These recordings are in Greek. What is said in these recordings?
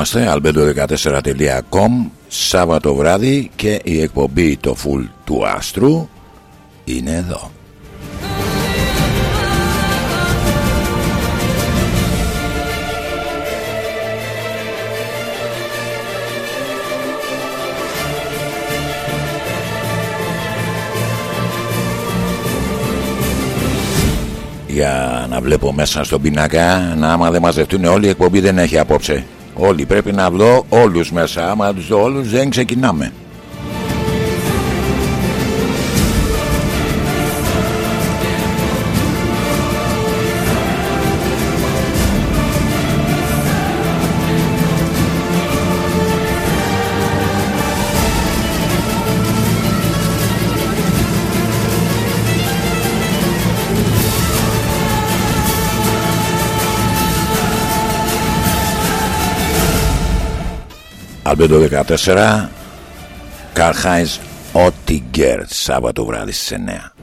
είμαστε albedo14.com Σάββατο βράδυ και η εκπομπή το full του άστρου είναι εδώ. Για να βλέπω μέσα στον πίνακα να άμα δεν μαζευτούν όλοι η εκπομπή δεν έχει απόψε όλοι πρέπει να δω όλους μέσα άμα τους δω όλους δεν ξεκινάμε Αλμπέντο 14 Καρχάιζ Ότιγκερ Σάββατο βράδυ στις 9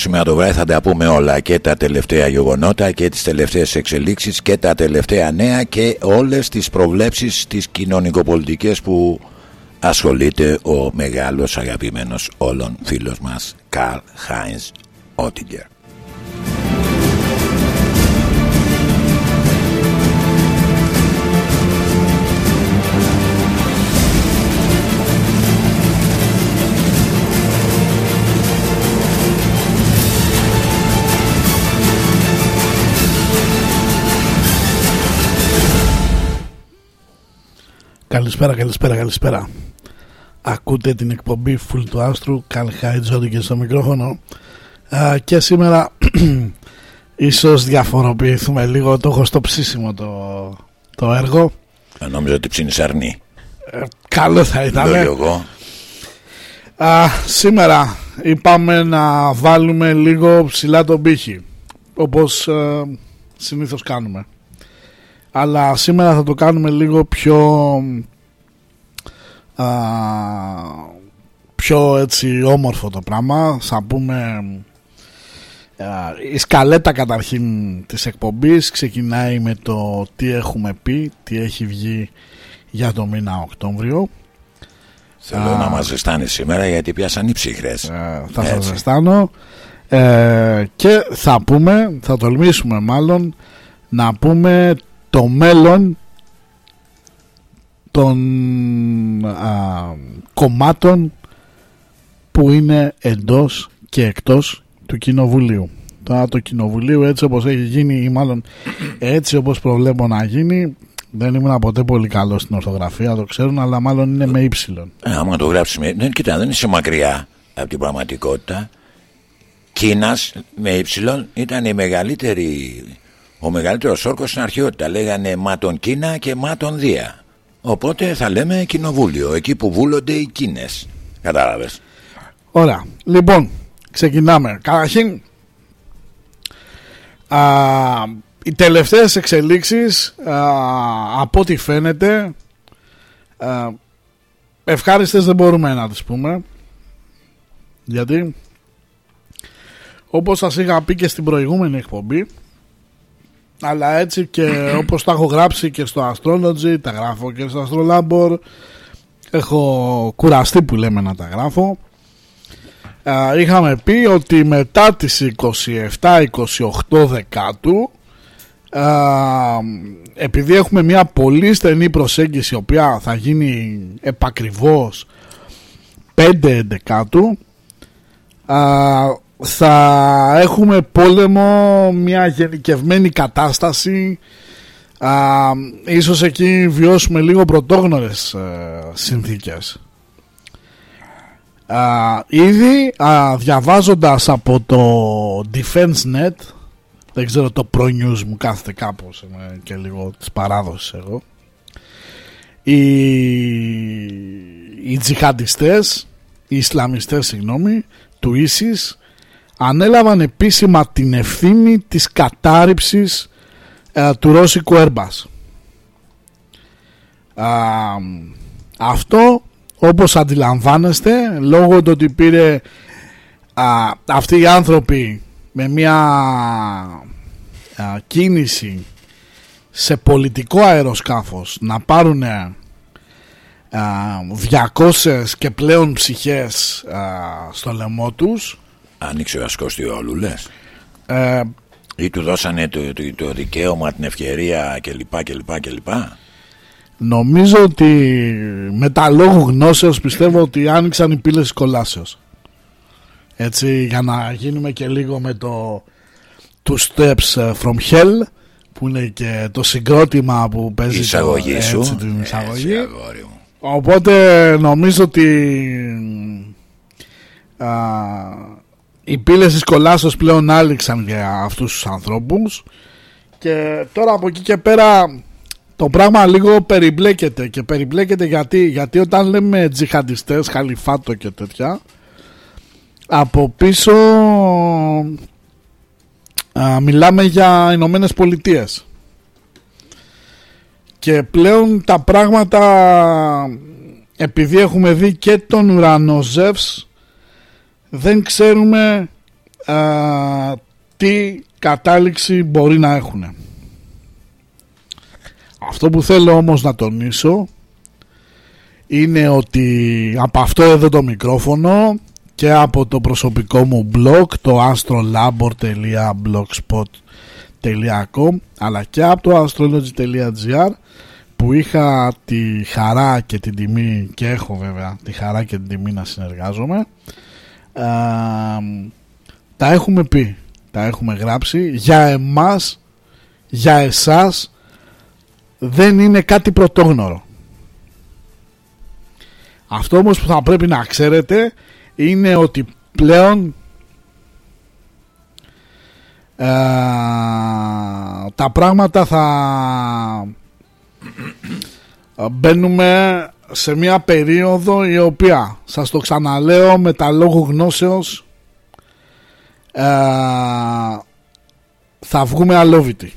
σήμερα το βράδυ θα τα πούμε όλα και τα τελευταία γεγονότα και τις τελευταίες εξελίξεις και τα τελευταία νέα και όλες τις προβλέψεις τις κοινωνικοπολιτικές που ασχολείται ο μεγάλος αγαπημένος όλων φίλος μας Καρλ Χάινς Ότιγκερ. Καλησπέρα, καλησπέρα, καλησπέρα. Ακούτε την εκπομπή Full του Άστρου, Καλ Χάιτζόντι και στο μικρόφωνο. Α, και σήμερα ίσως διαφοροποιηθούμε λίγο, το έχω στο ψήσιμο το, το έργο. Ε, νόμιζα ότι ψήνεις αρνή. Ε, καλό θα ήταν. εγώ. Α, σήμερα είπαμε να βάλουμε λίγο ψηλά τον πύχη, όπως ε, συνήθως κάνουμε αλλά σήμερα θα το κάνουμε λίγο πιο α, πιο έτσι όμορφο το πράγμα. Θα πούμε α, η σκαλέτα καταρχήν της εκπομπής. Ξεκινάει με το τι έχουμε πει τι έχει βγει για το μήνα Οκτώβριο. Θέλω να μας ζεστάνει σήμερα γιατί πιάσαν οι ψυχρές ε, Θα σας ζεστάνω. Ε, και θα πούμε, θα τολμήσουμε μάλλον να πούμε το μέλλον των α, κομμάτων που είναι εντός και εκτός του Κοινοβουλίου. Τώρα το Κοινοβουλίο έτσι όπως έχει γίνει ή μάλλον έτσι όπως προβλέπω να γίνει δεν ήμουν ποτέ πολύ καλός στην ορθογραφία, το ξέρουν, αλλά μάλλον είναι με ύψιλον. Ε, άμα το γράψει με. Ναι, κοίτα, δεν είσαι μακριά από την πραγματικότητα. Κίνας με ύψιλον ήταν η μεγαλύτερη ο μεγαλύτερος όρκος στην αρχαιότητα λέγανε Μάτων Κίνα και Μάτων Δία. Οπότε θα λέμε κοινοβούλιο, εκεί που βούλονται οι Κίνες. Κατάλαβες. Ωραία. Λοιπόν, ξεκινάμε. Καταρχήν, οι τελευταίες εξελίξεις από ό,τι φαίνεται α, ευχάριστες δεν μπορούμε να τις πούμε γιατί όπως σας είχα πει και στην προηγούμενη εκπομπή αλλά έτσι και όπως τα έχω γράψει και στο Astrology τα γράφω και στο Astrolabor έχω κουραστεί που λέμε να τα γράφω. Είχαμε πει ότι μετά τις 27-28 Δεκάτου επειδή έχουμε μια πολύ στενή προσέγγιση η οποία θα γίνει επακριβώς 5 Δεκάτου θα έχουμε πόλεμο, μια γενικευμένη κατάσταση. Α, ίσως εκεί βιώσουμε λίγο πρωτόγνωρες ε, συνθήκες. Α, ήδη α, διαβάζοντας από το Defense Net δεν ξέρω το Pro News μου κάθεται κάπως και λίγο της παράδοσης εγώ. Οι, οι τζιχαντιστές οι Ισλαμιστές συγγνώμη του Ίσης ανέλαβαν επίσημα την ευθύνη της κατάρριψης ε, του Ρώσικου Airbus. αυτό όπως αντιλαμβάνεστε λόγω του ότι πήρε αυτοί οι άνθρωποι με μια κίνηση σε πολιτικό αεροσκάφος να πάρουν 200 και πλέον ψυχές στο λαιμό τους Άνοιξε ο ασκός του λες; Ε, ή του δώσανε το, το, το, δικαίωμα, την ευκαιρία κλπ. κλπ, κλπ; Νομίζω ότι με τα λόγου γνώσεως πιστεύω ότι άνοιξαν οι πύλες της κολάσεως. Έτσι για να γίνουμε και λίγο με το Two Steps ε, from Hell που είναι και το συγκρότημα που παίζει εισαγωγή το, σου. Έτσι, την εισαγωγή. Οπότε νομίζω ότι α, οι πύλες της κολάσεως πλέον άλυξαν για αυτούς τους ανθρώπους και τώρα από εκεί και πέρα το πράγμα λίγο περιμπλέκεται και περιμπλέκεται γιατί, γιατί όταν λέμε τζιχαντιστές, χαλιφάτο και τέτοια από πίσω α, μιλάμε για Ηνωμένες Πολιτείες. και πλέον τα πράγματα επειδή έχουμε δει και τον ουρανό Ζεύς δεν ξέρουμε τι κατάληξη μπορεί να έχουν. Αυτό που θέλω όμως να τονίσω είναι ότι από αυτό εδώ το μικρόφωνο και από το προσωπικό μου blog το astrolabor.blogspot.com αλλά και από το astrology.gr που είχα τη χαρά και την τιμή και έχω βέβαια τη χαρά και την τιμή να συνεργάζομαι τα έχουμε πει, τα έχουμε γράψει για εμάς, για εσάς δεν είναι κάτι πρωτόγνωρο. Αυτό όμως που θα πρέπει να ξέρετε είναι ότι πλέον τα πράγματα θα μπαίνουμε σε μια περίοδο η οποία σας το ξαναλέω με τα λόγου γνώσεως ε, θα βγούμε αλόβητοι.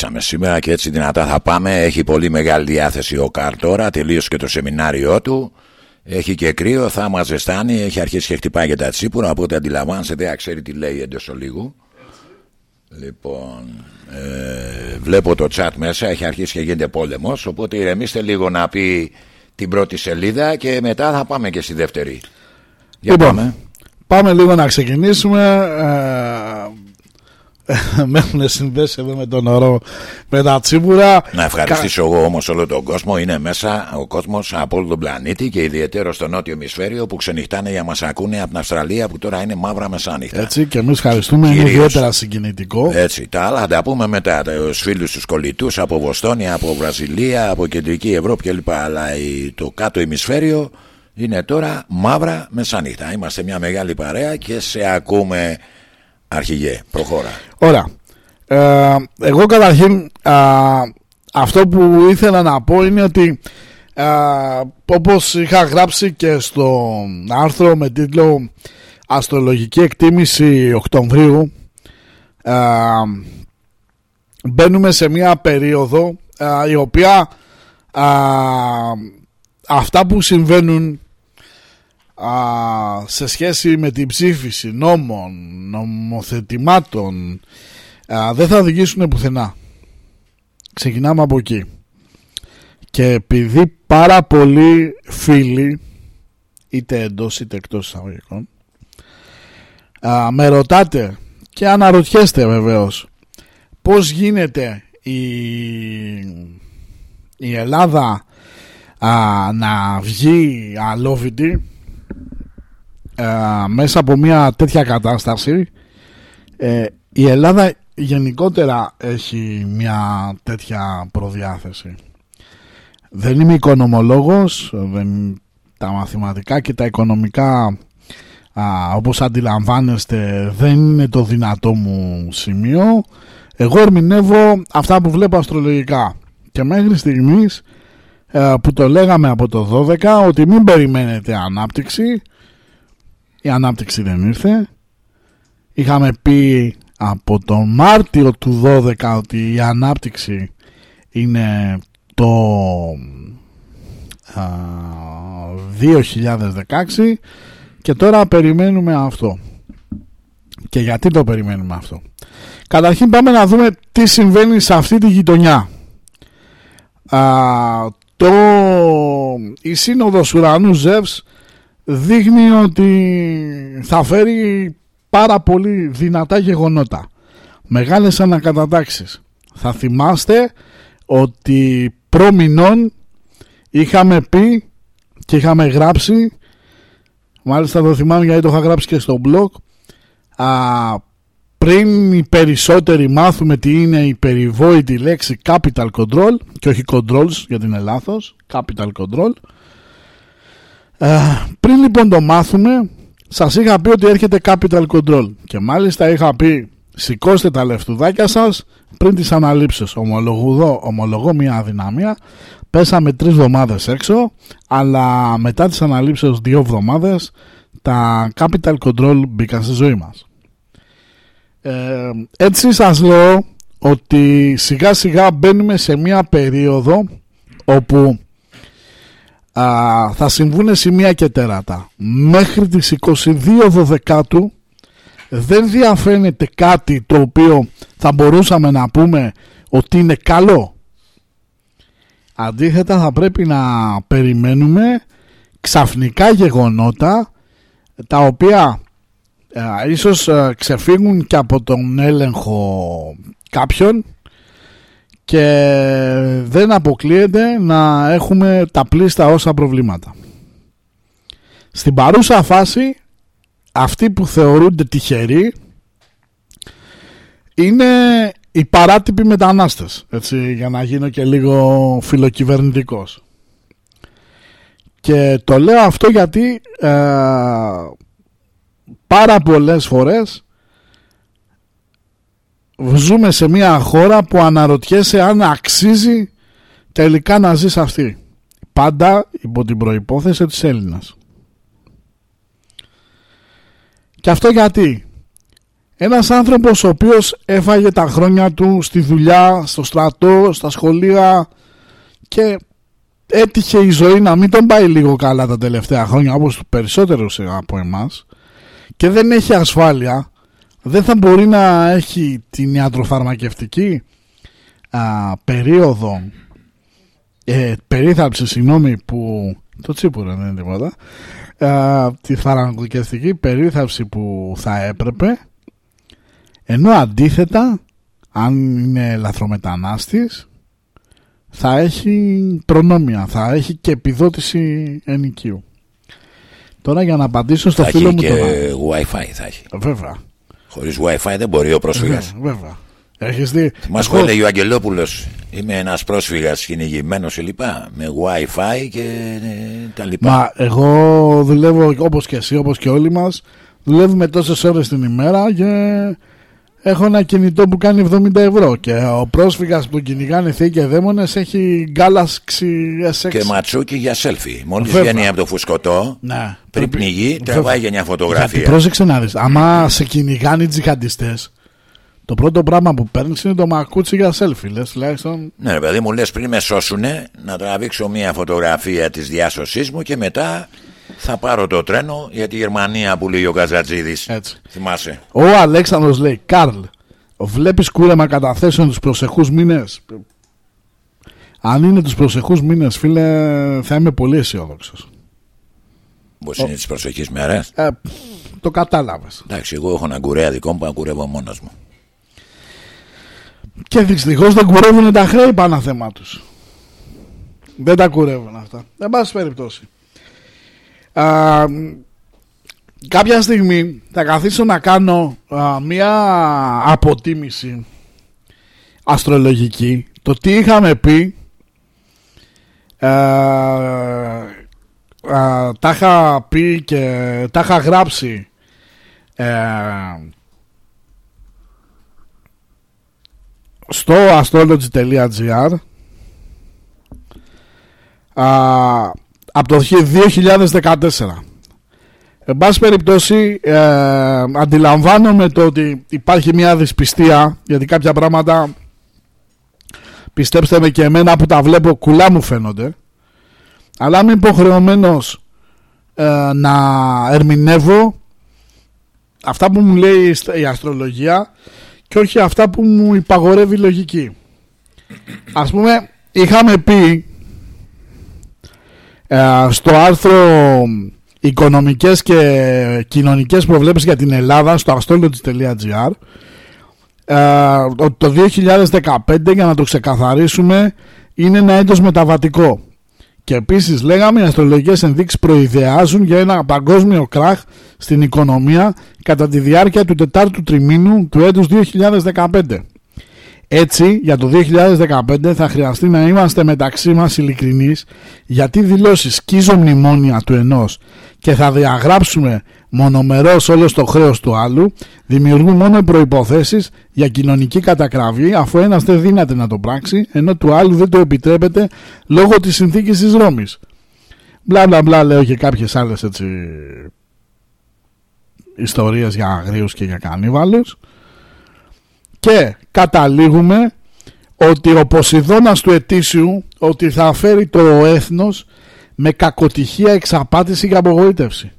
Ξεκινήσαμε σήμερα και έτσι δυνατά θα πάμε. Έχει πολύ μεγάλη διάθεση ο Καρ τώρα, τελείωσε και το σεμινάριό του. Έχει και κρύο, θα μας ζεστάνει, έχει αρχίσει και χτυπάει για τα τσίπουρα, οπότε αντιλαμβάνεσαι, δεν ξέρει τι λέει εντός ολίγου. Λοιπόν, ε, βλέπω το chat μέσα, έχει αρχίσει και γίνεται πόλεμος. Οπότε ηρεμήστε λίγο να πει την πρώτη σελίδα και μετά θα πάμε και στη δεύτερη. Για λοιπόν, πάμε. πάμε λίγο να ξεκινήσουμε. Ε, με έχουν συνδέσει εδώ με τον ορό με τα τσίπουρα. Να ευχαριστήσω εγώ όμως όλο τον κόσμο. Είναι μέσα ο κόσμος από όλο τον πλανήτη και ιδιαίτερο στο νότιο ημισφαίριο που ξενυχτάνε για μας ακούνε από την Αυστραλία που τώρα είναι μαύρα μεσάνυχτα. Έτσι και εμείς ευχαριστούμε. Είναι ιδιαίτερα συγκινητικό. Έτσι. Τα άλλα θα τα πούμε μετά. Τους φίλους τους κολλητούς από Βοστόνια, από Βραζιλία, από Κεντρική Ευρώπη κλπ. Αλλά το κάτω ημισφαίριο είναι τώρα μαύρα μεσάνυχτα. Είμαστε μια μεγάλη παρέα και σε ακούμε Αρχηγέ, προχώρα. Ωραία. Ε, εγώ καταρχήν αυτό που ήθελα να πω είναι ότι ε, όπως είχα γράψει και στο άρθρο με τίτλο Αστρολογική εκτίμηση Οκτωβρίου ε, μπαίνουμε σε μια περίοδο η οποία αυτά που συμβαίνουν σε σχέση με την ψήφιση νόμων, νομοθετημάτων δεν θα οδηγήσουν πουθενά. Ξεκινάμε από εκεί. Και επειδή πάρα πολλοί φίλοι είτε εντός είτε εκτός εισαγωγικών με ρωτάτε και αναρωτιέστε βεβαίως πώς γίνεται η, η Ελλάδα να βγει αλόβητη ε, μέσα από μια τέτοια κατάσταση ε, η Ελλάδα γενικότερα έχει μια τέτοια προδιάθεση. Δεν είμαι οικονομολόγος, δεν, τα μαθηματικά και τα οικονομικά α, όπως αντιλαμβάνεστε δεν είναι το δυνατό μου σημείο. Εγώ ερμηνεύω αυτά που βλέπω αστρολογικά και μέχρι στιγμής ε, που το λέγαμε από το 12 ότι μην περιμένετε ανάπτυξη η ανάπτυξη δεν ήρθε. Είχαμε πει από τον Μάρτιο του 12 ότι η ανάπτυξη είναι το 2016 και τώρα περιμένουμε αυτό. Και γιατί το περιμένουμε αυτό; Καταρχήν πάμε να δούμε τι συμβαίνει σε αυτή τη γειτονιά. Α, το, η Σύνοδος Ουρανού Ζεύς δείχνει ότι θα φέρει πάρα πολύ δυνατά γεγονότα. Μεγάλες ανακατατάξεις. Θα θυμάστε ότι προμηνών είχαμε πει και είχαμε γράψει μάλιστα το θυμάμαι γιατί το είχα γράψει και στο blog α, πριν οι περισσότεροι μάθουμε τι είναι η περιβόητη λέξη capital control και όχι controls γιατί είναι λάθος capital control ε, πριν λοιπόν το μάθουμε, σας είχα πει ότι έρχεται Capital Control και μάλιστα είχα πει σηκώστε τα λεφτουδάκια σας πριν τις αναλήψεις. Ομολογώ, ομολογώ μια αδυναμία. Πέσαμε τρεις εβδομάδες έξω, αλλά μετά τις αναλήψεις δύο εβδομάδες τα Capital Control μπήκαν στη ζωή μας. Ε, έτσι σας λέω ότι σιγά σιγά μπαίνουμε σε μια περίοδο όπου θα συμβούν σημεία και τέρατα. Μέχρι τις 22 Δεκάτου δεν διαφαίνεται κάτι το οποίο θα μπορούσαμε να πούμε ότι είναι καλό. Αντίθετα θα πρέπει να περιμένουμε ξαφνικά γεγονότα τα οποία α, ίσως ξεφύγουν και από τον έλεγχο κάποιον και δεν αποκλείεται να έχουμε τα πλήστα όσα προβλήματα. Στην παρούσα φάση αυτοί που θεωρούνται τυχεροί είναι οι παράτυποι μετανάστες έτσι, για να γίνω και λίγο φιλοκυβερνητικός και το λέω αυτό γιατί ε, πάρα πολλές φορές ζούμε σε μια χώρα που αναρωτιέσαι αν αξίζει τελικά να ζεις αυτή. Πάντα υπό την προϋπόθεση της Έλληνας. Και αυτό γιατί. Ένας άνθρωπος ο οποίος έφαγε τα χρόνια του στη δουλειά, στο στρατό, στα σχολεία και έτυχε η ζωή να μην τον πάει λίγο καλά τα τελευταία χρόνια όπως του περισσότερους από εμάς και δεν έχει ασφάλεια δεν θα μπορεί να έχει την ιατροφαρμακευτική α, περίοδο ε, περίθαλψη συγγνώμη που το τσίπουρο δεν είναι τίποτα α, τη φαρμακευτική περίθαλψη που θα έπρεπε ενώ αντίθετα αν είναι λαθρομετανάστης θα έχει προνόμια, θα έχει και επιδότηση ενοικίου. Τώρα για να απαντήσω στο θα φίλο έχει μου και τώρα. Wi-Fi θα έχει. Βέβαια. Χωρίς Wi-Fi δεν μπορεί ο πρόσφυγας. Βέβαια. βέβαια. Έχεις δει. Μας Εγώ- που έλεγε ο Αγγελόπουλος Είμαι ένας πρόσφυγας κυνηγημένος και λοιπά Με Wi-Fi και ε, τα λοιπά Μα εγώ δουλεύω όπως και εσύ, όπως και όλοι μας. Δουλεύουμε τόσες ώρες την ημέρα και έχω ένα κινητό που κάνει 70 ευρώ. Και ο πρόσφυγας που κυνηγάνε θεοί και δαίμονες έχει Galaxy S6. Και ματσούκι για selfie Μόλις Βέβαια. βγαίνει από το φουσκωτό Ναι. Πριν Πρέπει- πνιγεί Βέβαια. τραβάει για μια Γιατί φωτογραφία πρόσεξε να δεις, άμα σε κυνηγάνε οι τζιχαντιστές, το πρώτο πράγμα που παίρνεις είναι το μακούτσι για selfie. Λες τουλάχιστον Ναι ρε παιδί μου λες πριν με σώσουνε Να τραβήξω μια φωτογραφία της διάσωσής μου Και μετά θα πάρω το τρένο Για τη Γερμανία που λέει ο Καζατζίδης έτσι. Θυμάσαι Ο Αλέξανδρος λέει, Καρλ, βλέπεις κούρεμα καταθέσεων τους προσεχούς μήνες; Αν είναι τους προσεχούς μήνες, φίλε, θα είμαι πολύ αισιόδοξο. Πώς είναι τις προσεχείς μέρες; Ε, το κατάλαβες. Εντάξει εγώ έχω έναν κουρέα δικό μου που να κουρεύω μόνος μου Και δυστυχώς δεν κουρεύουν τα χρέη πάνω θέμα τους. Δεν τα κουρεύουν αυτά. Δεν πάση περιπτώσει. Α, μ, κάποια στιγμή θα καθίσω να κάνω α, μία αποτίμηση αστρολογική. Το τι είχαμε πει α, α, τα είχα πει και τα είχα γράψει ε, στο astrology.gr α, από το 2014 Εν πάση περιπτώσει ε, αντιλαμβάνομαι το ότι υπάρχει μια δυσπιστία γιατί κάποια πράγματα πιστέψτε με και εμένα που τα βλέπω κουλά μου φαίνονται αλλά είμαι υποχρεωμένος ε, να ερμηνεύω αυτά που μου λέει η αστρολογία και όχι αυτά που μου υπαγορεύει η λογική. Ας πούμε, είχαμε πει ε, στο άρθρο οικονομικές και κοινωνικές προβλέψεις για την Ελλάδα στο astrology.gr ε, ότι το 2015 για να το ξεκαθαρίσουμε είναι ένα έτος μεταβατικό και επίσης λέγαμε οι αστρολογικές ενδείξεις προειδεάζουν για ένα παγκόσμιο κράχ στην οικονομία κατά τη διάρκεια του τετάρτου τριμήνου του έτους 2015. Έτσι, για το 2015 θα χρειαστεί να είμαστε μεταξύ μας ειλικρινείς γιατί δηλώσεις σκίζω μνημόνια του ενός και θα διαγράψουμε μονομερός όλος το χρέος του άλλου δημιουργούν μόνο προϋποθέσεις για κοινωνική κατακραυγή αφού ένας δεν δύναται να το πράξει ενώ του άλλου δεν το επιτρέπεται λόγω της συνθήκης της Ρώμης. Μπλα μπλα μπλα λέω και κάποιες άλλες έτσι ιστορίες για αγρίους και για κανίβαλους και καταλήγουμε ότι ο Ποσειδώνας του ετήσιου ότι θα φέρει το έθνος με κακοτυχία, εξαπάτηση και απογοήτευση.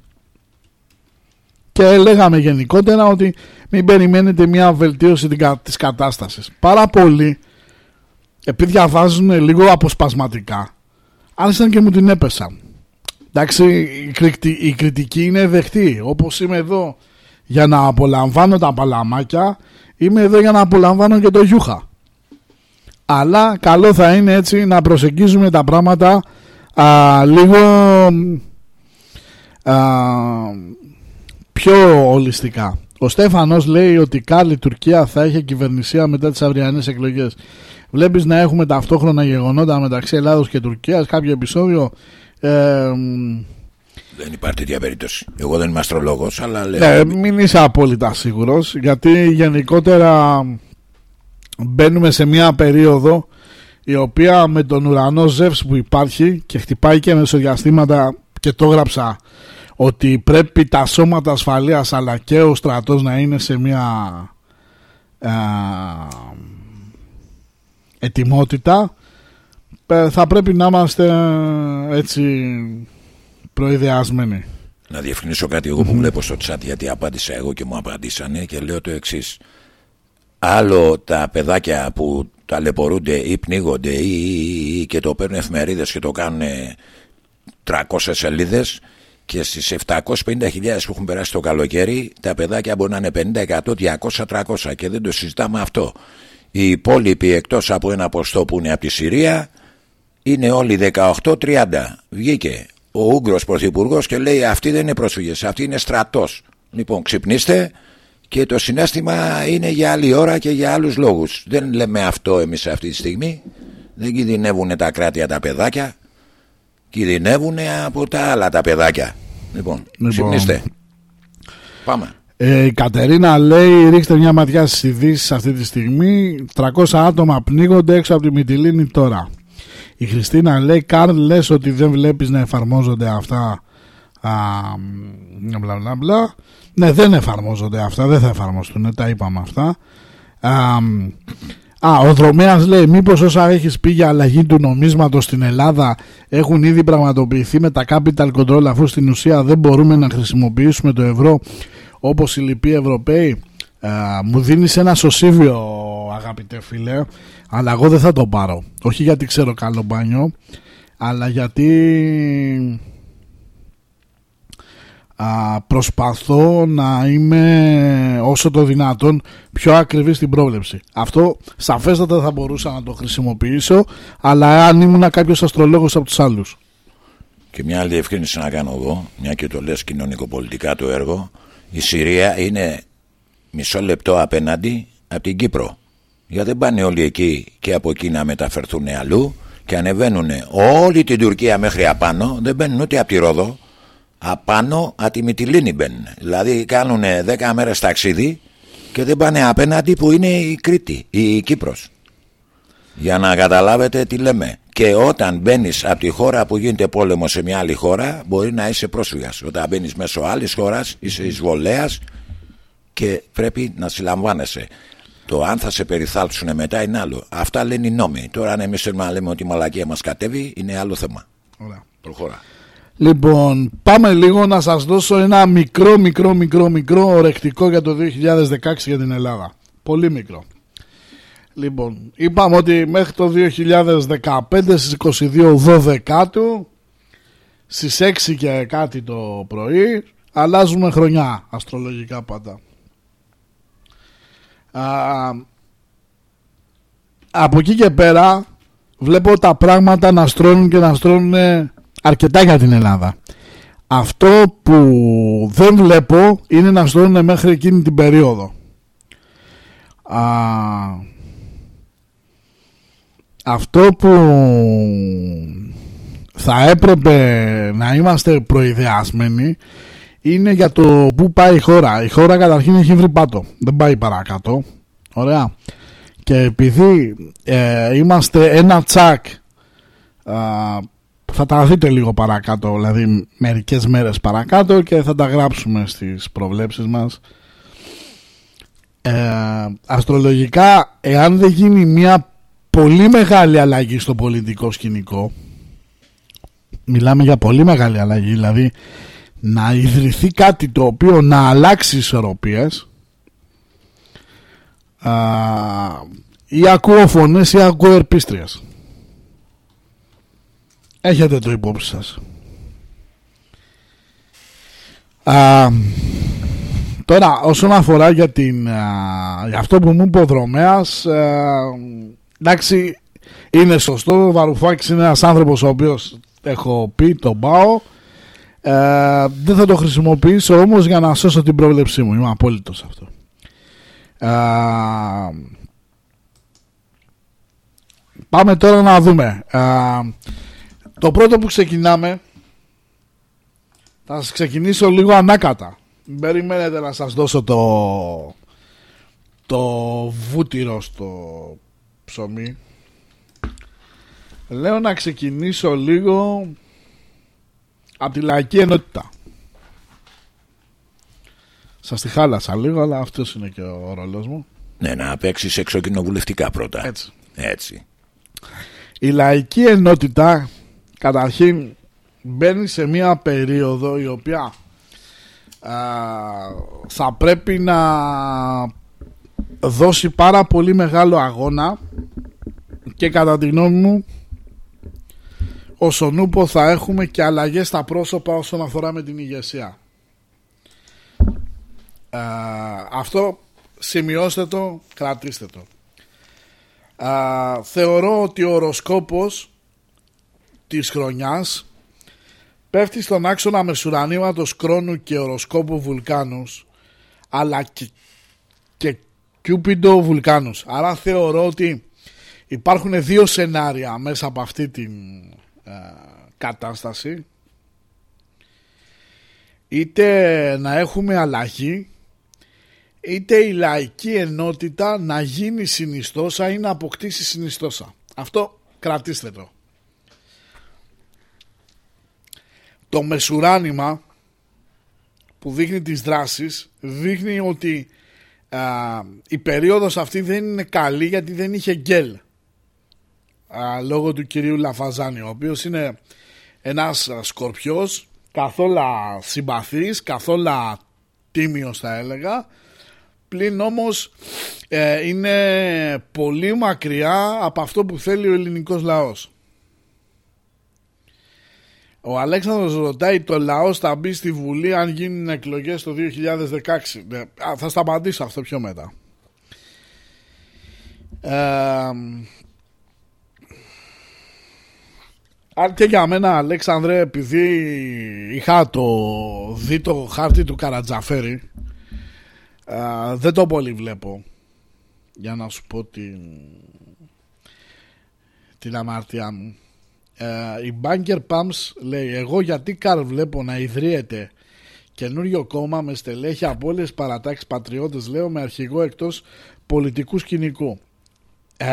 Και λέγαμε γενικότερα ότι μην περιμένετε μια βελτίωση της κατάστασης. Πάρα πολλοί, επειδή διαβάζουν λίγο αποσπασματικά, άρχισαν και μου την έπεσαν. Εντάξει, η, κριτική, η κριτική είναι δεχτή. Όπως είμαι εδώ για να απολαμβάνω τα παλαμάκια, είμαι εδώ για να απολαμβάνω και το γιούχα. Αλλά καλό θα είναι έτσι να προσεγγίζουμε τα πράγματα α, λίγο α, πιο ολιστικά. Ο Στέφανος λέει ότι καλή Τουρκία θα έχει κυβερνησία μετά τις αυριανές εκλογές. Βλέπεις να έχουμε ταυτόχρονα γεγονότα μεταξύ Ελλάδος και Τουρκίας, κάποιο επεισόδιο... Ε, Δεν υπάρχει τέτοια περίπτωση. Εγώ δεν είμαι αστρολόγος, αλλά λέω. ναι, μην είσαι απόλυτα σίγουρος, γιατί γενικότερα μπαίνουμε σε μια περίοδο η οποία με τον ουρανό Ζεύς που υπάρχει και χτυπάει και μεσοδιαστήματα και το έγραψα ότι πρέπει τα σώματα ασφαλείας αλλά και ο στρατός να είναι σε μια α, ετοιμότητα θα πρέπει να είμαστε έτσι προειδεασμένοι. Να διευκρινίσω κάτι εγώ που βλέπω στο chat γιατί απάντησα εγώ και μου απαντήσανε και λέω το εξής. Άλλο τα παιδάκια που ταλαιπωρούνται ή πνίγονται ή, και το παίρνουν εφημερίδες και το κάνουν 300 σελίδες και στις 750.000 που έχουν περάσει το καλοκαίρι τα παιδάκια μπορεί να είναι 50, 100, 200, 300 και δεν το συζητάμε αυτό. Οι υπόλοιποι εκτός από ένα ποστό που είναι από τη Συρία είναι όλοι 18-30. Βγήκε ο Ούγγρος Πρωθυπουργός και λέει αυτοί δεν είναι πρόσφυγες, αυτοί είναι στρατός. Λοιπόν ξυπνήστε και το συνέστημα είναι για άλλη ώρα και για άλλους λόγους. Δεν λέμε αυτό εμείς αυτή τη στιγμή. Δεν κινδυνεύουν τα κράτια τα παιδάκια. Κινδυνεύουν από τα άλλα τα παιδάκια. Λοιπόν, λοιπόν. ξυπνήστε. Πάμε. Ε, η Κατερίνα λέει: Ρίξτε μια ματιά στις ειδήσεις αυτή τη στιγμή. 300 άτομα πνίγονται έξω από τη Μυτιλίνη τώρα. Η Χριστίνα λέει: Καρλ, λες ότι δεν βλέπεις να εφαρμόζονται αυτά. Α, μπλα, μπλα, μπλα. Ναι, δεν εφαρμόζονται αυτά, δεν θα εφαρμοστούν, τα είπαμε αυτά. Α, α ο Δρομέας λέει μήπως όσα έχεις πει για αλλαγή του νομίσματος στην Ελλάδα έχουν ήδη πραγματοποιηθεί με τα capital control αφού στην ουσία δεν μπορούμε να χρησιμοποιήσουμε το ευρώ όπως οι λοιποί Ευρωπαίοι. Α, μου δίνεις ένα σωσίβιο αγαπητέ φίλε αλλά εγώ δεν θα το πάρω. Όχι γιατί ξέρω καλό μπάνιο αλλά γιατί προσπαθώ να είμαι όσο το δυνατόν πιο ακριβής στην πρόβλεψη. Αυτό σαφέστατα θα μπορούσα να το χρησιμοποιήσω, αλλά αν ήμουν κάποιος αστρολόγος από τους άλλους. Και μια άλλη ευκρίνηση να κάνω εγώ, μια και το λες κοινωνικοπολιτικά το έργο, η Συρία είναι μισό λεπτό απέναντι από την Κύπρο. Γιατί δεν πάνε όλοι εκεί και από εκεί να μεταφερθούν αλλού και ανεβαίνουν όλη την Τουρκία μέχρι απάνω, δεν μπαίνουν ούτε από τη Ρόδο, απάνω από τη Μυτιλίνη μπαίνουν. Δηλαδή κάνουν 10 μέρες ταξίδι και δεν πάνε απέναντι που είναι η Κρήτη, η Κύπρος. Για να καταλάβετε τι λέμε. Και όταν μπαίνεις από τη χώρα που γίνεται πόλεμο σε μια άλλη χώρα, μπορεί να είσαι πρόσφυγας. Όταν μπαίνεις μέσω άλλης χώρας, είσαι εισβολέας και πρέπει να συλλαμβάνεσαι. Το αν θα σε περιθάλψουν μετά είναι άλλο. Αυτά λένε οι νόμοι. Τώρα, αν εμείς θέλουμε να λέμε ότι η μαλακία μας κατέβει, είναι άλλο θέμα. Ωραία. Προχώρα. Λοιπόν, πάμε λίγο να σας δώσω ένα μικρό, μικρό, μικρό, μικρό ορεκτικό για το 2016 για την Ελλάδα. Πολύ μικρό. Λοιπόν, είπαμε ότι μέχρι το 2015 στις 22 12 στις 6 και κάτι το πρωί αλλάζουμε χρονιά αστρολογικά πάντα. Α, από εκεί και πέρα βλέπω τα πράγματα να στρώνουν και να στρώνουν αρκετά για την Ελλάδα. Αυτό που δεν βλέπω είναι να στρώνουν μέχρι εκείνη την περίοδο. Α, αυτό που θα έπρεπε να είμαστε προειδεασμένοι είναι για το που πάει η χώρα. Η χώρα καταρχήν έχει βρει πάτο, δεν πάει παρακάτω. Ωραία. Και επειδή ε, είμαστε ένα τσακ θα τα δείτε λίγο παρακάτω, δηλαδή μερικές μέρες παρακάτω και θα τα γράψουμε στις προβλέψεις μας. Ε, αστρολογικά, εάν δεν γίνει μια πολύ μεγάλη αλλαγή στο πολιτικό σκηνικό, μιλάμε για πολύ μεγάλη αλλαγή, δηλαδή να ιδρυθεί κάτι το οποίο να αλλάξει ισορροπίες, ή ακούω φωνές ή ακούω ερπίστριας. Έχετε το υπόψη σας. Α, τώρα όσον αφορά για, την, για αυτό που μου είπε ο Δρομέας εντάξει είναι σωστό ο Βαρουφάκης είναι ένας άνθρωπος ο οποίος έχω πει τον πάω ε, δεν θα το χρησιμοποιήσω όμως για να σώσω την πρόβλεψή μου είμαι απόλυτος αυτό πάμε τώρα να δούμε το πρώτο που ξεκινάμε θα σας ξεκινήσω λίγο ανάκατα. Μην περιμένετε να σας δώσω το, το βούτυρο στο ψωμί. Λέω να ξεκινήσω λίγο από τη λαϊκή ενότητα. Σας τη χάλασα λίγο, αλλά αυτός είναι και ο ρόλος μου. Ναι, να παίξεις εξοκοινοβουλευτικά πρώτα. Έτσι. Έτσι. Η λαϊκή ενότητα καταρχήν μπαίνει σε μια περίοδο η οποία α, θα πρέπει να δώσει πάρα πολύ μεγάλο αγώνα και κατά τη γνώμη μου όσον ούπο θα έχουμε και αλλαγές στα πρόσωπα όσον αφορά με την ηγεσία. Α, αυτό σημειώστε το, κρατήστε το. Α, θεωρώ ότι ο οροσκόπος της χρονιάς πέφτει στον άξονα μεσουρανήματος Κρόνου και οροσκόπου Βουλκάνους αλλά και, και Κιούπιντο Βουλκάνους. Άρα θεωρώ ότι υπάρχουν δύο σενάρια μέσα από αυτή την κατάσταση είτε να έχουμε αλλαγή είτε η λαϊκή ενότητα να γίνει συνιστόσα ή να αποκτήσει συνιστόσα. Αυτό κρατήστε το. Το μεσουράνημα που δείχνει τις δράσεις δείχνει ότι α, η περίοδος αυτή δεν είναι καλή γιατί δεν είχε γκέλ α, λόγω του κυρίου Λαφαζάνη ο οποίος είναι ένας σκορπιός καθόλου συμπαθής καθόλου τίμιος θα έλεγα πλην όμως ε, είναι πολύ μακριά από αυτό που θέλει ο ελληνικός λαός. Ο Αλέξανδρος ρωτάει το λαός θα μπει στη Βουλή αν γίνουν εκλογές το 2016. Ναι, θα στα απαντήσω αυτό πιο μετά. Ε, αν και για μένα Αλέξανδρε επειδή είχα το δει το χάρτη του Καρατζαφέρη δεν το πολύ βλέπω για να σου πω την, την αμαρτία μου. Uh, η Banker Pumps λέει εγώ γιατί καρ βλέπω να ιδρύεται καινούριο κόμμα με στελέχη από όλες τις παρατάξεις πατριώτες λέω με αρχηγό εκτός πολιτικού σκηνικού. Uh,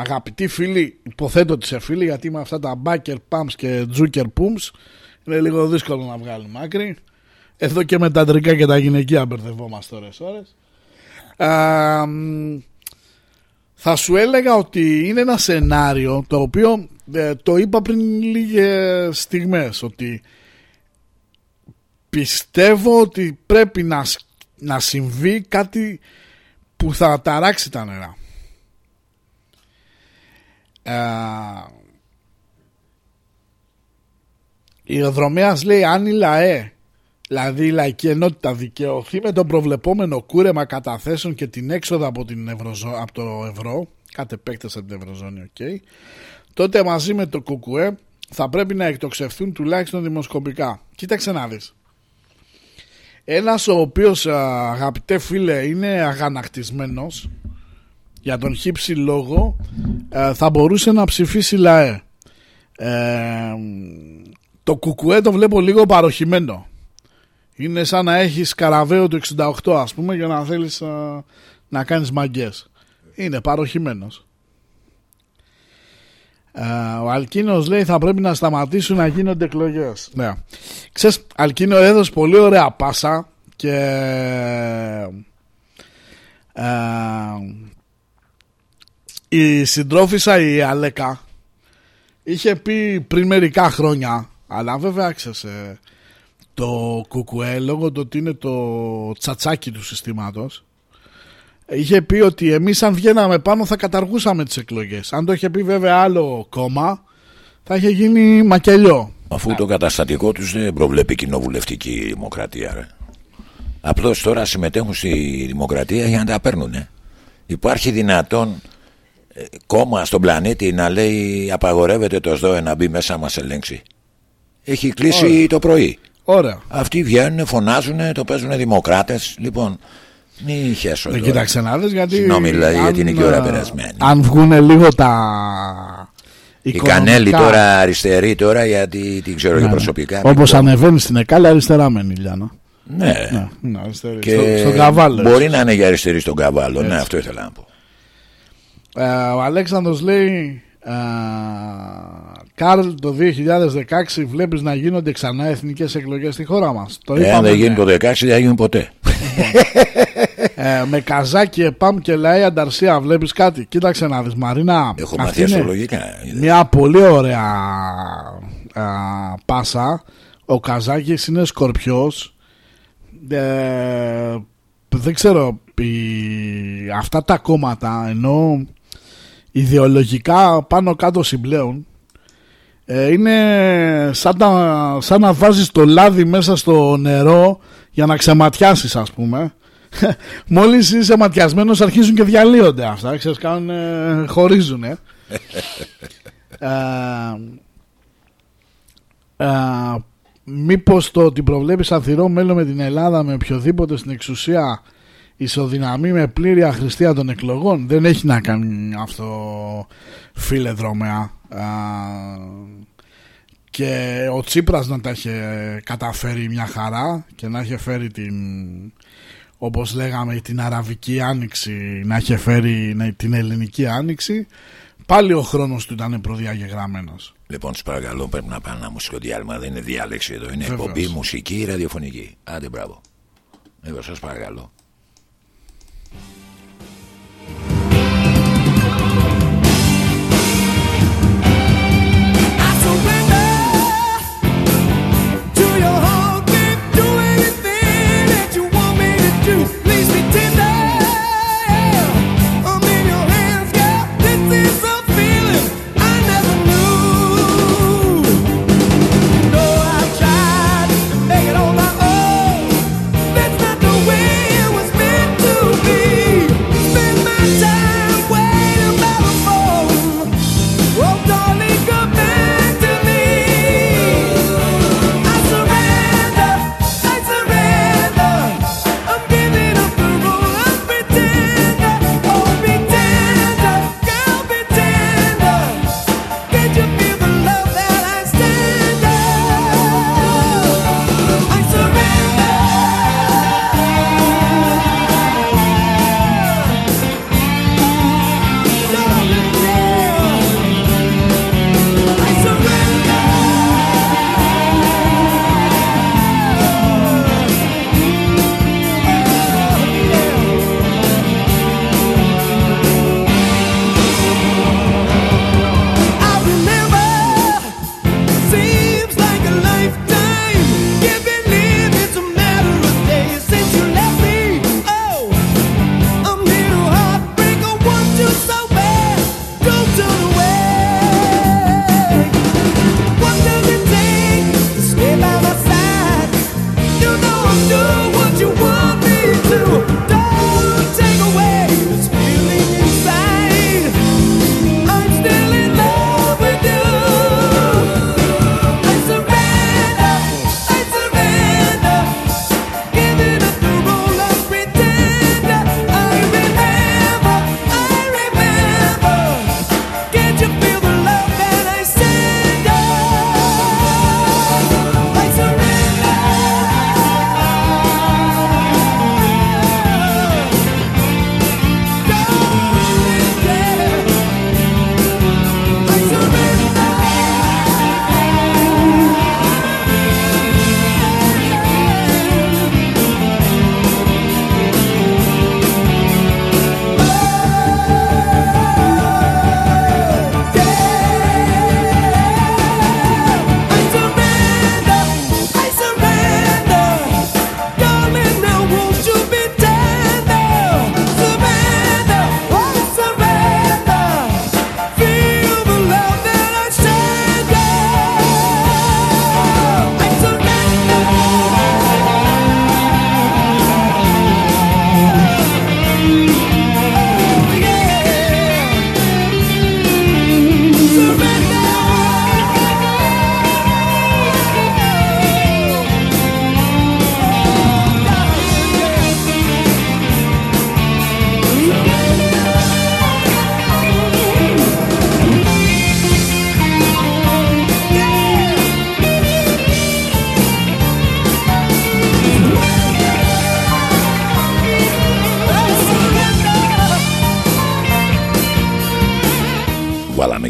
αγαπητοί φίλοι, υποθέτω ότι σε φίλοι γιατί με αυτά τα Banker Pumps και Zucker Pumps είναι λίγο δύσκολο να βγάλουμε άκρη. Εδώ και με τα αντρικά και τα γυναικεία μπερδευόμαστε ώρες ώρες. θα σου έλεγα ότι είναι ένα σενάριο το οποίο ε, το είπα πριν λίγες στιγμές ότι πιστεύω ότι πρέπει να, να συμβεί κάτι που θα ταράξει τα νερά. Η Οδρομέας λέει αν η ΛΑΕ Δηλαδή η λαϊκή ενότητα δικαιωθεί με το προβλεπόμενο κούρεμα καταθέσεων και την έξοδο από, την Ευρωζω... από το ευρώ, κατ' επέκταση από την Ευρωζώνη, okay, τότε μαζί με το ΚΚΕ θα πρέπει να εκτοξευθούν τουλάχιστον δημοσκοπικά. Κοίταξε να δεις. Ένας ο οποίος αγαπητέ φίλε είναι αγανακτισμένος για τον χύψη λόγο θα μπορούσε να ψηφίσει ΛΑΕ. Ε, το κουκουέ το βλέπω λίγο παροχημένο είναι σαν να έχεις καραβαίο του 68 ας πούμε για να θέλεις να κάνεις μαγκές. Είναι παροχημένος. ο Αλκίνος λέει θα πρέπει να σταματήσουν να γίνονται εκλογές. Ναι. Ξέρεις, Αλκίνο έδωσε πολύ ωραία πάσα και η συντρόφισσα η Αλέκα είχε πει πριν μερικά χρόνια αλλά βέβαια ξέρεις το κουκουέ λόγω του ότι είναι το τσατσάκι του συστήματος. Είχε πει ότι εμείς αν βγαίναμε πάνω θα καταργούσαμε τις εκλογές. Αν το είχε πει βέβαια άλλο κόμμα θα είχε γίνει μακελιό. Αφού το καταστατικό τους δεν προβλέπει κοινοβουλευτική δημοκρατία ρε. απλώς τώρα συμμετέχουν στη δημοκρατία για να τα παίρνουν υπάρχει δυνατόν ε, κόμμα στον πλανήτη να λέει απαγορεύεται το ΣΔΟΕ να μπει μέσα μας ελέγξει έχει κλείσει το πρωί Ωραία. Αυτοί βγαίνουν, φωνάζουν, το παίζουν δημοκράτες. Λοιπόν, μη χέσω. Δεν κοίταξε να δεις γιατί. Συγγνώμη, δηλαδή, γιατί είναι και ώρα περασμένη. Αν βγουν λίγο τα. Η Κανέλη τώρα αριστερή τώρα γιατί την ξέρω ναι, προσωπικά. Όπως ανεβαίνει στην Εκάλη αριστερά μένει η Λιάννα. Ναι. ναι, ναι αριστερή. Και στο, στον Καβάλο. Μπορεί να είναι για αριστερή στον Καβάλο. Ναι, αυτό ήθελα να πω. Ε, ο Αλέξανδρος λέει Κάρλ το 2016 βλέπεις να γίνονται ξανά εθνικές εκλογές στη χώρα μας το Εάν δεν γίνει το 2016 δεν θα γίνουν ποτέ Λοιπόν, ε, με καζάκι, επάμ και λαή ανταρσία βλέπεις κάτι; Κοίταξε να δεις Μαρίνα. Έχω αυτή μάθει είναι αστρολογικά. Μια πολύ ωραία α, πάσα. Ο Καζάκης είναι σκορπιός. Ε, δεν ξέρω οι- αυτά τα κόμματα ενώ ιδεολογικά πάνω κάτω συμπλέουν ε, είναι σαν, τα- σαν να βάζεις το λάδι μέσα στο νερό για να ξεματιάσεις ας πούμε μόλις είσαι ματιασμένος αρχίζουν και διαλύονται αυτά ξέρεις κάνουν ε, χωρίζουν ε. ε, ε, μήπως το ότι προβλέπεις αθυρό μέλλον με την Ελλάδα με οποιοδήποτε στην εξουσία ισοδυναμεί με πλήρη αχρηστία των εκλογών δεν έχει να κάνει αυτό φίλε δρόμεα Α, και ο Τσίπρας να τα είχε καταφέρει μια χαρά και να είχε φέρει την όπως λέγαμε την Αραβική Άνοιξη να είχε φέρει ναι, την Ελληνική Άνοιξη πάλι ο χρόνος του ήταν προδιαγεγραμμένος Λοιπόν, του παρακαλώ, πρέπει να πάμε ένα μουσικό διάλειμμα. Δεν είναι διάλεξη εδώ. Είναι Βεβαίως. εκπομπή μουσική ραδιοφωνική. Άντε, μπράβο. Εγώ σας παρακαλώ.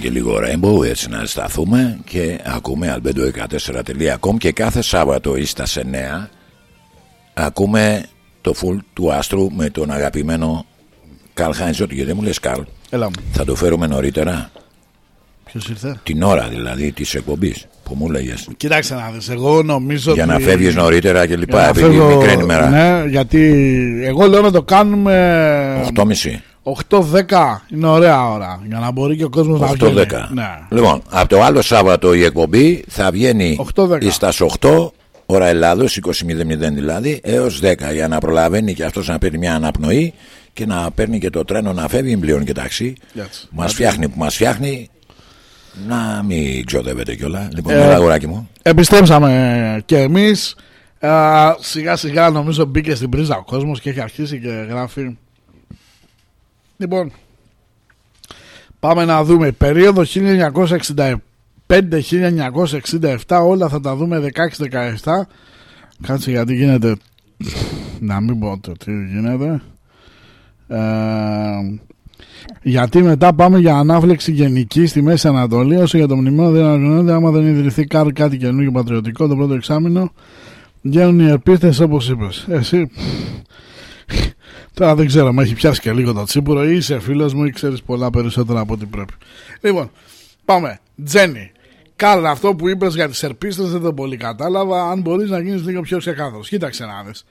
Και λίγο Rainbow έτσι να σταθούμε και ακούμε albedo14.com και κάθε Σάββατο ή στα 9 ακούμε το full του άστρου με τον αγαπημένο Καρλ Χάιντζοτ. Γιατί δεν μου λες, Καρλ, Έλα μου. θα το φέρουμε νωρίτερα. Ποιος ήρθε; Την ώρα δηλαδή της εκπομπής που μου έλεγε. Κοίταξε να δεις, εγώ νομίζω Για ότι... να φεύγεις νωρίτερα και Για λοιπά. να Επειδή φεύγω- μικρή ημέρα. Ναι, γιατί εγώ λέω να το κάνουμε 8.30. 8-10 είναι ωραία ώρα για να μπορεί και ο κόσμος να βγαίνει. 8-10. Ναι. Λοιπόν, από το άλλο Σάββατο η εκπομπή θα βγαίνει 8-10. στα 8 ώρα Ελλάδος, 20.00 δηλαδή, έως 10 για να προλαβαίνει και αυτός να παίρνει μια αναπνοή και να παίρνει και το τρένο να φεύγει, μην πληρώνει και ταξί. Έτσι. Μας φτιάχνει που μας φτιάχνει, να μην ξοδεύετε κιόλα. Λοιπόν, Ε, έλα αγοράκι μου. Επιστρέψαμε και εμείς Α, Σιγά σιγά νομίζω μπήκε στην πρίζα ο κόσμος και έχει αρχίσει και γράφει Λοιπόν Πάμε να δούμε Περίοδο 1965-1967 Όλα θα τα δούμε 16-17 Κάτσε γιατί γίνεται Να μην πω το τι γίνεται ε, γιατί μετά πάμε για ανάφλεξη γενική στη Μέση Ανατολή. Όσο για το μνημείο δεν αναγνωρίζεται, άμα δεν ιδρυθεί καν κάτι καινούργιο πατριωτικό το πρώτο εξάμεινο, βγαίνουν οι επίθεση όπως είπες. Εσύ. Τώρα δεν ξέρω, με έχει πιάσει και λίγο το τσίπουρο ή είσαι φίλος μου ή ξέρεις πολλά περισσότερα από ό,τι πρέπει. Λοιπόν, πάμε. Τζένι. Κάρl, αυτό που είπες για τις ερπίστε δεν το πολύ κατάλαβα. Αν μπορείς να γίνεις λίγο πιο ξεκάθαρος. Κοίταξε να δεις.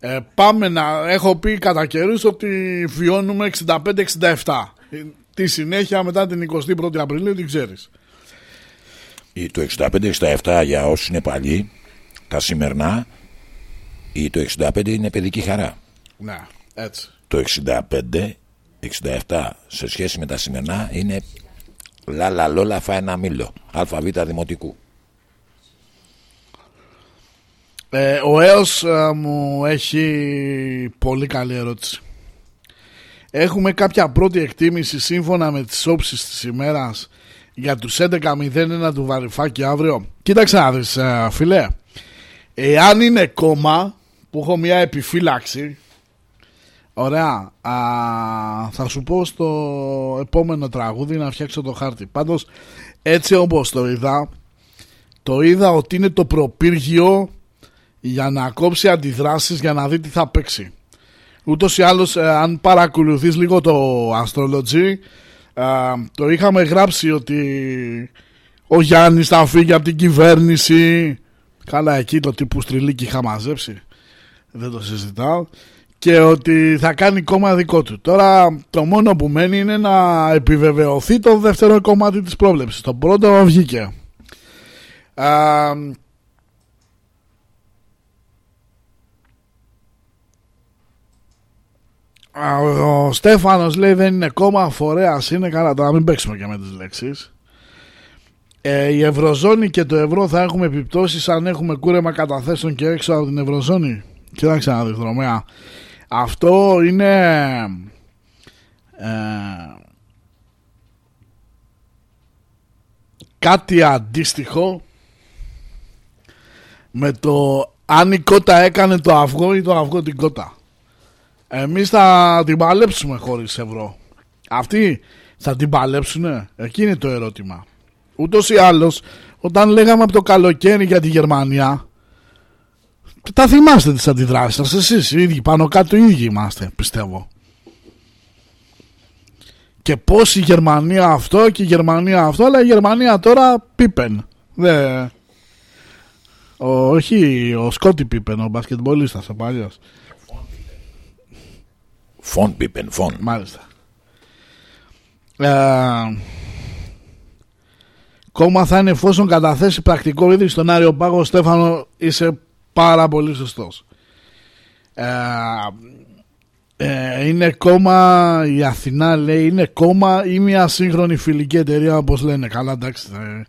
Ε, πάμε να. Έχω πει κατά καιρούς ότι βιώνουμε 65-67. Ε, Τη συνέχεια μετά την 21η Απριλίου την ξέρεις. Ή Το 65-67 για όσους είναι παλιοί, τα σημερινά, ή το 65 είναι παιδική χαρά. Ναι, έτσι. Το 65-67 σε σχέση με τα σημερινά είναι λάλα λόλα φά ένα μήλο. ΑΒ δημοτικού. Ε, ο Έος ε, μου έχει πολύ καλή ερώτηση. Έχουμε κάποια πρώτη εκτίμηση σύμφωνα με τις όψεις της ημέρας για τους 11.01 του Βαρυφάκη αύριο; Κοίταξε να δεις ε, φίλε. Εάν είναι κόμμα που έχω μια επιφύλαξη Ωραία. Α, Θα σου πω στο επόμενο τραγούδι να φτιάξω το χάρτη. Πάντως έτσι όπως το είδα Το είδα ότι είναι το προπύργιο για να κόψει αντιδράσεις για να δει τι θα παίξει. Ούτως ή άλλως ε, αν παρακολουθείς λίγο το Astrology ε, το είχαμε γράψει ότι ο Γιάννης θα φύγει από την κυβέρνηση. Καλά εκεί το τύπου στριλίκι είχα μαζέψει. Δεν το συζητάω και ότι θα κάνει κόμμα δικό του. Τώρα το μόνο που μένει είναι να επιβεβαιωθεί το δεύτερο κομμάτι της πρόβλεψης. Το πρώτο βγήκε. Α, Α, Ο Στέφανος λέει δεν είναι κόμμα φορέας είναι καλά τώρα μην παίξουμε και με τις λέξεις ε, η Ευρωζώνη και το ευρώ θα έχουμε επιπτώσεις αν έχουμε κούρεμα καταθέσεων και έξω από την Ευρωζώνη κοίταξε να δεις δρομέα αυτό είναι ε, κάτι αντίστοιχο με το αν η κότα έκανε το αυγό ή το αυγό την κότα εμείς θα την παλέψουμε χωρίς ευρώ. Αυτοί θα την παλέψουνε; Εκεί είναι το ερώτημα. Ούτως ή άλλως, όταν λέγαμε από το καλοκαίρι για τη Γερμανία, τα θυμάστε τις αντιδράσεις σας εσείς οι ίδιοι, πάνω κάτω οι ίδιοι είμαστε, πιστεύω. Και πώς η Γερμανία αυτό και η Γερμανία αυτό, αλλά η Γερμανία τώρα πίπεν. Δε... Ο, όχι, ο Σκότι πίπεν, ο μπασκετμπολίστας, ο παλιός. Φων πίπεν, φων. Μάλιστα. Ε, κόμμα θα είναι εφόσον καταθέσει πρακτικό είδη στον Άριο Πάγο Στέφανο είσαι πάρα πολύ σωστός. Ε, ε, είναι κόμμα η Αθηνά λέει είναι κόμμα ή μια σύγχρονη φιλική εταιρεία όπως λένε. Καλά εντάξει ε,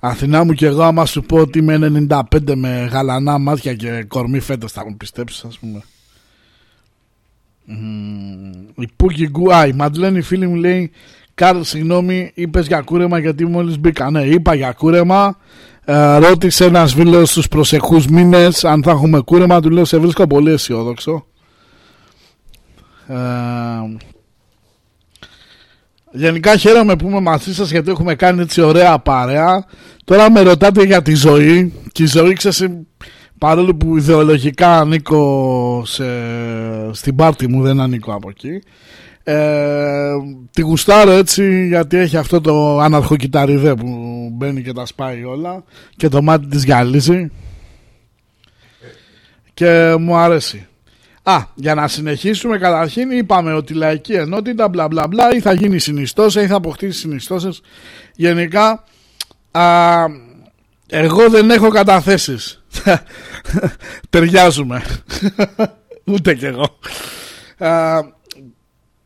Αθηνά μου και εγώ άμα σου πω ότι είμαι 95 με γαλανά μάτια και κορμί φέτος θα μου πιστέψεις ας πούμε. Η Πούκι Γκου, α, η Μαντλέν η φίλη μου λέει Καρλ συγγνώμη είπες για κούρεμα γιατί μόλις μπήκα Ναι είπα για κούρεμα ε, Ρώτησε ένας φίλος στους προσεχούς μήνες Αν θα έχουμε κούρεμα. Του λέω σε βρίσκω πολύ αισιόδοξο ε, Γενικά χαίρομαι που είμαι μαζί σας γιατί έχουμε κάνει έτσι ωραία παρέα. Τώρα με ρωτάτε για τη ζωή Και η ζωή ξέρεις παρόλο που ιδεολογικά ανήκω σε, στην πάρτη μου δεν ανήκω από εκεί ε, τη γουστάρω έτσι γιατί έχει αυτό το αναρχοκυταριδέ που μπαίνει και τα σπάει όλα και το μάτι της γυαλίζει. Και μου αρέσει. Α, για να συνεχίσουμε καταρχήν είπαμε ότι η λαϊκή ενότητα μπλα μπλα μπλα ή θα γίνει συνιστόσα ή θα αποκτήσει συνιστώσεις γενικά α, εγώ δεν έχω καταθέσεις. Ταιριάζουμε. Ούτε κι εγώ. Α,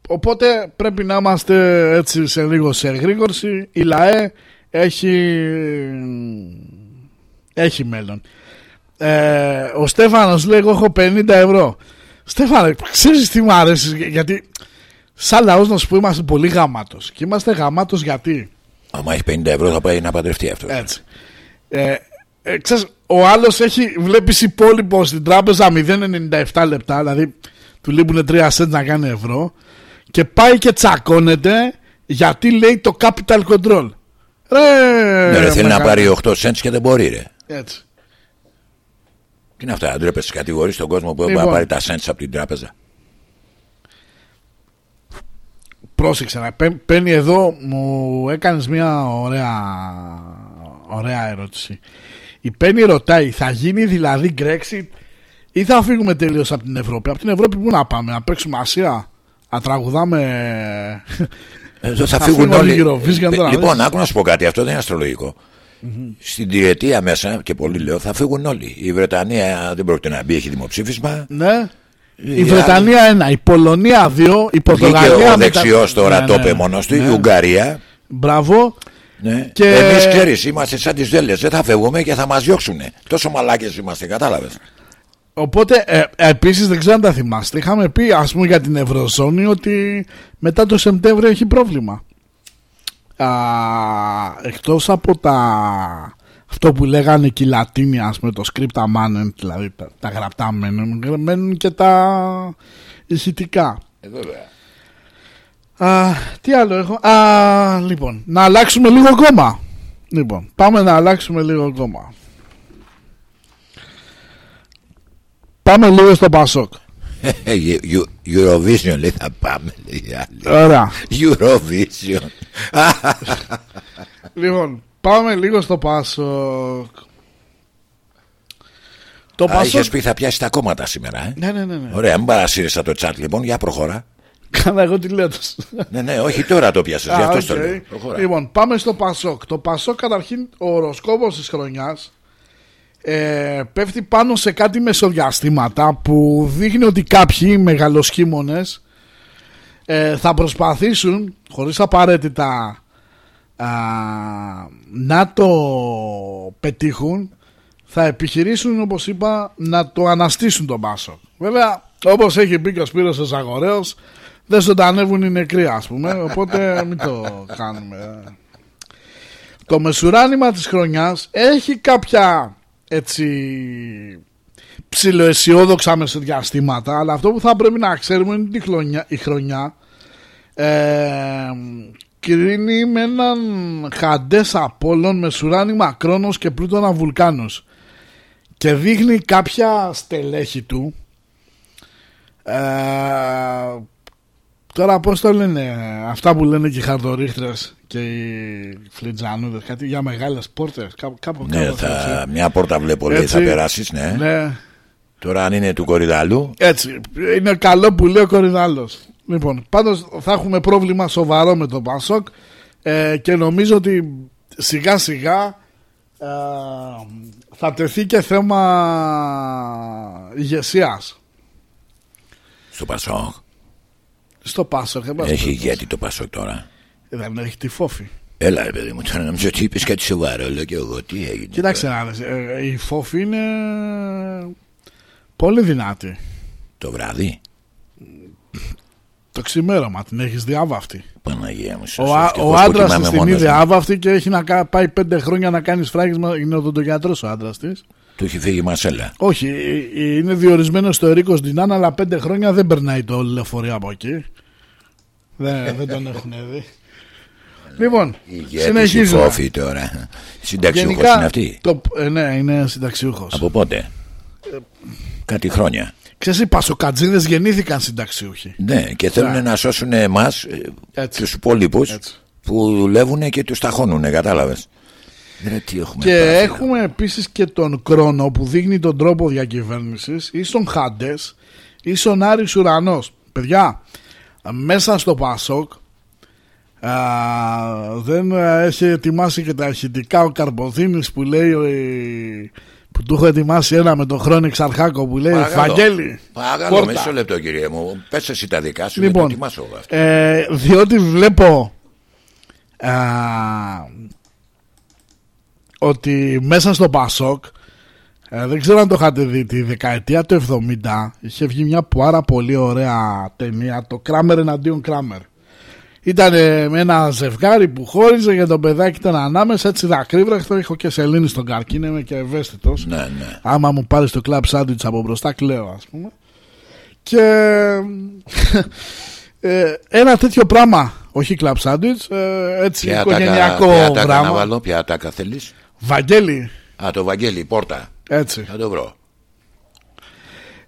οπότε πρέπει να είμαστε έτσι σε λίγο σε εγρήγορση. Η ΛΑΕ έχει έχει μέλλον. Ε, ο Στέφανος λέει εγώ έχω 50 ευρώ Στέφανε ξέρεις τι μου αρέσει γιατί σαν λαός να σου πω είμαστε πολύ γαμάτος. Και είμαστε γαμάτος γιατί; Άμα έχει 50 ευρώ θα πάει να παντρευτεί αυτό. έτσι. Ε, ε, ξέρεις, ο άλλος έχει βλέπεις υπόλοιπο στην τράπεζα 0,97 λεπτά δηλαδή του λείπουν 3 cents να κάνει ευρώ και πάει και τσακώνεται γιατί λέει το capital control ρε, Ναι, ρε, θέλει να μεγάλε. πάρει 8 cents και δεν μπορεί, ρε. έτσι Τι είναι αυτά, δεν τρέπεσαι κατηγορεί στον κόσμο που δεν Λοιπόν. μπορεί να πάρει τα cents από την τράπεζα. Πρόσεξε να παί- παίρνει εδώ μου έκανες μια ωραία ωραία ερώτηση η Πέννη ρωτάει θα γίνει δηλαδή Brexit ή θα φύγουμε τελείως από την Ευρώπη; Από την Ευρώπη πού να πάμε να παίξουμε Ασία; Να τραγουδάμε Εδώ θα Θα φύγουν φύγουν όλοι. όλοι Eurovision, Ε, τώρα, Λοιπόν, δες. άκου να σου πω κάτι, αυτό δεν είναι αστρολογικό. Στην τριετία μέσα, και πολύ λέω, θα φύγουν όλοι. Η Βρετανία δεν πρόκειται να μπει, έχει δημοψήφισμα. ναι η Οι Βρετανία ένα, η Πολωνία δύο, η Βγήκε Πορτογαλία ο μετα- δεξιός τώρα, Ναι, το ναι, είπε μόνος του. ναι. Η Ουγγαρία. Μπράβο Ναι. Και- Εμείς ξέρεις, είμαστε σαν τις δέλες. Δεν θα φεύγουμε και θα μας διώξουν. Τόσο μαλάκες είμαστε, κατάλαβες. Οπότε, ε, επίσης, δεν ξέρω αν τα θυμάστε, είχαμε πει ας πούμε για την Ευρωζώνη ότι μετά το Σεπτέμβριο έχει πρόβλημα. Α, εκτός από τα αυτό που λέγανε και οι Λατίνοι ας πούμε το scripta manent δηλαδή τα, τα γραπτά μένουν μένουν και τα ηχητικά Ε, βέβαια. Α, τι άλλο έχω; Α, λοιπόν, να αλλάξουμε λίγο κόμμα Λοιπόν, πάμε να αλλάξουμε λίγο κόμμα Πάμε λίγο στο Πασόκ Ε, Eu- Eurovision λέει θα πάμε. λέει η άλλη. Ωραία Eurovision. Λοιπόν, πάμε λίγο στο Πασόκ Το Α, Πασόκ είχες πει θα πιάσει τα κόμματα σήμερα. Ε; Ναι, ναι, ναι, ναι. Ωραία, μην παρασύρεσαι το chat λοιπόν, για προχώρα. Κάνα εγώ τι λέω τους. ναι, ναι, όχι τώρα το πιάσες, γι' Α, αυτό οκ. το λέω. Προχώρα. Λοιπόν, πάμε στο Πασόκ. Το Πασόκ, καταρχήν, ο οροσκόπος της χρονιάς ε, πέφτει πάνω σε κάτι μεσοδιαστήματα που δείχνει ότι κάποιοι μεγαλοσχήμονες ε, θα προσπαθήσουν, χωρίς απαραίτητα α, να το πετύχουν, θα επιχειρήσουν, όπως είπα, να το αναστήσουν τον Πασόκ. Βέβαια, όπως έχει πει και ο Σπύρος ο Ζαγορέος, δεν ζωντανεύουν οι νεκροί, ας πούμε, οπότε μην το κάνουμε. Το μεσουράνημα της χρονιάς έχει κάποια έτσι ψιλοαισιόδοξα μεσοδιαστήματα αλλά αυτό που θα πρέπει να ξέρουμε είναι ότι η χρονιά, η χρονιά. Ε, κρίνει με έναν χαντές Απόλλων μεσουράνημα Κρόνος και Πλούτονα Βουλκάνος. Και δείχνει κάποια στελέχη του. Ε, Τώρα πώς το λένε αυτά που λένε και οι χαρτορίχτρες και οι φλιτζανούδες κάτι για μεγάλες πόρτες κάπου, κάπου, Ναι, κάπως θα, έτσι. μια πόρτα βλέπω λέει Έτσι. θα περάσεις, ναι. ναι. Τώρα αν είναι του κορυδαλού, Έτσι, είναι καλό που λέει ο Κορυδάλος. Λοιπόν, πάντως θα έχουμε πρόβλημα σοβαρό με τον Πασόκ ε, και νομίζω ότι σιγά σιγά ε, θα τεθεί και θέμα ηγεσίας στο Πασόκ. Στο Πασόκ. εν πάση Έχει περιπτώσει. ηγέτη το Πασόκ τώρα. Δεν έχει τη φόφη. Έλα ρε παιδί μου, τώρα νομίζω ότι είπες κάτι σοβαρό, λέω και εγώ, τι έγινε. Κοίταξε να δεις, ε, η φόφη είναι πολύ δυνατή. Το βράδυ, Το ξημέρωμα την έχεις διάβαυτη. Παναγία μου, Ο, α- ο άντρας της την είδε άβαυτη και έχει να κα- πάει πέντε χρόνια να κάνει σφράγισμα. Είναι οδοντογιατρός ο άντρας της. Του έχει φύγει η Μασέλα. Όχι, ε, ε, είναι διορισμένο στο Ερίκος Ντινάν, αλλά πέντε χρόνια δεν περνάει το λεωφορείο από εκεί. Δεν, δεν τον έχουν δει. Λοιπόν, Ηγέτης η συνεχίζω. Φόφη τώρα. Συνταξιούχος είναι αυτή. Το, ε, ναι, είναι συνταξιούχος. Από πότε; κάτι χρόνια. Ξέρεις οι πασοκατζίδες γεννήθηκαν συνταξιούχοι. Ναι, και θέλουν να σώσουν εμάς, Έτσι. τους υπόλοιπους Έτσι. που δουλεύουν και τους ταχώνουν, κατάλαβες. Δεν τι έχουμε Και πάθει, έχουμε επίσης και τον Κρόνο που δείχνει τον τρόπο διακυβέρνησης ή στον Χάντες ή στον Άρης Ουρανός. Παιδιά, μέσα στο Πασόκ α, δεν α, έχει ετοιμάσει και τα ηχητικά ο Καρποθήνης που λέει ε, που του έχω ετοιμάσει ένα με τον Χρόνο Εξαρχάκο που λέει Παρακαλώ. Βαγγέλη Παρακαλώ, πόρτα». μισό λεπτό κύριε μου. Πες εσύ τα δικά σου, Λοιπόν, λοιπόν, το ετοιμάσω εγώ αυτό. Ε, διότι βλέπω α, ότι μέσα στο Πασόκ ε, δεν ξέρω αν το είχατε δει τη δεκαετία του 70 είχε βγει μια πάρα πολύ ωραία ταινία το Κράμερ εναντίον Κράμερ ήταν με ένα ζευγάρι που χώριζε και το παιδάκι ήταν ανάμεσα έτσι δακρύβραχτο έχω και σελήνη στον καρκίνο είμαι και ευαίσθητος Ναι, ναι. άμα μου πάρεις το κλαμπ σάντουιτς από μπροστά κλαίω ας πούμε και ε, ένα τέτοιο πράγμα όχι κλαμπ σάντουιτς ε, έτσι Ποια ατάκα, οικογενειακό ποια ατάκα να πράγμα βάλω, ποια ατάκα θέλεις; Βαγγέλη Α, το Βαγγέλη, πόρτα. έτσι Θα το βρω.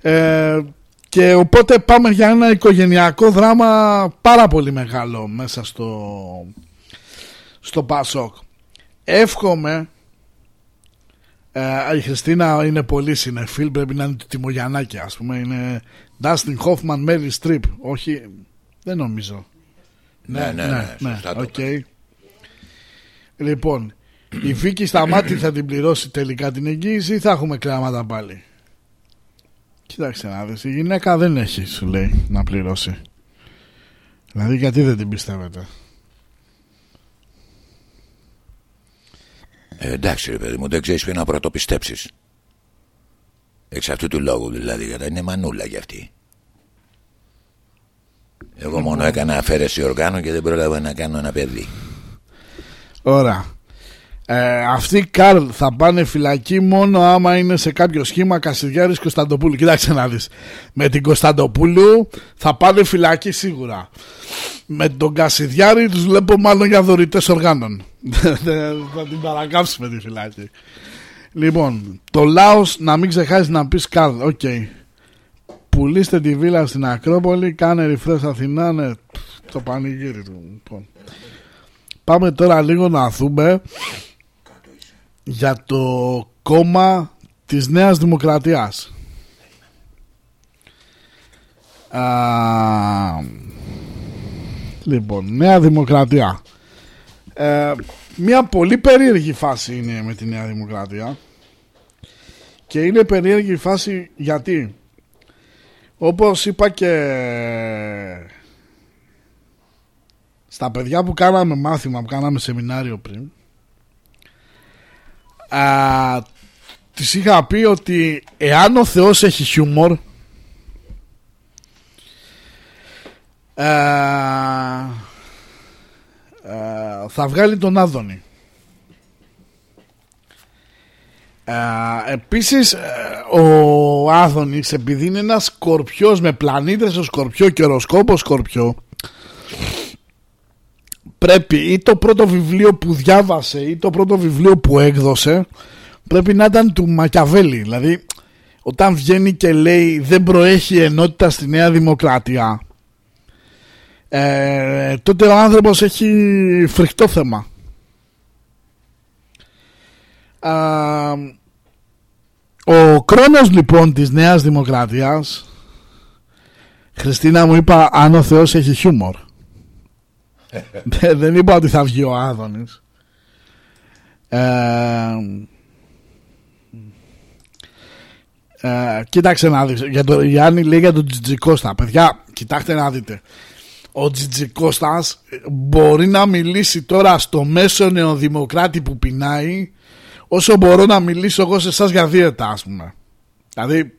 ε, και οπότε πάμε για ένα οικογενειακό δράμα πάρα πολύ μεγάλο μέσα στο στο Πασόκ εύχομαι ε, η Χριστίνα είναι πολύ συνεφίλ πρέπει να είναι του Τιμογιαννάκη ας πούμε είναι Dustin Hoffman, Meryl Streep όχι δεν νομίζω Ναι, ναι, ναι, σωστά το οκ. Λοιπόν, η Βίκη Σταμάτη θα την πληρώσει τελικά την εγγύηση ή θα έχουμε κλάματα πάλι. Κοίταξε να δεις, η γυναίκα δεν έχει σου λέει να πληρώσει. Δηλαδή γιατί δεν την πιστεύετε; Ε, εντάξει ρε παιδί μου, δεν ξέρεις ποιο να πρωτοπιστέψεις. Εξ αυτού του λόγου δηλαδή, γιατί είναι μανούλα για αυτή. Εγώ μόνο έκανα αφαίρεση οργάνων και δεν πρόλαβα να κάνω ένα παιδί. Ωραία. Ε, αυτοί Καρλ θα πάνε φυλακή μόνο άμα είναι σε κάποιο σχήμα Κασιδιάρης Κωνσταντοπούλου. Κοίταξε να δεις. Με την Κωνσταντοπούλου θα πάνε φυλακή σίγουρα. Με τον Κασιδιάρη τους βλέπω μάλλον για δωρητές οργάνων. θα την παρακάμψουμε τη φυλακή. Λοιπόν, το Λάος να μην ξεχάσεις να πεις Καρλ. Οκ. Πουλήστε τη βίλα στην Ακρόπολη, κάνε refresh Αθηνά, ναι, το πανηγύρι του. Λοιπόν. Πάμε τώρα λίγο να δούμε για το κόμμα της Νέας Δημοκρατίας. Α, λοιπόν, Νέα Δημοκρατία. Ε, μια πολύ περίεργη φάση είναι με τη Νέα Δημοκρατία. Και είναι περίεργη η φάση γιατί όπως είπα και στα παιδιά που κάναμε μάθημα, που κάναμε σεμινάριο πριν α, της είχα πει ότι εάν ο Θεός έχει χιούμορ α, α, θα βγάλει τον Άδωνη. Α, επίσης ε, ο Άδωνης επειδή είναι ένας σκορπιός με πλανήτες στο σκορπιό και οροσκόπος σκορπιό πρέπει ή το πρώτο βιβλίο που διάβασε ή το πρώτο βιβλίο που έκδοσε πρέπει να ήταν του Μακιαβέλη. Δηλαδή όταν βγαίνει και λέει δεν προέχει ενότητα στη Νέα Δημοκρατία ε, τότε ο άνθρωπος έχει φρικτό θέμα. Α, ο χρόνος λοιπόν της Νέας Δημοκρατίας Χριστίνα μου είπα αν ο Θεός έχει χιούμορ Δεν- Δεν είπα ότι θα βγει ο Άδωνης ε, ε, Κοίταξε να δεις για το, Γιάννη λέει για τον Τζιτζικώστα Παιδιά κοιτάξτε να δείτε Ο Τζιτζικώστας μπορεί να μιλήσει τώρα στο μέσο νεοδημοκράτη που πεινάει όσο μπορώ να μιλήσω εγώ σε εσάς για δίαιτα, ας πούμε. Δηλαδή,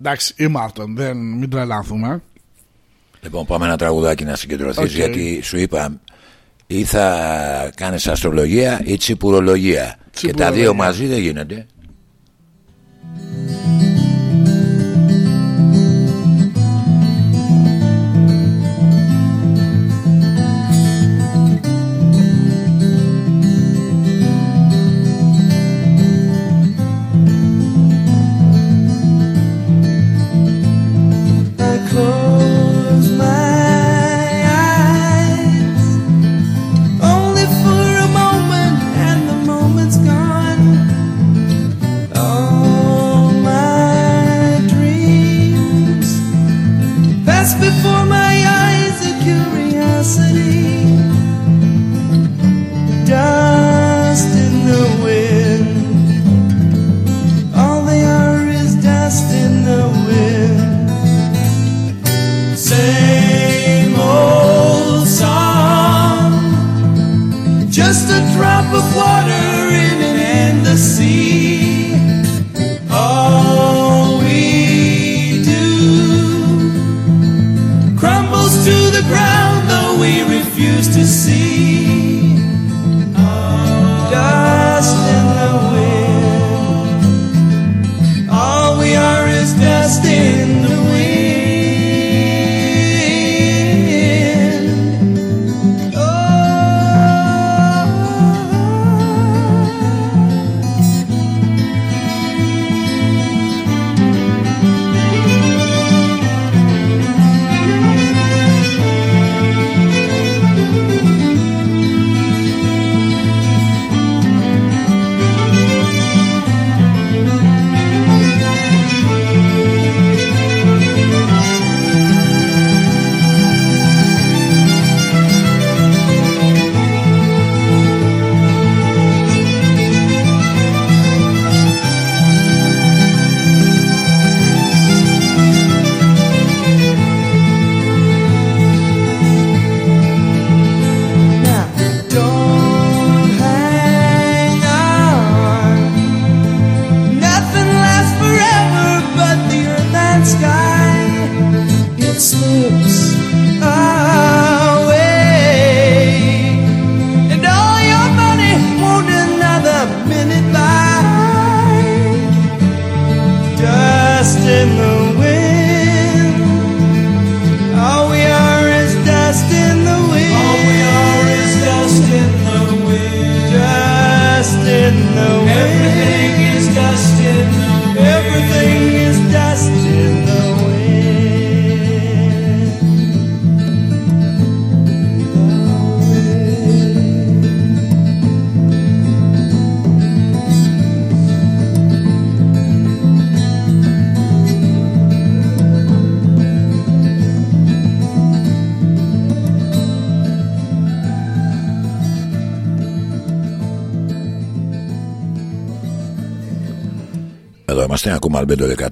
εντάξει, είμαι αυτόν, δεν, μην τρελαθούμε. Λοιπόν, πάμε ένα τραγουδάκι να συγκεντρωθείς Οκ. γιατί σου είπα ή θα κάνεις αστρολογία ή τσιπουρολογία. Και τα Τσιπουρολογία. δύο μαζί δεν γίνεται.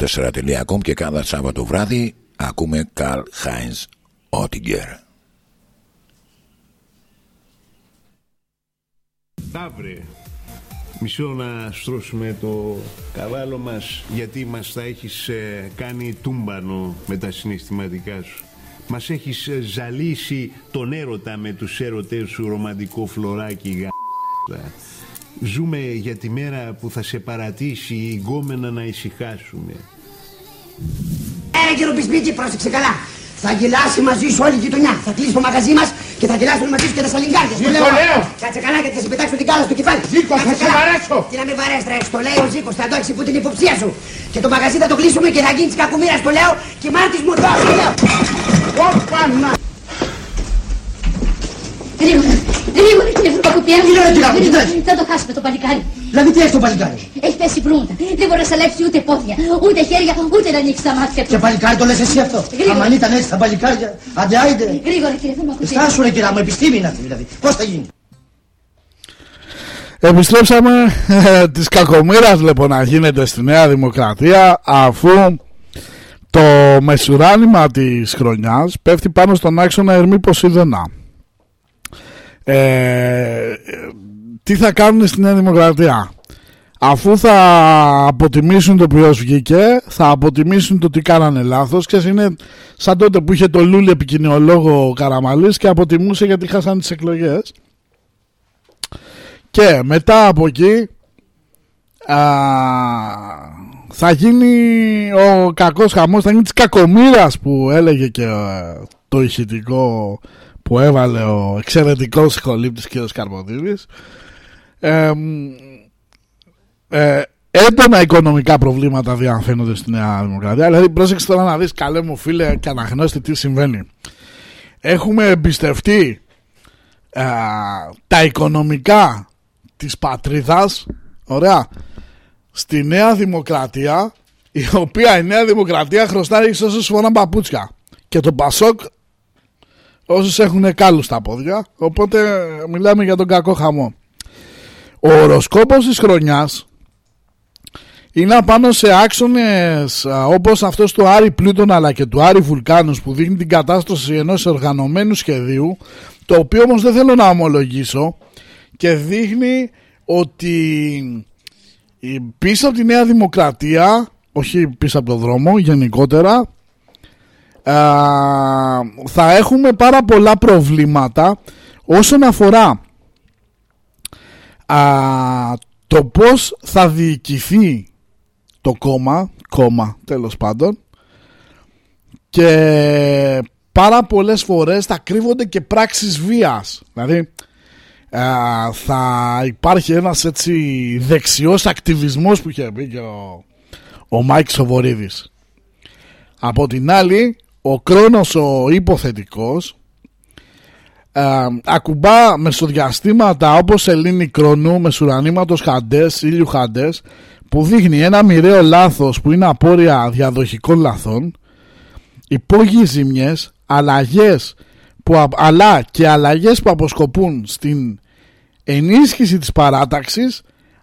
Radio4.com και κάθε Σάββατο βράδυ ακούμε Καρλ Χάινς Ότιγκερ. Αύριο μισό να στρώσουμε το καβάλο μας γιατί μας θα έχεις ε, κάνει τούμπανο με τα συναισθηματικά σου. Μας έχεις ε, ζαλίσει τον έρωτα με τους έρωτες σου ρομαντικό φλωράκι για. Ζούμε για τη μέρα που θα σε παρατήσει η γκόμενα να ησυχάσουμε. Ε, κύριο Μπισμπίκη, πρόσεξε καλά. Θα γελάσει μαζί σου όλη η γειτονιά. Θα κλείσει το μαγαζί μας και θα γελάσουν μαζί σου και τα σαλιγκάρια. Ζήκο, λέω. Κάτσε καλά γιατί θα σε πετάξω την κάλα στο κεφάλι. Ζήκο, Κάτσε θα σε καλά. βαρέσω. Τι να με βαρέσει, ρε. Το λέει ο Ζήκο, θα το έχει που την υποψία σου. Και το μαγαζί θα το κλείσουμε και θα γίνει της κακομοίρας, το λέω. Και μάρτη μου το το λέω. Όπα να. Γρήγορα, γρήγορα κύριε Φρουπακουπιά. Τι λέω, κύριε μου, τι θες? Θα το χάσουμε το παλικάρι. Δηλαδή τι έχει το παλικάρι. Έχει πέσει βρούματα. Δεν μπορεί να σαλέψει ούτε πόδια, ούτε χέρια, ούτε να ανοίξει τα μάτια του. Και παλικάρι το λε εσύ αυτό. Γρήγορα. Αν ήταν έτσι τα παλικάρια. Άντε, άιντε. Γρήγορα κύριε Φρουπακουπιά. Στάσου ρε κυρία μου, επιστήμη είναι αυτή δηλαδή. Πώ θα γίνει. Επιστρέψαμε ε, της κακομήρας λοιπόν να γίνεται στη Νέα Δημοκρατία αφού το μεσουράνημα της χρονιάς πέφτει πάνω στον άξονα Ερμή Ποσειδονά. Ε, τι θα κάνουν στη Νέα Δημοκρατία; Αφού θα αποτιμήσουν το ποιος βγήκε θα αποτιμήσουν το τι κάνανε λάθος. Και είναι σαν τότε που είχε το Λούλη επικοινωνιολόγο ο Καραμαλής και αποτιμούσε γιατί χάσαν τις εκλογές. Και μετά από εκεί α, θα γίνει ο κακός χαμός, θα γίνει της κακομήρας που έλεγε και ε, το ηχητικό που έβαλε ο εξαιρετικός σχολήπτης κ. Καρποδίδης. Ε, μ, ε, έντονα οικονομικά προβλήματα διαφαίνονται στη Νέα Δημοκρατία. Δηλαδή, πρόσεξε τώρα να δεις, καλέ μου φίλε και αναγνώστη τι συμβαίνει. Έχουμε εμπιστευτεί α, τα οικονομικά της πατρίδας ωραία στη Νέα Δημοκρατία η οποία η Νέα Δημοκρατία χρωστάει εις όσους φοράν παπούτσια και το Πασόκ όσους έχουν κάλους στα πόδια οπότε μιλάμε για τον κακό χαμό. Ο οροσκόπος της χρονιάς είναι απάνω σε άξονες α, όπως αυτός του Άρη Πλούτων αλλά και του Άρη Βουλκάνους που δείχνει την κατάσταση ενός οργανωμένου σχεδίου το οποίο όμως δεν θέλω να ομολογήσω και δείχνει ότι η- πίσω από τη Νέα Δημοκρατία όχι πίσω από το δρόμο γενικότερα α, θα έχουμε πάρα πολλά προβλήματα όσον αφορά α, το πώς θα διοικηθεί το κόμμα, κόμμα τέλος πάντων και πάρα πολλές φορές θα κρύβονται και πράξεις βίας. Δηλαδή α, θα υπάρχει ένας έτσι δεξιός ακτιβισμός που είχε πει και ο, ο Μάκης Βορίδης. Από την άλλη ο Κρόνος ο υποθετικός ε, ακουμπά μεσοδιαστήματα όπως σελήνη κρόνου μεσουρανήματος Hades, ήλιου Hades που δείχνει ένα μοιραίο λάθος που είναι απόρροια διαδοχικών λαθών υπόγειες ζημιές αλλαγές που, α- αλλά και αλλαγές που αποσκοπούν στην ενίσχυση της παράταξης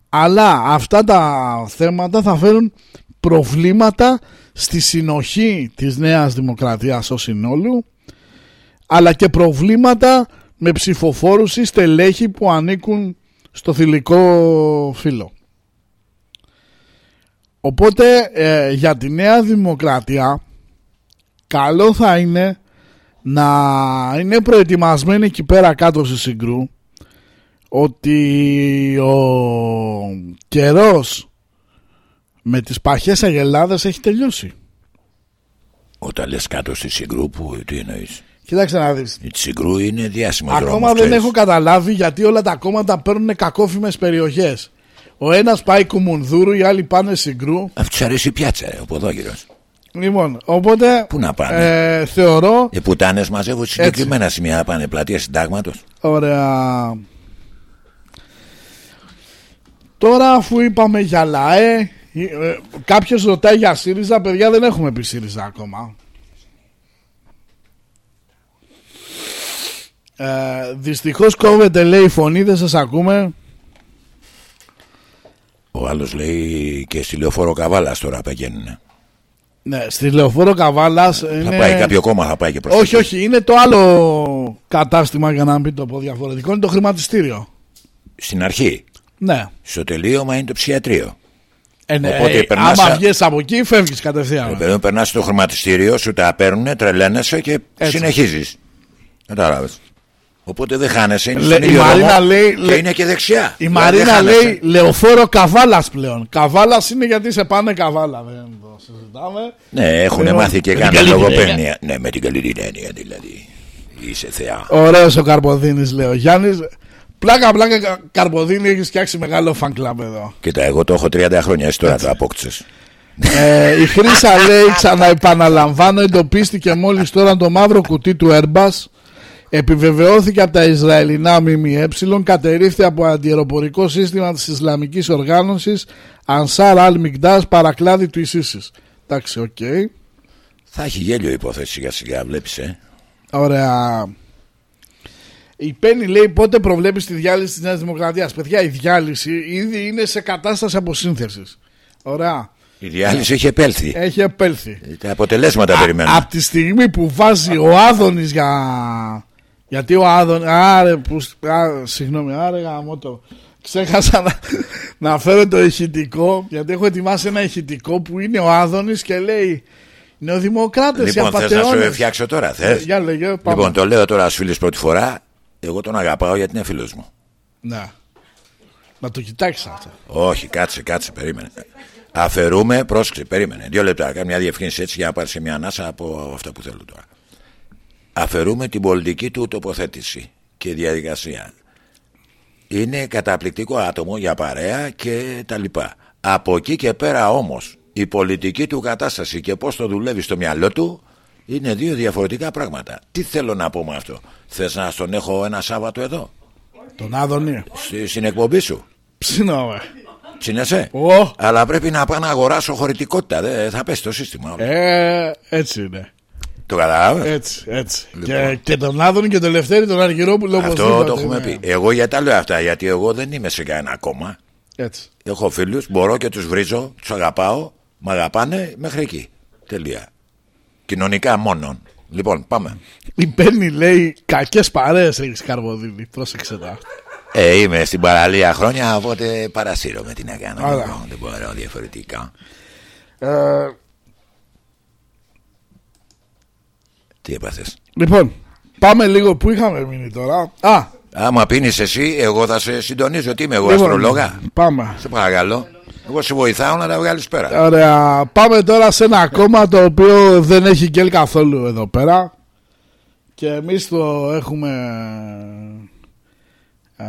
αλλά αυτά τα θέματα θα φέρουν προβλήματα στη συνοχή της Νέας Δημοκρατίας ως συνόλου αλλά και προβλήματα με ψηφοφόρους ή στελέχη που ανήκουν στο θηλυκό φύλλο. Οπότε ε, για τη Νέα Δημοκρατία καλό θα είναι να είναι προετοιμασμένοι εκεί πέρα κάτω στη Συγκρού ότι ο καιρός με τις παχές αγελάδες έχει τελειώσει. Όταν λες κάτω στη Συγκρού, που, τι εννοείς; Κοίταξε να δεις. Η Συγκρού είναι διάσημος Ακόμα δεν έχω καταλάβει γιατί όλα τα κόμματα παίρνουν κακόφημες περιοχές. Ο ένας πάει Κουμουνδούρου, οι άλλοι πάνε Συγκρού. Αυτό τους αρέσει η πιάτσα, ρε, ο ποδόγυρος. Λοιπόν, οπότε Πού να πάνε; ε, θεωρώ Οι πουτάνες μαζεύουν σε συγκεκριμένα σημεία να πάνε πλατεία συντάγματος. Ωραία. Τώρα αφού είπαμε για ΛΑΕ, ε, κάποιος ρωτάει για ΣΥΡΙΖΑ, παιδιά δεν έχουμε πει ΣΥΡΙΖΑ ακόμα. Ε, δυστυχώς κόβεται λέει η φωνή, δεν σας ακούμε. Ο άλλος λέει και στη λεωφόρο Καβάλας τώρα πηγαίνουν. Ναι, στη Λεωφόρο Καβάλας Θα είναι... πάει κάποιο κόμμα, θα πάει και προς Όχι, εκεί. όχι, είναι το άλλο κατάστημα για να μην το πω διαφορετικό, είναι το χρηματιστήριο. Στην αρχή. Ναι. Στο τελείωμα είναι το ψυχιατρίο. Ε, ναι, Οπότε ε, περνάς άμα α- βγες από εκεί φεύγεις κατευθείαν. Ε, παιδί, περνάς στο χρηματιστήριο, σου τα παίρνουν, τρελαίνεσαι και Έτσι. συνεχίζεις. Κατάλαβες. Οπότε δεν χάνεσαι. Είναι Λέ- στον η ίδιο Μαρίνα δρόμο λέει- και λέ- είναι και δεξιά. Η Δηλαδή Μαρίνα δεν χάνεσαι. λέει λεωφόρο καβάλας πλέον. Καβάλας είναι γιατί σε πάνε καβάλα. Δεν το συζητάμε. Ναι, έχουν Λοιπόν, μάθει και με την κάνουν καλή την λογοπαίγνια. Ναι, με την καλή την έννοια δηλαδή. Είσαι θεά. Ωραίος ο Καρποδίνης, λέει ο Γιάννης. Πλάκα, πλάκα, Κα- Καρποδίνη, έχεις φτιάξει μεγάλο fan club εδώ. Κοίτα, εγώ το έχω 30 χρόνια, εσύ τώρα το απόκτησες. ε, η Χρύσα λέει, ξαναεπαναλαμβάνω, εντοπίστηκε μόλις τώρα το μαύρο κουτί του Airbus. Επιβεβαιώθηκε από τα Ισραηλινά ΜΜΕ, κατερρίφθη από αντιαεροπορικό σύστημα της Ισλαμικής Οργάνωσης Ansar al-Maqdis παρακλάδι του ISIS. Εντάξει, οκ. Θα έχει γέλιο η υπόθεση σιγά σιγά, βλέπεις, ε. Ωραία. Η Πέννη λέει πότε προβλέπεις τη διάλυση της Νέας Δημοκρατίας; Παιδιά, η διάλυση ήδη είναι σε κατάσταση αποσύνθεσης. Ωραία. Η διάλυση έχει επέλθει. Έχει επέλθει. Τα αποτελέσματα περιμένουμε. Από τη στιγμή που βάζει ο Άδωνης για... Γιατί ο Άδωνης... Άρε, που... Α, συγγνώμη, άρε γαμώτο. Ξέχασα να, να φέρω το ηχητικό, γιατί έχω ετοιμάσει ένα ηχητικό που είναι ο Άδωνης και λέει Νεοδημοκράτες, οι Λοιπόν, θες να σου απατεώνες. φτιάξω τώρα, θες; Για λέγε, πάμε. Λοιπόν, το λέω τώρα στους φίλους πρώτη φορά. Εγώ τον αγαπάω γιατί είναι φίλος μου. Ναι. Να το κοιτάξεις αυτό. Όχι, κάτσε, κάτσε, περίμενε. Αφαιρούμε, πρόσεξε, περίμενε. Δύο λεπτά, κάνω μια διευκρίνηση έτσι για να πάρεις μια ανάσα από αυτά που θέλω τώρα. Αφαιρούμε την πολιτική του τοποθέτηση και διαδικασία. Είναι καταπληκτικό άτομο για παρέα και τα λοιπά. Από εκεί και πέρα όμως η πολιτική του κατάσταση και πώς το δουλεύει στο μυαλό του είναι δύο διαφορετικά πράγματα. Τι θέλω να πω με αυτό; Θες να στον έχω ένα Σάββατο εδώ, Τον Άδωνη. στη- στην εκπομπή σου. Ψήνομαι. Ψήνεσαι; Ω. Αλλά πρέπει να πάω να αγοράσω χωρητικότητα. Δεν θα πέσει το σύστημα. όλο. Ε, έτσι είναι. Το καταλάβες; Έτσι, έτσι. Και, και τον Άδωνη και τον Ελευθέρη, τον Αργυρόπουλο Αυτό οπωσδήποτε, το έχουμε ναι. πει. Εγώ γιατί τα λέω αυτά, γιατί εγώ δεν είμαι σε κανένα κόμμα. Έτσι. Έχω φίλους, μπορώ και τους βρίζω, τους αγαπάω, με αγαπάνε μέχρι εκεί. Τελεία. Κοινωνικά μόνον. Λοιπόν, πάμε. Η Πέννη λέει κακές παρέες έχει καρβοδίνη. Πρόσεξε τα. Ε, είμαι στην παραλία χρόνια, οπότε παρασύρω με τι να κάνω. Ωραία. Λοιπόν, δεν μπορώ διαφορετικά. Ε, Τι έπαθες; λοιπόν, πάμε λίγο που είχαμε μείνει τώρα; Α, Άμα πίνεις εσύ, εγώ θα σε συντονίζω. Τι είμαι εγώ, λοιπόν, αστρολόγα; Πάμε. Σε παρακαλώ. Εγώ σε βοηθάω να τα βγάλεις πέρα. Ωραία. Πάμε τώρα σε ένα κόμμα το οποίο δεν έχει γκέλ καθόλου εδώ πέρα. Και εμείς το έχουμε ε,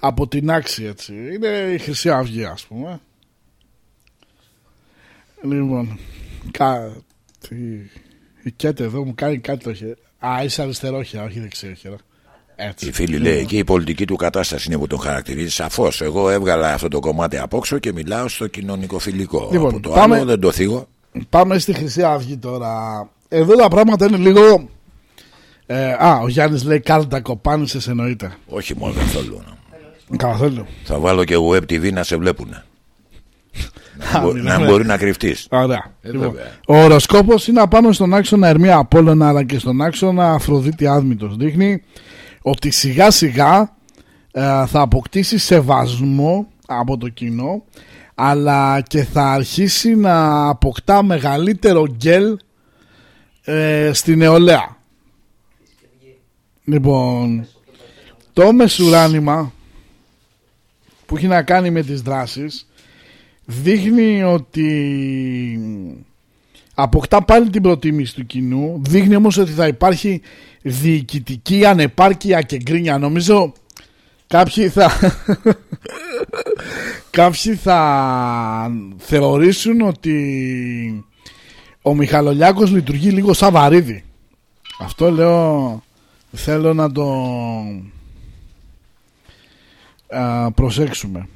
από την άξη έτσι. Είναι η Χρυσή Αυγή ας πούμε. Λοιπόν, κάτι... Η Κέτε εδώ μου κάνει κάτι το χέρι. Α, είσαι αριστερόχειρα, όχι δεξιόχειρα. Έτσι. Η φίλη λέει εκεί η πολιτική του κατάσταση είναι που τον χαρακτηρίζει. Σαφώς. Εγώ έβγαλα αυτό το κομμάτι απόξω και μιλάω στο κοινωνικό φιλικό. Λοιπόν, Από το πάμε- άλλο δεν το θίγω. Πάμε στη Χρυσή Αυγή τώρα. Εδώ τα πράγματα είναι λίγο. Ε, α, ο Γιάννης λέει κάρτα κοπάνισες εννοείται. Όχι μόνο καθόλου. Καθόλου. Θα βάλω και web TV να σε βλέπουν. να, μπο- μιλάμε. να μπορεί να κρυφτείς. Ωραία. Ε, Λοιπόν, βέβαια. ο οροσκόπος είναι απάνω στον άξονα Ερμία Απόλλωνα αλλά και στον άξονα Αφροδίτη Άδμητος. Δείχνει ότι σιγά σιγά ε, θα αποκτήσει σεβασμό από το κοινό αλλά και θα αρχίσει να αποκτά μεγαλύτερο γκέλ ε, στη νεολαία. Λοιπόν, το μεσουράνημα που έχει να κάνει με τις δράσεις δείχνει ότι αποκτά πάλι την προτίμηση του κοινού δείχνει όμως ότι θα υπάρχει διοικητική ανεπάρκεια και γκρίνια. Νομίζω κάποιοι θα κάποιοι θα θεωρήσουν ότι ο Μιχαλολιάκος λειτουργεί λίγο σαν βαρύδι. Αυτό λέω θέλω να το α, προσέξουμε.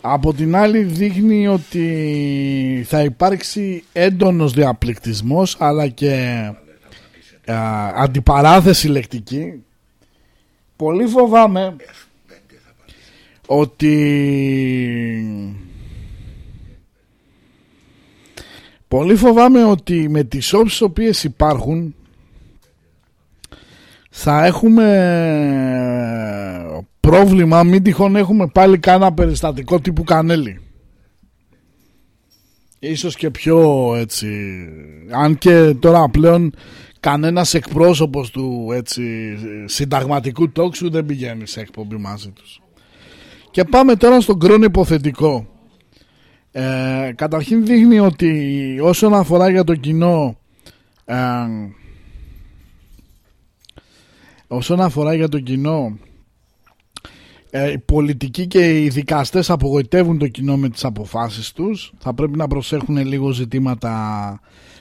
Από την άλλη δείχνει ότι θα υπάρξει έντονος διαπληκτισμός αλλά και α, αντιπαράθεση λεκτική. Πολύ φοβάμαι ότι πολύ φοβάμαι ότι με τις όψεις οποίες υπάρχουν θα έχουμε πρόβλημα μην τυχόν έχουμε πάλι κάνα περιστατικό τύπου κανέλη ίσως και πιο έτσι αν και τώρα πλέον κανένας εκπρόσωπος του έτσι συνταγματικού τόξου δεν πηγαίνει σε εκπομπή μαζί τους. Και πάμε τώρα στον κρόνο υποθετικό. Ε, καταρχήν δείχνει ότι όσον αφορά για το κοινό ε, όσον αφορά για το κοινό ε, οι πολιτικοί και οι δικαστές απογοητεύουν το κοινό με τις αποφάσεις τους. Θα πρέπει να προσέχουν λίγο ζητήματα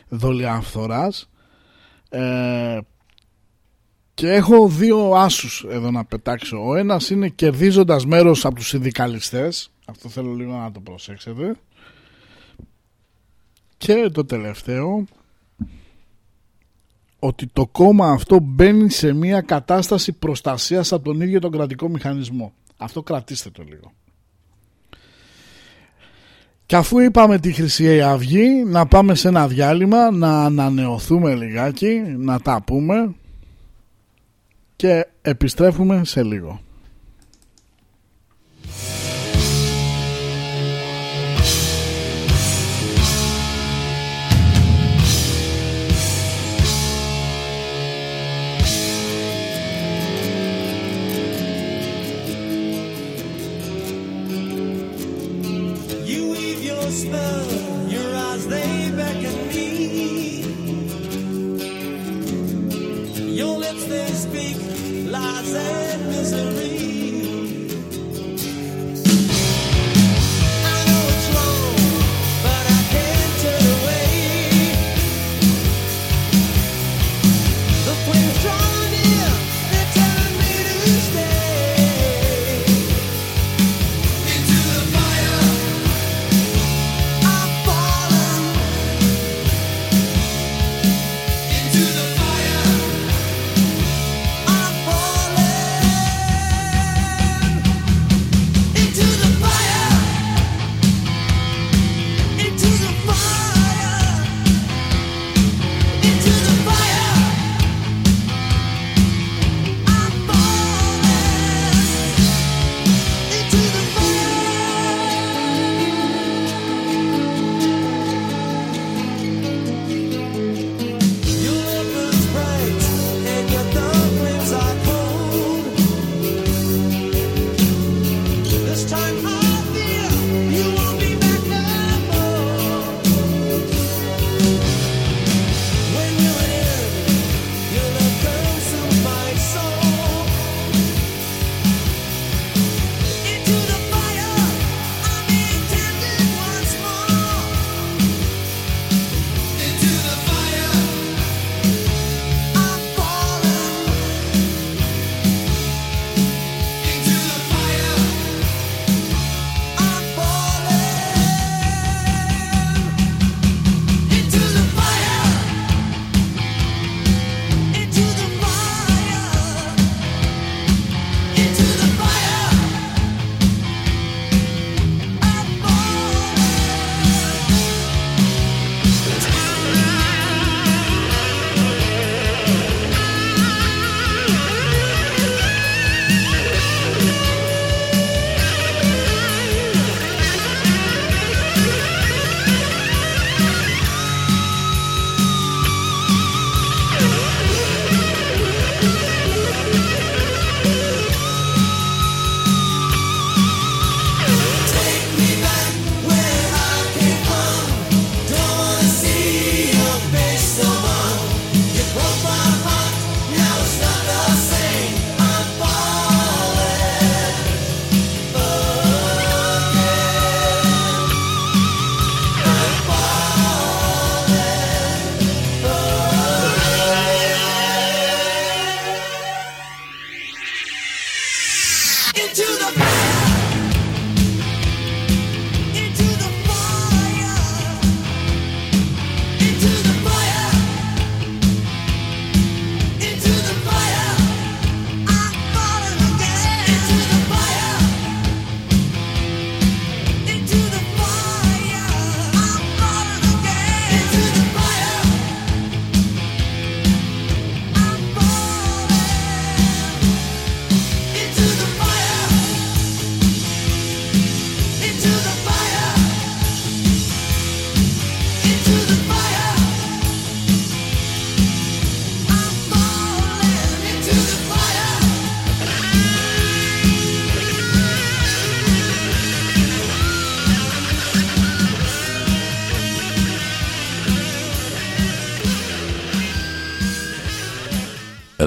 δολιαφθοράς ε, και έχω δύο άσους εδώ να πετάξω ο ένας είναι κερδίζοντας μέρος από τους συνδικαλιστές αυτό θέλω λίγο να το προσέξετε και το τελευταίο ότι το κόμμα αυτό μπαίνει σε μια κατάσταση προστασίας από τον ίδιο τον κρατικό μηχανισμό. Αυτό κρατήστε το λίγο. Και αφού είπαμε τη Χρυσή Αυγή, να πάμε σε ένα διάλειμμα, να ανανεωθούμε λιγάκι, να τα πούμε και επιστρέφουμε σε λίγο.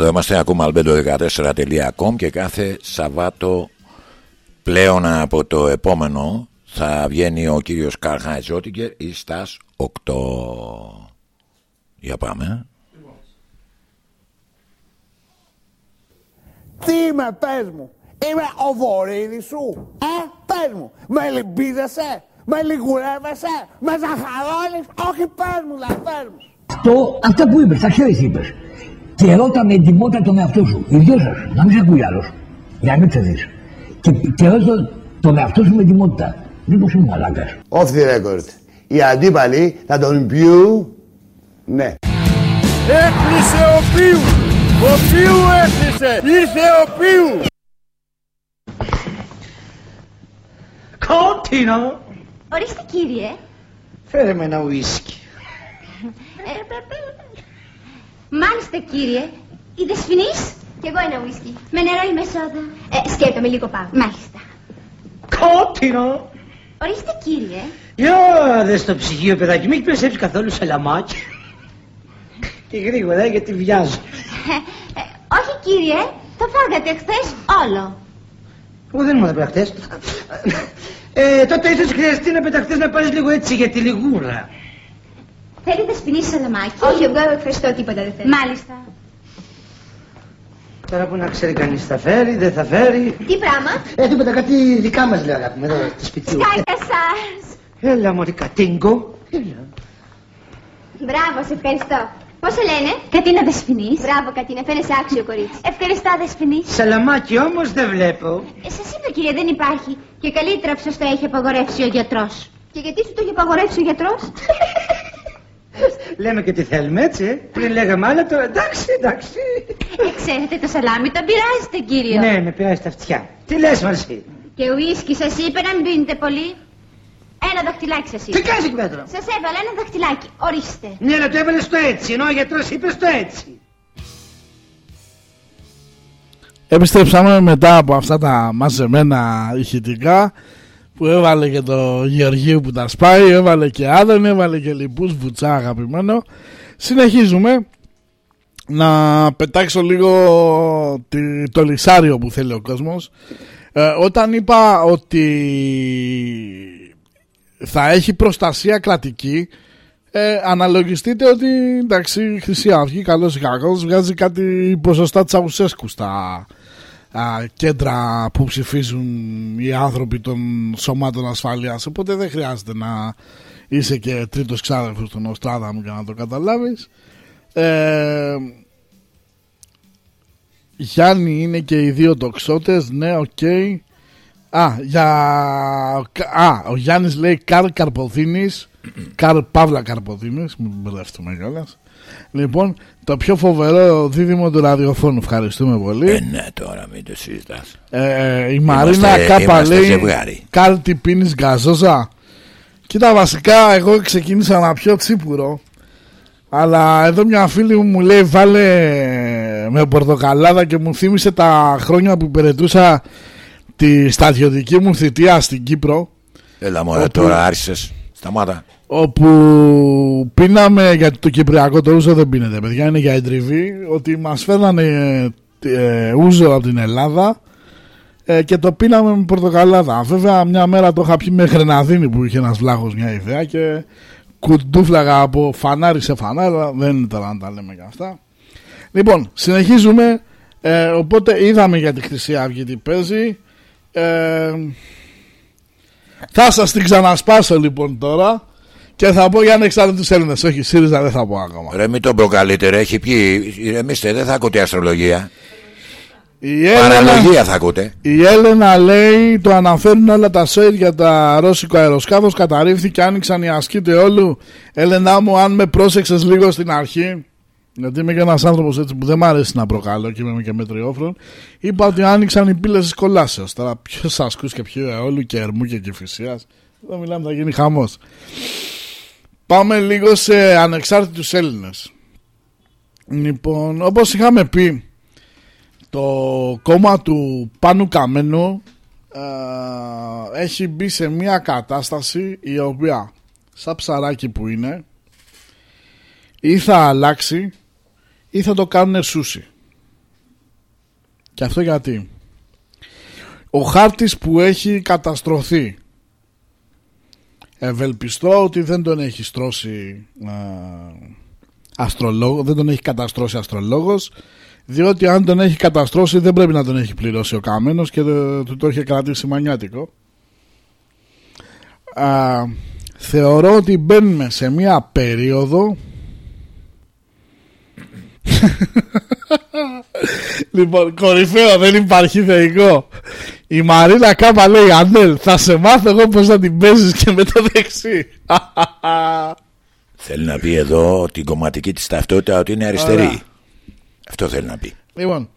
Εδώ είμαστε ακόμα albedo14.com και κάθε Σαββάτο πλέον από το επόμενο θα βγαίνει ο κύριος Καρχάη Ζώτικερ ή στας 8. Για πάμε. Τι είμαι, πες μου. Είμαι ο βορύδης σου. Ε, πες μου. Με λυμπίδεσαι. Με λιγουρεύεσαι. Με ζαχαρώνεις. Όχι, πες μου, να πες μου. Αυτό, αυτά που είπες, τα ξέρεις είπες. Και ρώτα με ετοιμότητα τον εαυτό σου, οι δυο σας, να μην σε ακούει άλλος, για να μην ξεδείς. Και, και ρώτα τον εαυτό σου με ετοιμότητα. Μήπως είμαι μαλάκας. Off the record. Οι αντίπαλοι θα τον πιούν. Ναι. Έκλεισε ο Πίου. Ο Πίου έκλεισε. Ήρθε ο Πίου. Κόντινο. Ορίστε κύριε. Φέρε με ένα ουίσκι. Ε, Μάλιστα κύριε. Είδες φινείς. Κι εγώ ένα ουίσκι. Με νερό ή με σόδα; Ε, σκέτο λίγο πάω. Μάλιστα. Κόντινο. Ορίστε κύριε. Για δες το ψυγείο παιδάκι, μην έχει περισσέψει καθόλου σαλαμάκι. Και γρήγορα γιατί βιάζω. Ε, ε, όχι κύριε. Το φάγατε χθες όλο. Εγώ δεν ήμουν εδώ χτες. Ε, τότε ίσως χρειαστεί να πεταχτείς να πάρεις λίγο έτσι για τη λιγούρα. Θέλετε σπινή σαλαμάκι. Όχι, εγώ ευχαριστώ τίποτα δεν θέλω. Μάλιστα. Τώρα που να ξέρει κανείς θα φέρει, δεν θα φέρει. Τι πράγμα; Ε, τίποτα κάτι δικά μας λέει αγάπη μου, εδώ του σπιτιού. Σκάικα σας. Έλα μωρή κατίγκο. Έλα. Μπράβο, σε ευχαριστώ. Πώς σε λένε; Κατίνα Δεσποινής. Μπράβο, Κατίνα, φαίνεσαι άξιο κορίτσι. Ευχαριστώ, Δεσποινής. Σαλαμάκι όμως δεν βλέπω. Ε, σας είπα, κύριε, δεν υπάρχει. Και καλύτερα που σας το έχει απαγορεύσει ο γιατρός. Και γιατί σου το έχει απαγορεύσει ο γιατρός; Λέμε και τι θέλουμε έτσι, ε. Πριν λέγαμε άλλα τώρα εντάξει, εντάξει. ε, ξέρετε, το σαλάμι το πειράζετε, κύριο. Ναι, με πειράζει τα αυτιά. Τι λες μαζί. Και ουίσκι σας είπε να μην πίνετε πολύ. Ένα δαχτυλάκι σας είπε. Τι κάνεις εκεί πέρα; Σας έβαλα ένα δαχτυλάκι. Ορίστε. Ναι, αλλά το έβαλες στο έτσι, ενώ ο γιατρός είπε στο έτσι. Επιστρέψαμε μετά από αυτά τα μαζεμένα ηχητικά που έβαλε και το Γεωργίου που τα σπάει, έβαλε και Άδων, έβαλε και λοιπούς βουτσά αγαπημένο. Συνεχίζουμε να πετάξω λίγο τη- το λισάριο που θέλει ο κόσμος. Ε, όταν είπα ότι θα έχει προστασία κρατική ε, αναλογιστείτε ότι εντάξει η Χρυσή Αυγή καλώς ή κακώς βγάζει κάτι ποσοστά Τσαουσέσκου στα α, κέντρα που ψηφίζουν οι άνθρωποι των σωμάτων ασφαλείας οπότε δεν χρειάζεται να είσαι και τρίτος ξάδερφος του Νοστράδαμου για να το καταλάβεις. Ε, Γιάννη είναι και οι δύο τοξότες. Ναι οκ. Α, για... Α, ο Γιάννης λέει Καρ Καρποθήνης Καρ Παύλα Καρποθήνης Μην μπερδευτούμε κιόλας. Λοιπόν, το πιο φοβερό δίδυμο του ραδιοφώνου Ευχαριστούμε πολύ Ε, ναι, τώρα μην το συζητάς. ε, Η Είμαστε- Μαρίνα Κάπα είμαστε λέει ζευγάρι. Καρ τι πίνεις γκαζόζα Κοίτα βασικά εγώ ξεκίνησα να πιω τσίπουρο αλλά εδώ μια φίλη μου μου λέει βάλε με πορτοκαλάδα και μου θύμισε τα χρόνια που υπηρετούσα τη στρατιωτική μου θητεία στην Κύπρο Έλα μωρέ, Όπου- τώρα άρχισες. Σταμάτα. Όπου πίναμε γιατί το κυπριακό το ούζο δεν πίνεται παιδιά είναι για εντριβή ότι μας φέρνανε ε, ούζο από την Ελλάδα ε, και το πίναμε με πορτοκαλάδα. Βέβαια μια μέρα το είχα πει με γρεναδίνη που είχε ένας βλάχος μια ιδέα και κουντούφλαγα από φανάρι σε φανάρι αλλά δεν είναι τώρα να τα λέμε και αυτά. Λοιπόν συνεχίζουμε ε, οπότε είδαμε για τη Χρυσή Αυγή τι παίζει ε, θα σας την ξανασπάσω λοιπόν τώρα και θα πω για ανεξάρτητους Έλληνες. Όχι, ΣΥΡΙΖΑ δεν θα πω ακόμα. Ρε μην τον προκαλείτε ρε, έχει πιει. Ηρεμήστε, δεν θα ακούτε αστρολογία. Η Έλενα, Παραλογία θα ακούτε. η Έλενα λέει το αναφέρουν όλα τα σόιτ για τα ρώσικο αεροσκάφος. Καταρρίφθηκε, άνοιξαν οι ασκήτε όλου. Έλενα μου, αν με πρόσεξες λίγο στην αρχή, γιατί είμαι και ένας άνθρωπος έτσι που δεν μ' αρέσει να προκαλώ και είμαι και μετριόφρον, είπα ότι άνοιξαν οι πύλες της κολάσεως. Τώρα, ποιος ασκού και ποιο αιώλου και ερμού και κυφυσίας. Εδώ μιλάμε, θα γίνει χαμός. Πάμε λίγο σε ανεξάρτητους Έλληνες. Λοιπόν, όπως είχαμε πει, το κόμμα του Πάνου Καμένου ε, έχει μπει σε μια κατάσταση η οποία σαν ψαράκι που είναι ή θα αλλάξει ή θα το κάνουν σούσι. Και αυτό γιατί. Ο χάρτης που έχει καταστρωθεί ευελπιστώ ότι δεν τον έχει στρώσει α, αστρολόγο, δεν τον έχει καταστρώσει αστρολόγος διότι αν τον έχει καταστρώσει δεν πρέπει να τον έχει πληρώσει ο Κάμενος και ε, του το είχε κρατήσει μανιάτικο. Α, θεωρώ ότι μπαίνουμε σε μια περίοδο λοιπόν κορυφαίο δεν υπάρχει θεϊκό η Μαρίνα Κάπα λέει Ανέλ θα σε μάθω εγώ πως θα την παίζεις και με το δεξί Θέλει να πει εδώ την κομματική της ταυτότητα ότι είναι αριστερή. Ωραία. Αυτό θέλει να πει. Λοιπόν,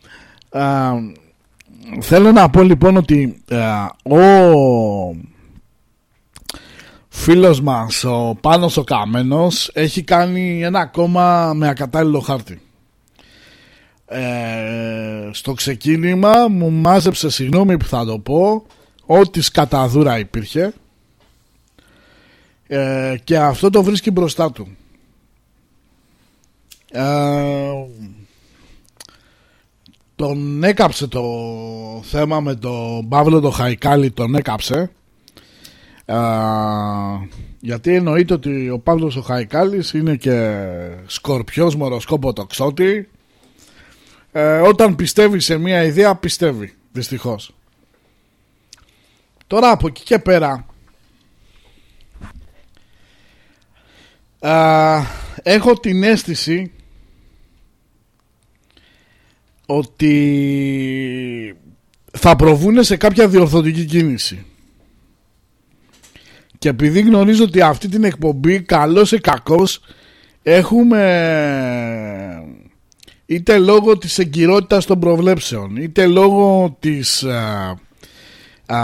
α, θέλω να πω λοιπόν ότι α, ο φίλος μας, ο Πάνος ο Κάμενος, έχει κάνει ένα κόμμα με ακατάλληλο χάρτη. Ε, στο ξεκίνημα μου μάζεψε, συγγνώμη που θα το πω, ό,τι σκαταδούρα υπήρχε. Ε, και αυτό το βρίσκει μπροστά του. Ε, τον έκαψε το θέμα με τον Παύλο το Χαϊκάλη τον έκαψε. Α, γιατί εννοείται ότι ο Παύλος ο Χαϊκάλης είναι και σκορπιός μοροσκόπο τοξότη ε, όταν πιστεύει σε μια ιδέα πιστεύει δυστυχώς τώρα από εκεί και πέρα α, έχω την αίσθηση ότι θα προβούνε σε κάποια διορθωτική κίνηση. Και επειδή γνωρίζω ότι αυτή την εκπομπή καλός ή κακός έχουμε είτε λόγω της εγκυρότητας των προβλέψεων είτε λόγω της α, α,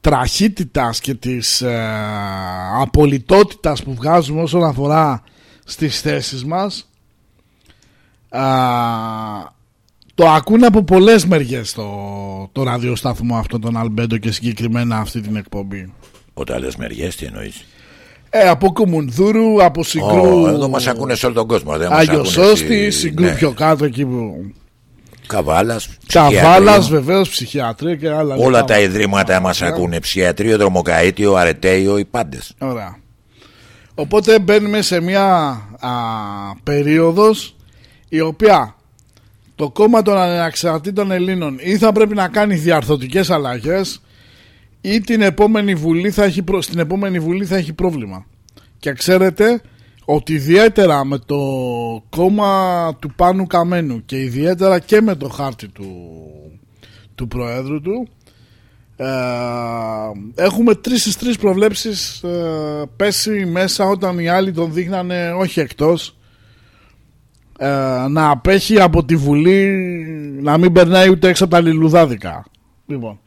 τραχύτητας και της α, απολυτότητας που βγάζουμε όσον αφορά στις θέσεις μας α, το ακούνε από πολλές μεριές το, το ραδιοσταθμό αυτό τον Αλμπέντο και συγκεκριμένα αυτή την εκπομπή Όταν άλλες μεριές τι εννοείς; Ε, από Κουμουνδούρου, από Συγκρού Ω, εδώ μας ακούνε σε όλο τον κόσμο. Δεν μας ακούνε Αγιοσώστη, στη- Συγκρού ναι. πιο κάτω εκεί που Καβάλας, Καβάλας ψυχιατρίο. βεβαίως ψυχιατρία και άλλα Όλα λεπτά. τα ιδρύματα μας ακούνε. Ψυχιατρίο, δρομοκαΐτιο, αρετέιο, οι πάντες. Ωραία. Οπότε μπαίνουμε σε μια α, περίοδος η οποία το κόμμα των ανεξαρτήτων Ελλήνων ή θα πρέπει να κάνει διαρθωτικές αλλαγές ή την επόμενη βουλή θα έχει, προ- στην επόμενη βουλή θα έχει πρόβλημα. Και ξέρετε ότι ιδιαίτερα με το κόμμα του Πάνου Καμένου και ιδιαίτερα και με το χάρτη του, του Προέδρου του ε, έχουμε τρεις στις τρεις προβλέψεις ε, πέσει μέσα όταν οι άλλοι τον δείχνανε όχι εκτός ε, να απέχει από τη Βουλή να μην περνάει ούτε έξω από τα λιλουδάδικα λοιπόν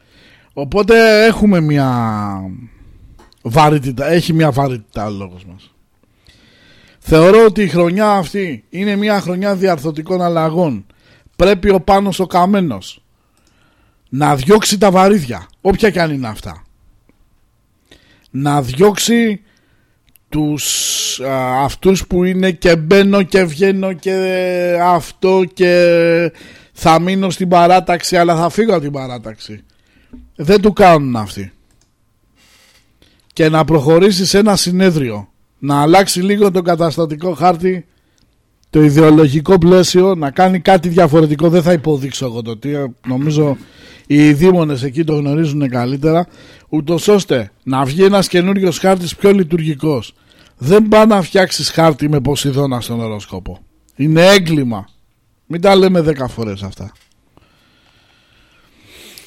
οπότε έχουμε μια βαρύτητα έχει μια βαρύτητα ο λόγος μας. Θεωρώ ότι η χρονιά αυτή είναι μια χρονιά διαρθωτικών αλλαγών. Πρέπει ο Πάνος ο Καμένος να διώξει τα βαρύδια όποια και αν είναι αυτά. Να διώξει τους α, αυτούς που είναι και μπαίνω και βγαίνω και αυτό και θα μείνω στην παράταξη αλλά θα φύγω από την παράταξη δεν του κάνουν αυτοί. Και να προχωρήσει σε ένα συνέδριο να αλλάξει λίγο το καταστατικό χάρτη το ιδεολογικό πλαίσιο να κάνει κάτι διαφορετικό δεν θα υποδείξω εγώ το τι νομίζω οι δήμονες εκεί το γνωρίζουν καλύτερα ούτως ώστε να βγει ένας καινούριος χάρτης πιο λειτουργικός. Δεν πάει να φτιάξεις χάρτη με Ποσειδώνα στον οροσκόπο. Είναι έγκλημα. Μην τα λέμε δέκα φορές αυτά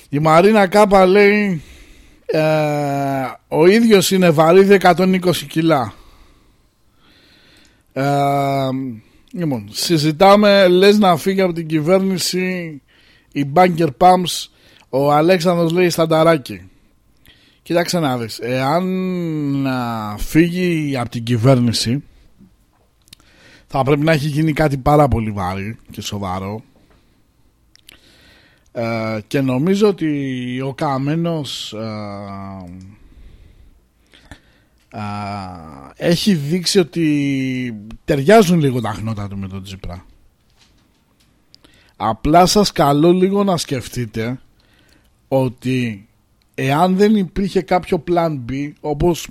η Μαρίνα Κάπα λέει ε, ο ίδιος είναι βαρύδι 120 κιλά. Ε, λοιπόν, συζητάμε λες να φύγει από την κυβέρνηση η Banker Pumps ο Αλέξανδρος λέει στανταράκι Κοίταξε να δεις Εάν α, φύγει από την κυβέρνηση Θα πρέπει να έχει γίνει κάτι πάρα πολύ βάρη Και σοβαρό ε, Και νομίζω ότι Ο Καμένος ε, α, Έχει δείξει ότι Ταιριάζουν λίγο τα χνότα του με τον Τσίπρα Απλά σας καλώ λίγο να σκεφτείτε ότι εάν δεν υπήρχε κάποιο plan B όπως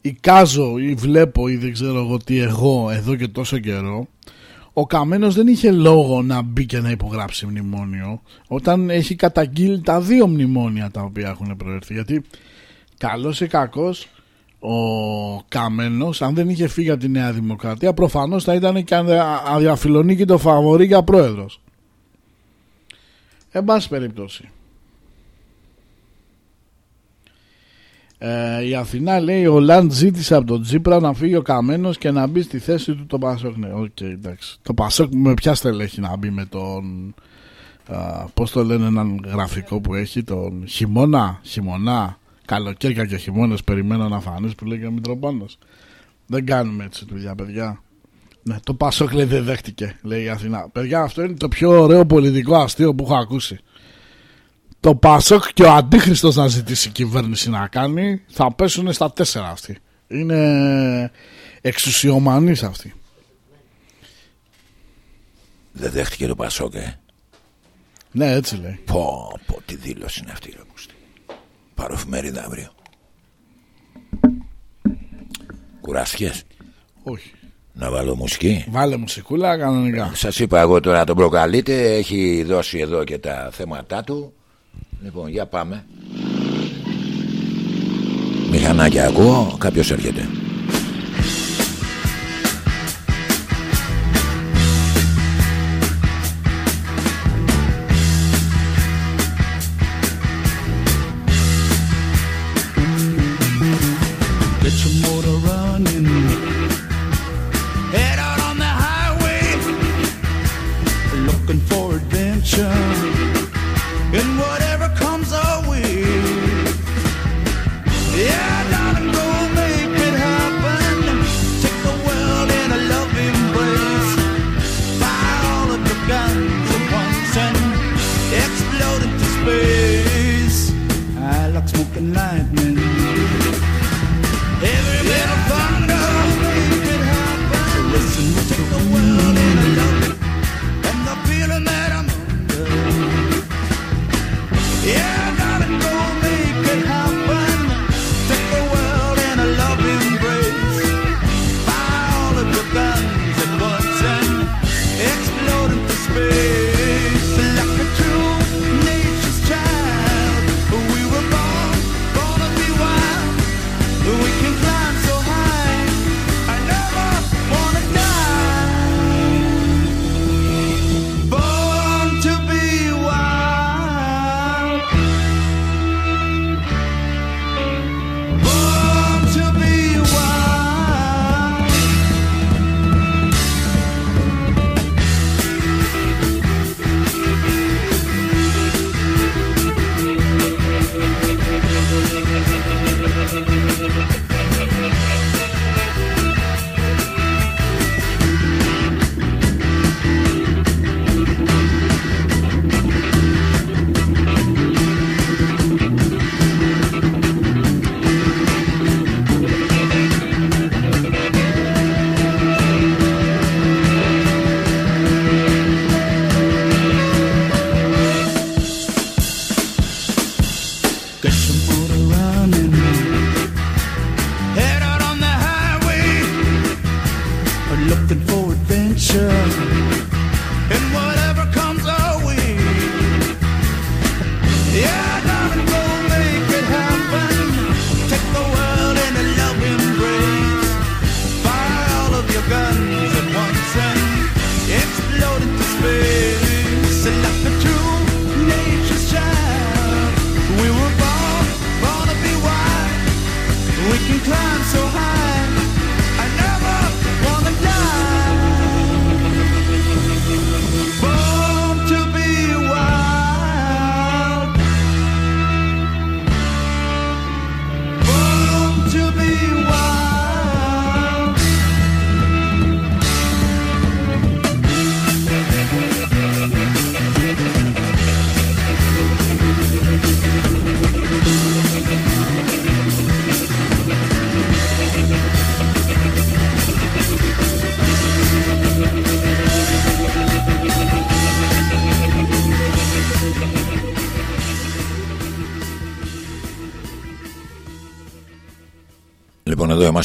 εικάζω ή βλέπω ή δεν ξέρω εγώ τι εγώ εδώ και τόσο καιρό ο Καμένος δεν είχε λόγο να μπει και να υπογράψει μνημόνιο. Όταν έχει καταγγείλει τα δύο μνημόνια τα οποία έχουν προέρθει. Γιατί καλός ή κακός ο Καμένος αν δεν είχε φύγει από τη Νέα Δημοκρατία προφανώς θα ήταν και αδιαφιλονίκητο φαβορί για πρόεδρος. Εν πάση περιπτώσει Ε, η Αθηνά λέει ο Ολάντ ζήτησε από τον Τσίπρα να φύγει ο Καμμένος και να μπει στη θέση του το Πασόκ. Ναι, οκ, εντάξει. Το Πασόκ με ποια στελέχη να μπει με τον. Α, πώς το λένε έναν γραφικό που έχει τον χειμώνα, χειμωνά, καλοκαίρια και χειμώνες περιμένω να φανείς που λέει και ο Μητροπάνος. Δεν κάνουμε έτσι δουλειά παιδιά. Ναι, το Πασόκ λέει δεν δέχτηκε, λέει η Αθηνά. Παιδιά, αυτό είναι το πιο ωραίο πολιτικό αστείο που έχω ακούσει το Πασόκ και ο Αντίχριστος να ζητήσει η κυβέρνηση να κάνει θα πέσουν στα τέσσερα αυτοί. Είναι εξουσιομανείς αυτοί. Δεν δέχτηκε το Πασόκ, ε. Ναι, έτσι λέει. Πω, πω, τι δήλωση είναι αυτή, ρε Κούστη. Πάρω εφημερίδα αύριο. Κουράστηκες; Όχι. Να βάλω μουσική; Βάλε μουσικούλα κανονικά. Σας είπα εγώ τώρα τον προκαλείτε. Έχει δώσει εδώ και τα θέματα του. Λοιπόν, για πάμε. Μηχανάκια ακούω, κάποιος έρχεται.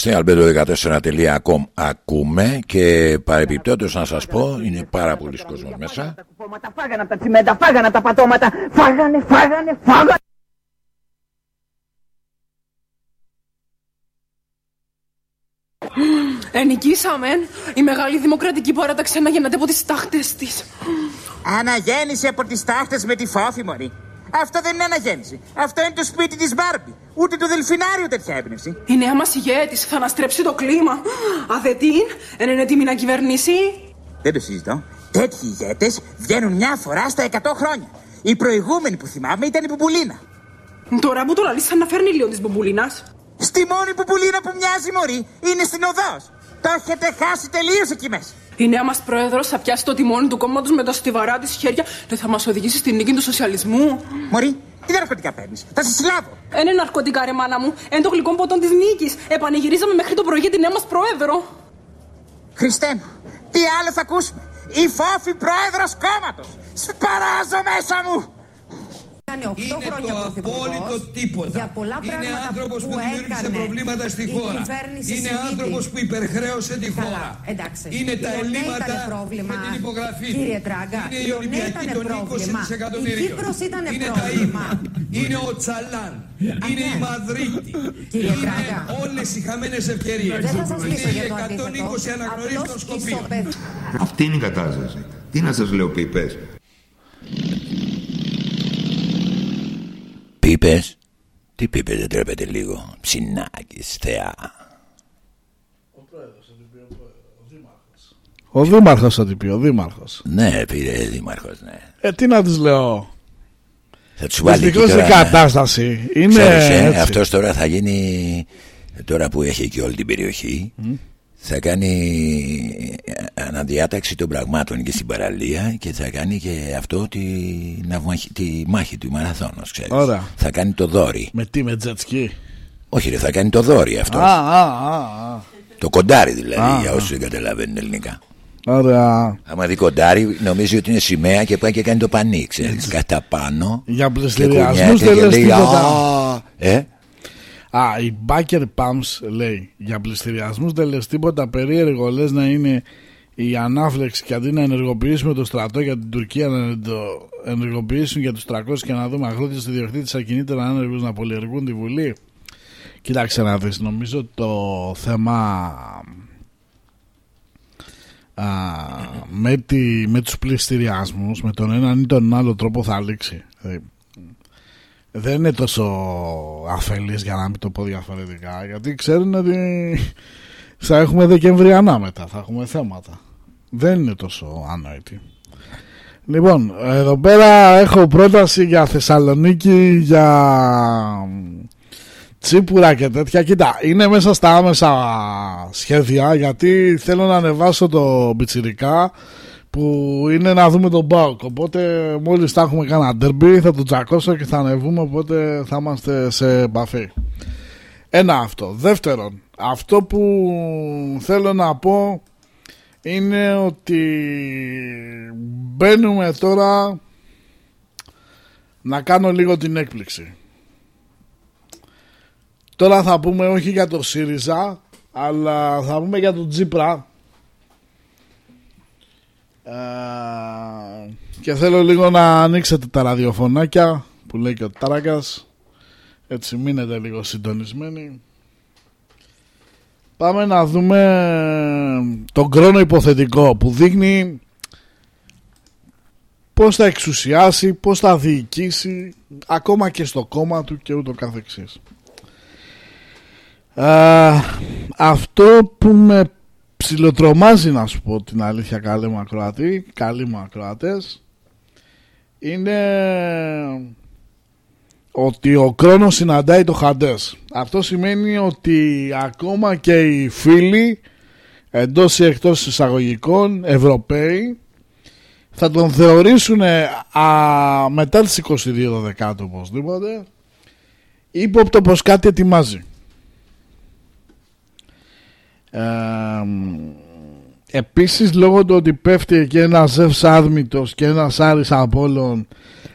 Είμαστε albedo14.com ακούμε και παρεπιπτόντως να σας πω είναι πάρα πολλοί κόσμος μέσα Φάγανε από τα τσιμέντα, φάγανε από τα πατώματα. Φάγανε, φάγανε, φάγανε. Ενικήσαμε. Η μεγάλη δημοκρατική παράταξη αναγένναται από τις τάχτες της. Αναγέννησε από τις τάχτες με τη φόφη, μωρή. Αυτό δεν είναι αναγέννηση. Αυτό είναι το σπίτι της Μπάρμπι. Ούτε το δελφινάριο τέτοια έμπνευση. Η νέα μας ηγέτης θα αναστρέψει το κλίμα. Αδετήν, εν είναι έτοιμη να κυβερνήσει. Δεν το συζητώ. Τέτοιοι ηγέτες βγαίνουν μια φορά στα 100 χρόνια. Η προηγούμενη που θυμάμαι ήταν η Πουπουλίνα. Τώρα που το λαλείς σαν να φέρνει λίγο της μπομπουλίνας. Στη μόνη Πουπουλίνα που μοιάζει μωρή είναι στην οδός. Το έχετε χάσει τελείως εκεί μέσα. Η νέα μας πρόεδρος θα πιάσει το τιμόνι του κόμματος με τα στιβαρά της χέρια και θα μας οδηγήσει στην νίκη του σοσιαλισμού. Μωρή, τι ναρκωτικά παίρνεις; Θα σε συλλάβω. Είναι ναρκωτικά ρε μάνα μου. Εν το γλυκό ποτόν της νίκης. Επανηγυρίζαμε μέχρι το πρωί για τη νέα μας πρόεδρο. Χριστέ μου, τι άλλο θα ακούσουμε. Η φόφη πρόεδρος κόμματος. Σπαράζω μέσα μου. Κάνει 8 Είναι χρόνια το πρωθυπουργός απόλυτο τίποτα. Για πολλά Είναι πράγματα άνθρωπος που, που δημιούργησε έκανε προβλήματα στη η χώρα. κυβέρνηση Είναι Σιμίτη. άνθρωπος που υπερχρέωσε τη Καλά, χώρα. εντάξει. Είναι τα Η Λονέ ελλείμματα ήτανε πρόβλημα. με την υπογραφή του. Κύριε Τράγκα, Είναι η η Λονέ Ολυμπιακή ήτανε των 20 πρόβλημα. δισεκατομμυρίων. Η Κύπρος ήτανε είναι πρόβλημα. τα ύμνα. Είναι ο Τσαλάν. Είναι η Μαδρίτη. Κύριε είναι Τράγκα. όλες οι χαμένες ευκαιρίες. Δεν θα σας Είναι πείσω οι για το 120 αντίθετο. αναγνωρίσεις των Απλώς Σκοπίων. ισοπεδί. Αυτή είναι η κατάσταση. Τι να σας λέω πίπες; Πίπες Τι πίπες δεν τρέπετε λίγο. Ψινάκης θεά. Ο Δήμαρχος. Θα την πει, ο Δήμαρχος. Ναι πήρε δήμαρχος ναι. Ε, τι να της λέω. Θα τους βάλει εκεί Δυστυχώς η τώρα κατάσταση. Είναι Ξέρεις, ε, έτσι. Αυτός τώρα θα γίνει Τώρα που έχει και όλη την περιοχή Θα κάνει Αναδιάταξη των πραγμάτων και στην παραλία Και θα κάνει και αυτό τη, ναυμαχ- τη μάχη του μαραθώνος ξέρεις. Ωραία. Θα κάνει το δόρυ Με τι, με τζετσκι. Όχι ρε θα κάνει το δόρυ αυτός Α, α, α, α. Το κοντάρι δηλαδή Α, για α. όσους δεν καταλαβαίνουν ελληνικά Ωραία. Άμα δει κοντάρι νομίζει ότι είναι σημαία και πάει και κάνει το πανί ξέρεις Κατά πάνω Για και πληστηριασμούς κουνιέται δεν και λες λέει τίποτα. «Α, Ε Α, η Baker Pumps λέει για πληστηριασμούς δεν λες τίποτα περίεργο λες να είναι η ανάφλεξη και αντί να ενεργοποιήσουμε το στρατό για την Τουρκία να το ενεργοποιήσουν για τους 300 και να δούμε αγρότες στη διοκτήτης ακινήτερα άνεργους να πολιεργούν τη Βουλή. Κοίταξε να δεις, νομίζω το θέμα α, με, τη, με τους πληστηριασμούς με τον έναν ή τον άλλο τρόπο θα λήξει. Δηλαδή, δεν είναι τόσο αφελής για να μην το πω διαφορετικά γιατί ξέρουν ότι θα έχουμε Δεκεμβριανά μετά θα έχουμε θέματα. Δεν είναι τόσο άνοιτη λοιπόν εδώ πέρα έχω πρόταση για Θεσσαλονίκη για τσίπουρα και τέτοια. Κοίτα είναι μέσα στα άμεσα σχέδια γιατί θέλω να ανεβάσω το πιτσιρικά που είναι να δούμε τον Μπάουκ. Οπότε μόλις θα έχουμε κάνα ντερμπι θα τον τσακώσω και θα ανεβούμε οπότε θα είμαστε σε επαφή. Ένα αυτό. Δεύτερον, αυτό που θέλω να πω είναι ότι μπαίνουμε τώρα να κάνω λίγο την έκπληξη. Τώρα θα πούμε όχι για το ΣΥΡΙΖΑ αλλά θα πούμε για τον Τζίπρα ε, και θέλω λίγο να ανοίξετε τα ραδιοφωνάκια που λέει και ο Τάρακας έτσι μείνετε λίγο συντονισμένοι. Πάμε να δούμε τον χρόνο υποθετικό που δείχνει. Πώς θα εξουσιάσει, πώς θα διοικήσει ακόμα και στο κόμμα του και ούτω καθεξής. Ε, αυτό που με ψιλοτρομάζει να σου πω την αλήθεια καλή μου ακροατή, καλοί μου ακροατές είναι ότι ο Κρόνος συναντάει το Χαντές. Αυτό σημαίνει ότι ακόμα και οι φίλοι εντός ή εκτός εισαγωγικών Ευρωπαίοι θα τον θεωρήσουν α, μετά τις 22 Δεκάτου οπωσδήποτε ύποπτο πως κάτι ετοιμάζει. Ε, επίσης λόγω του ότι πέφτει και ένας Ζεύς Άδμητος και ένας Άρης Απόλλων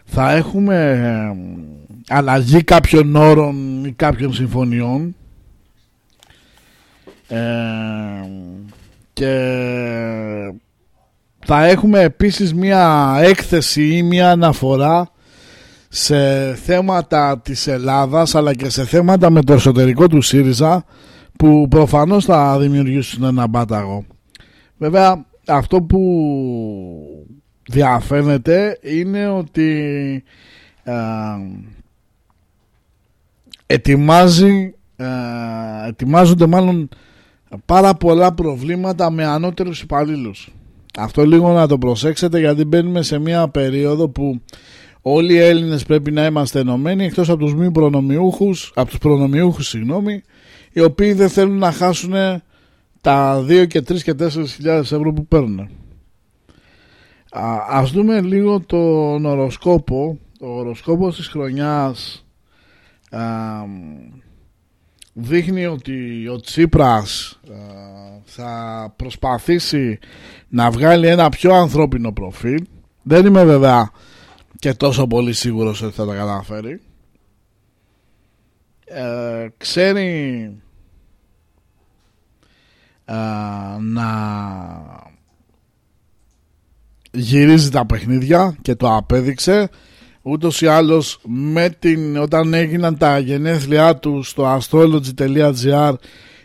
θα έχουμε ε, αλλαγή κάποιων όρων ή κάποιων συμφωνιών. Ε, και θα έχουμε επίσης μία έκθεση ή μία αναφορά σε θέματα της Ελλάδας αλλά και σε θέματα με το εσωτερικό του ΣΥΡΙΖΑ που προφανώς θα δημιουργήσουν ένα μπάταγο. Βέβαια αυτό που διαφαίνεται είναι ότι ε, ετοιμάζει, ε, ετοιμάζονται μάλλον πάρα πολλά προβλήματα με ανώτερους υπαλλήλους. Αυτό λίγο να το προσέξετε γιατί μπαίνουμε σε μια περίοδο που όλοι οι Έλληνες πρέπει να είμαστε ενωμένοι εκτός από τους μη προνομιούχους, από τους προνομιούχους συγγνώμη, οι οποίοι δεν θέλουν να χάσουν τα 2 και 3 και 4 χιλιάδες ευρώ που παίρνουν. Α, ας δούμε λίγο τον οροσκόπο. Ο οροσκόπος της χρονιάς α, δείχνει ότι ο Τσίπρας α, θα προσπαθήσει να βγάλει ένα πιο ανθρώπινο προφίλ. Δεν είμαι βέβαια και τόσο πολύ σίγουρος ότι θα τα καταφέρει. Ε, ξέρει ε, να γυρίζει τα παιχνίδια και το απέδειξε. Ούτως ή άλλως με την, όταν έγιναν τα γενέθλιά του στο astrology.gr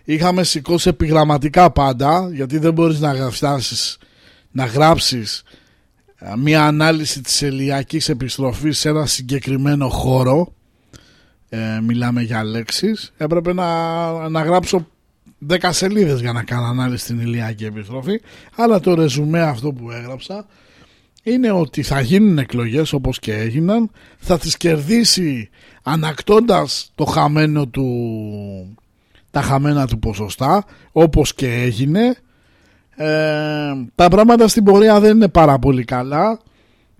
είχαμε σηκώσει επιγραμματικά πάντα γιατί δεν μπορείς να φτάσεις να γράψεις ε, μια ανάλυση της ελιακής επιστροφής σε ένα συγκεκριμένο χώρο ε, μιλάμε για λέξεις. Έπρεπε να, να γράψω 10 σελίδες για να κάνω ανάλυση στην ηλιακή επιστροφή. Αλλά το ρεζουμέ αυτό που έγραψα είναι ότι θα γίνουν εκλογές όπως και έγιναν. Θα τις κερδίσει ανακτώντας το χαμένο του τα χαμένα του ποσοστά όπως και έγινε. Ε, τα πράγματα στην πορεία δεν είναι πάρα πολύ καλά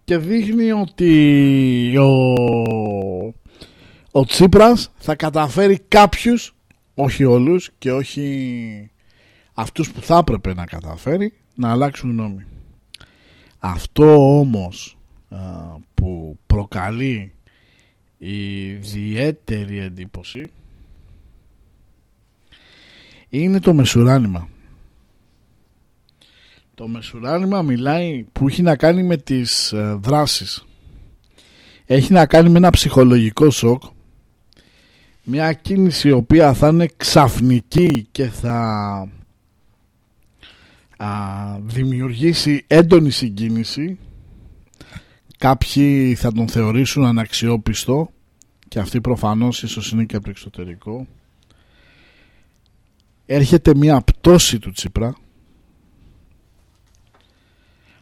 και δείχνει ότι ο, ο Τσίπρας θα καταφέρει κάποιους όχι όλους και όχι αυτούς που θα έπρεπε να καταφέρει να αλλάξουν γνώμη. Αυτό όμως α, που προκαλεί ιδιαίτερη εντύπωση είναι το μεσουράνημα. Το μεσουράνημα μιλάει που έχει να κάνει με τις ε, δράσεις. Έχει να κάνει με ένα ψυχολογικό σοκ. Μια κίνηση η οποία θα είναι ξαφνική και θα α, δημιουργήσει έντονη συγκίνηση. Κάποιοι θα τον θεωρήσουν αναξιόπιστο και αυτή προφανώς ίσως είναι και από το εξωτερικό. Έρχεται μια πτώση του Τσίπρα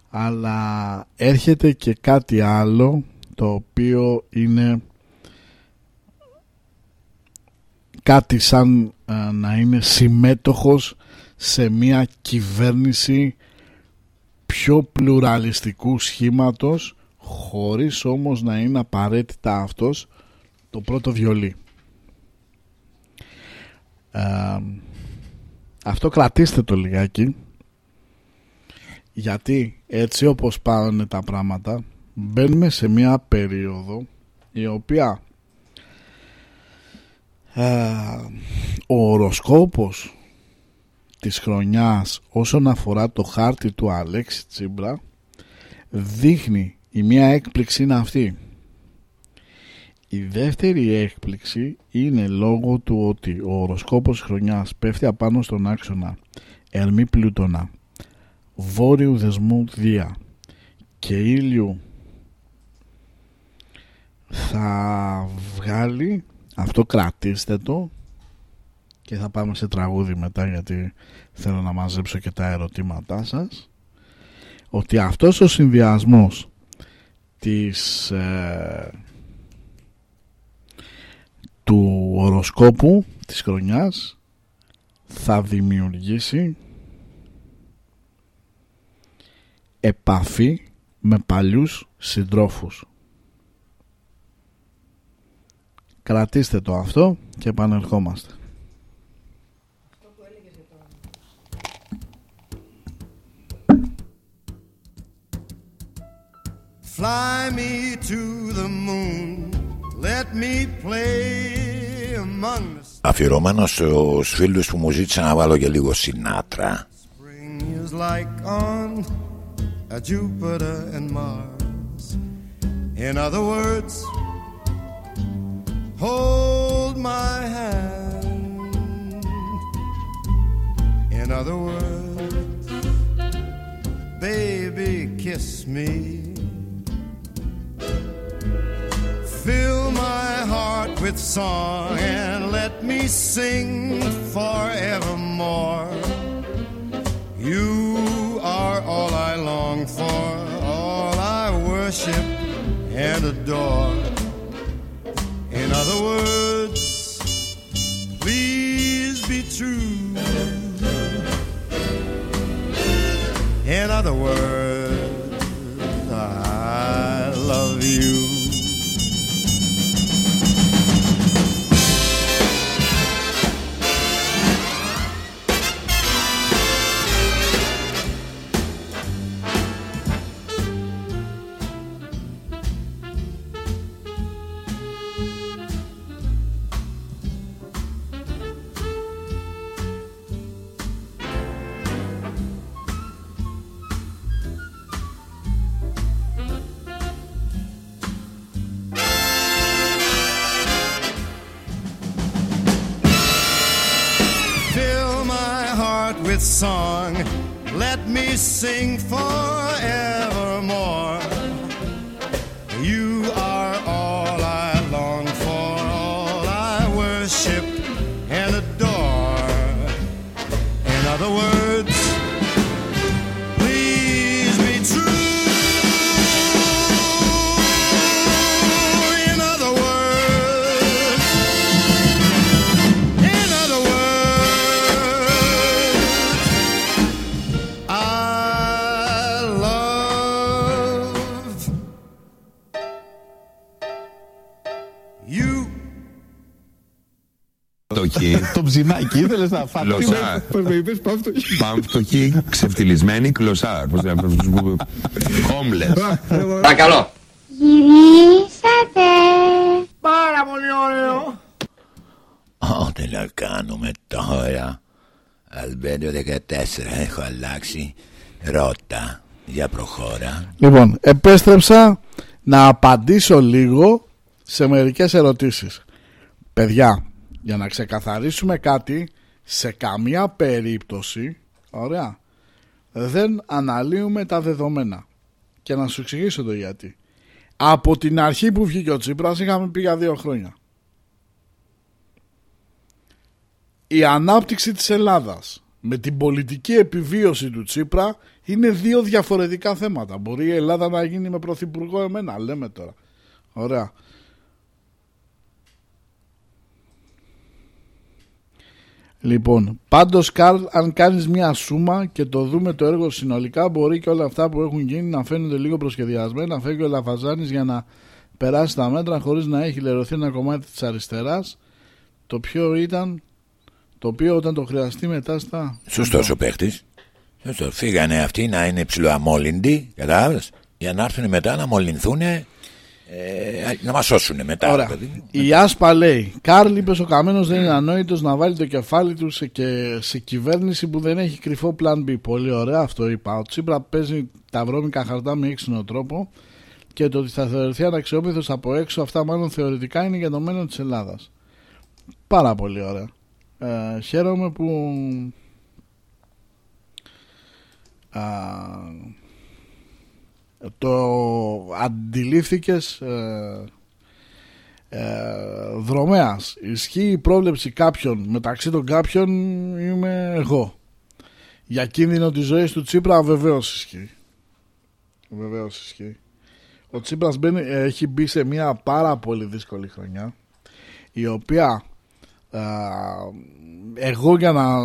αλλά έρχεται και κάτι άλλο το οποίο είναι κάτι σαν ε, να είναι συμμέτοχος σε μια κυβέρνηση πιο πλουραλιστικού σχήματος χωρίς όμως να είναι απαραίτητα αυτός το πρώτο βιολί. Ε, αυτό κρατήστε το λιγάκι γιατί έτσι όπως πάνε τα πράγματα μπαίνουμε σε μια περίοδο η οποία ε, ο οροσκόπος της χρονιάς όσον αφορά το χάρτη του Αλέξη Τσίμπρα δείχνει η μία έκπληξη είναι αυτή. Η δεύτερη έκπληξη είναι λόγω του ότι ο οροσκόπος χρονιάς πέφτει απάνω στον άξονα Ερμή Πλούτονα βόρειου δεσμού Δία και ήλιου. Θα βγάλει αυτό κρατήστε το και θα πάμε σε τραγούδι μετά γιατί θέλω να μαζέψω και τα ερωτήματά σας ότι αυτός ο συνδυασμός της ε, του οροσκόπου της χρονιάς θα δημιουργήσει επαφή με παλιούς συντρόφους. Κρατήστε το αυτό και επανερχόμαστε. Fly me to the moon, let me play among the stars. Αφιερωμένος στους φίλους που μου ζήτησαν να βάλω και λίγο Σινάτρα. is like on a Jupiter and Mars. In other words, hold my hand. In other words, baby, kiss me. Fill my heart with song and let me sing forevermore. You are all I long for, all I worship and adore. In other words, please be true. In other words, Φτωχοί. Το ψινάκι ήθελες να φάει. Γλωσσά. Πώς με είπες, πάω αυτό. Παμφτωχοί, ξεφτυλισμένοι κλωσάρ. Πώς να Homeless. Παρακαλώ. Γυρίσατε. Πάρα πολύ ωραίο. Ό,τι να κάνουμε τώρα. Αλμπέντο 14 έχω αλλάξει. Ρώτα. Για προχώρα. Λοιπόν, επέστρεψα να απαντήσω λίγο σε μερικές ερωτήσεις. Παιδιά, για να ξεκαθαρίσουμε κάτι, σε καμία περίπτωση, ωραία, δεν αναλύουμε τα δεδομένα. Και να σου εξηγήσω το γιατί. Από την αρχή που βγήκε ο Τσίπρας είχαμε πει για δύο χρόνια. Η ανάπτυξη της Ελλάδας με την πολιτική επιβίωση του Τσίπρα είναι δύο διαφορετικά θέματα. Μπορεί η Ελλάδα να γίνει με πρωθυπουργό εμένα, λέμε τώρα. Ωραία. Λοιπόν, πάντως Καρλ, αν κάνεις μια σούμα και το δούμε το έργο συνολικά, μπορεί και όλα αυτά που έχουν γίνει να φαίνονται λίγο προσχεδιασμένα. Φεύγει ο Λαφαζάνης για να περάσει τα μέτρα χωρίς να έχει λερωθεί ένα κομμάτι της αριστεράς. Το πιο ήταν, το οποίο όταν το χρειαστεί μετά στα... Σωστός ο παίχτης. Σωστός. Φύγανε αυτοί να είναι ψηλοαμόλυντοι, κατάλαβες, για να έρθουν μετά να μολυνθούν. Ε, να μας σώσουν μετά. Ωραία. ρε παιδί. Η Άσπα λέει: Κάρλ, είπες ο Καμένος δεν είναι ανόητος να βάλει το κεφάλι του σε, και, σε κυβέρνηση που δεν έχει κρυφό plan B. Πολύ ωραία, αυτό είπα. Ο Τσίπρα παίζει τα βρώμικα χαρτά με έξινο τρόπο και το ότι θα θεωρηθεί αναξιόπιθος από έξω, αυτά μάλλον θεωρητικά είναι για το μέλλον της Ελλάδας. Πάρα πολύ ωραία. Ε, χαίρομαι που. Α, το αντιλήφθηκες ε, ε, δρομέας ισχύει η πρόβλεψη κάποιων μεταξύ των κάποιων είμαι εγώ. Για κίνδυνο της ζωής του Τσίπρα βεβαίως ισχύει. Βεβαίως ισχύει. Ο Τσίπρας μπαίνει, έχει μπει σε μια πάρα πολύ δύσκολη χρονιά η οποία ε, εγώ για να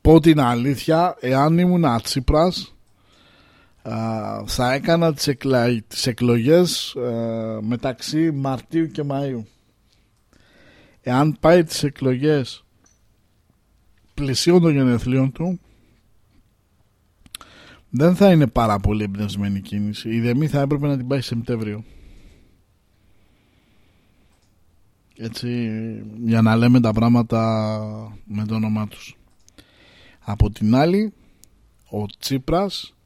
πω την αλήθεια εάν ήμουν Τσίπρας Α, θα έκανα τις, εκλα... τις εκλογές ε, μεταξύ Μαρτίου και Μαΐου. Εάν πάει τις εκλογές πλησίων των γενεθλίων του δεν θα είναι πάρα πολύ εμπνευσμένη κίνηση. Η ΔΕΜΗ θα έπρεπε να την πάει Σεπτέμβριο. Έτσι, για να λέμε τα πράγματα με το όνομά τους. Από την άλλη, ο Τσίπρας α,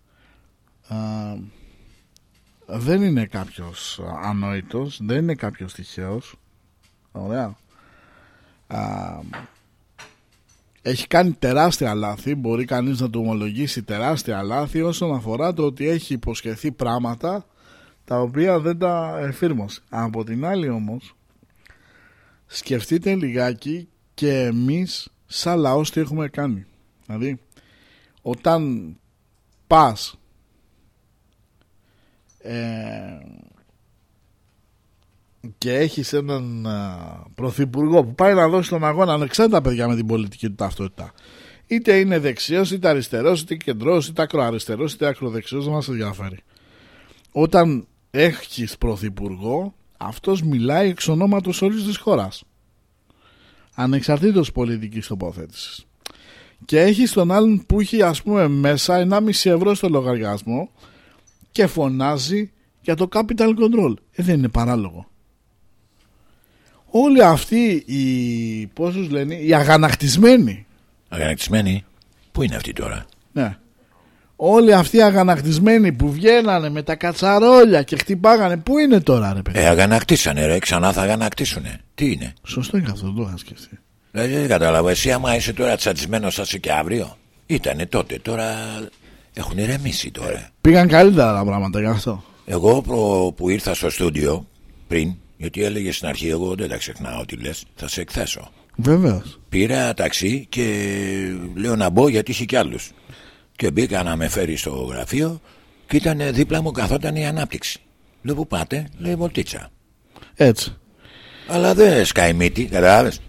δεν είναι κάποιος ανόητος, δεν είναι κάποιος τυχαίος. Ωραία. Α, έχει κάνει τεράστια λάθη, μπορεί κανείς να του ομολογήσει τεράστια λάθη όσον αφορά το ότι έχει υποσχεθεί πράγματα τα οποία δεν τα εφήρμοσε. Από την άλλη όμως, σκεφτείτε λιγάκι και εμείς σαν λαός τι έχουμε κάνει. Δηλαδή, όταν πας ε, και έχεις έναν α, πρωθυπουργό που πάει να δώσει τον αγώνα ανεξάρτητα παιδιά με την πολιτική του ταυτότητα. Είτε είναι δεξιός είτε αριστερός είτε κεντρός είτε ακροαριστερός είτε ακροδεξιός δεν μας ενδιαφέρει. Όταν έχεις πρωθυπουργό αυτός μιλάει εξ ονόματος όλης της χώρας. Ανεξαρτήτως πολιτικής τοποθέτησης. Και έχεις τον άλλον που έχει ας πούμε μέσα 1,5 ευρώ στο λογαριασμό και φωνάζει για το capital control. Ε, δεν είναι παράλογο. Όλοι αυτοί οι, πώς τους λένε, οι αγανακτισμένοι. Αγανακτισμένοι. Πού είναι αυτοί τώρα; Ναι. Όλοι αυτοί οι αγανακτισμένοι που βγαίνανε με τα κατσαρόλια και χτυπάγανε, πού είναι τώρα ρε παιδί; Ε, αγανακτήσανε ρε, ξανά θα αγανακτήσουνε. Τι είναι; Σωστό είναι αυτό, δεν το είχα σκεφτεί. Δηλαδή δεν καταλαβαίνω. Εσύ άμα είσαι τώρα τσατισμένος θα είσαι και αύριο. Ήτανε τότε, τώρα έχουν ηρεμήσει τώρα. Πήγαν καλύτερα τα πράγματα γι' αυτό. Εγώ προ, που ήρθα στο στούντιο πριν, γιατί έλεγε στην αρχή, εγώ δεν τα ξεχνάω ότι λες, θα σε εκθέσω. Βεβαίως. Πήρα ταξί και λέω να μπω γιατί είχε κι άλλους. Και μπήκα να με φέρει στο γραφείο και ήταν δίπλα μου καθόταν η ανάπτυξη. Λέω που πάτε, λέει βολτίτσα. Έτσι. Αλλά δεν σκάει μύτη, κατάλαβες.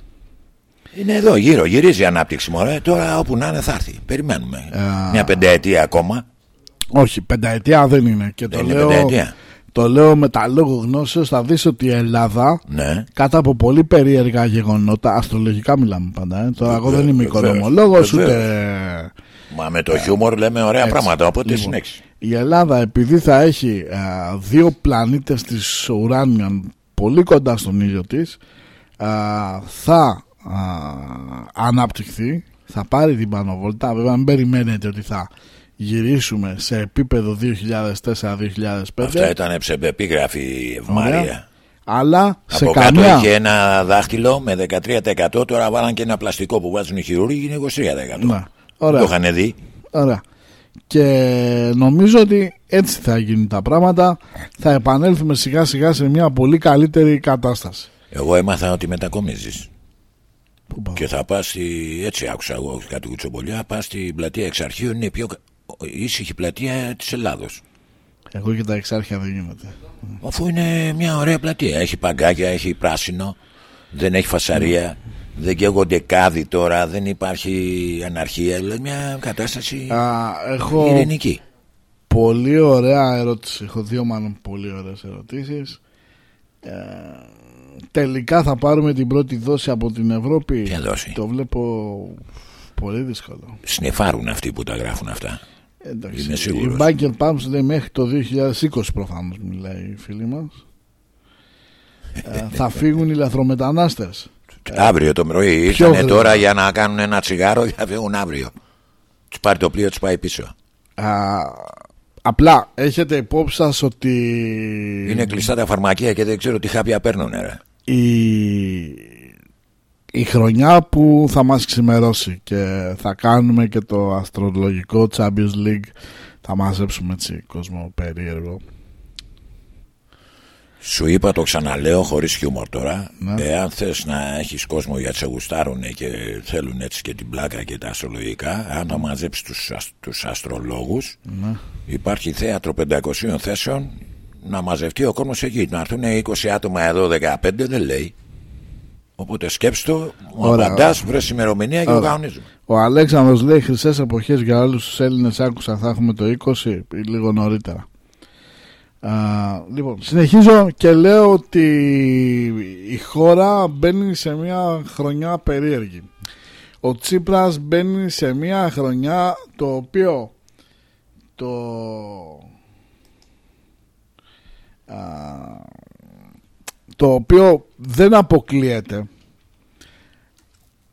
Είναι εδώ γύρω, γυρίζει η ανάπτυξη μωρέ. Τώρα όπου να είναι θα έρθει. Περιμένουμε. Μια πενταετία ακόμα. Όχι, πενταετία δεν είναι. Και Δεν το, είναι λέω, πενταετία. το λέω με τα λόγω γνώσεως θα δεις ότι η Ελλάδα Ναι. κάτω από πολύ περίεργα γεγονότα, αστρολογικά μιλάμε πάντα, ε. τώρα εγώ δεν είμαι βεβαίως, οικονομολόγος βεβαίως. ούτε... Μα με το χιούμορ λέμε ωραία Έτσι. πράγματα. Οπότε Λοιπόν, συνέχισε. Η Ελλάδα επειδή θα έχει α, δύο πλανήτες της ουράνιαν πολύ κοντά στον ήλιο της α, θα α, αναπτυχθεί θα πάρει την πανοβολτά βέβαια μην περιμένετε ότι θα γυρίσουμε σε επίπεδο 2004-2005 Αυτά ήταν ψευδεπίγραφη ευμάρεια. Ωραία. αλλά σε Από κάτω καμιά είχε ένα δάχτυλο με 13%. Τώρα βάλαν και ένα πλαστικό που βάζουν οι χειρούργοι είναι 23%. Ναι. Ωραία. Το είχαν δει. Ωραία. Και νομίζω ότι έτσι θα γίνουν τα πράγματα. Θα επανέλθουμε σιγά σιγά σε μια πολύ καλύτερη κατάσταση. Εγώ έμαθα ότι μετακομίζεις. Και θα πας Έτσι άκουσα εγώ κάτι κουτσομπολιά. Πας στην πλατεία εξ είναι η πιο κα- ήσυχη πλατεία της Ελλάδος. Εγώ και τα εξάρχεια δεν γίνεται. Αφού είναι μια ωραία πλατεία. Έχει παγκάκια, έχει πράσινο, δεν έχει φασαρία, δεν καίγονται κάδι τώρα, δεν υπάρχει αναρχία. Δηλαδή μια κατάσταση Α, έχω ειρηνική. πολύ ωραία ερώτηση. Έχω δύο μάλλον πολύ ωραίες ερωτήσεις. Ε, τελικά θα πάρουμε την πρώτη δόση από την Ευρώπη. Ποια δόση; Το βλέπω πολύ δύσκολο. Σνεφάρουν αυτοί που τα γράφουν αυτά. Εντάξει, Είμαι η σίγουρος. Banker Pumps λέει μέχρι το 2020 προφανώς μιλάει η φίλη μας. Ε, θα φύγουν οι λαθρομετανάστες. Αύριο το πρωί Πιο ήρθανε γρήγορα. τώρα για να κάνουν ένα τσιγάρο για να φύγουν αύριο. Τους πάρει το πλοίο, τους πάει πίσω. Α, απλά έχετε υπόψη σας ότι Είναι κλειστά τα φαρμακεία και δεν ξέρω τι χάπια παίρνουν. Ρε. η, η χρονιά που θα μας ξημερώσει και θα κάνουμε και το αστρολογικό Champions League θα μαζέψουμε έτσι κόσμο περίεργο Σου είπα το ξαναλέω χωρίς χιούμορ τώρα. Ναι. Εάν θες να έχεις κόσμο για σε γουστάρουν και θέλουν έτσι και την πλάκα και τα αστρολογικά, αν θα μαζέψεις τους τους αστρολόγους, Ναι. υπάρχει θέατρο 500 θέσεων να μαζευτεί ο κόσμος εκεί. Να έρθουν 20 άτομα εδώ, 15 δεν λέει. Οπότε σκέψτε το, μου Ωραία. απαντάς, βρες ημερομηνία και Ωραία. κανονίζουμε. Ο Αλέξανδρος λέει χρυσές εποχές για όλους τους Έλληνες άκουσα θα έχουμε το 20 ή λίγο νωρίτερα. Α, λοιπόν, συνεχίζω και λέω ότι η χώρα μπαίνει σε μια χρονιά περίεργη. Ο Τσίπρας μπαίνει σε μια χρονιά το οποίο το α, το οποίο δεν αποκλείεται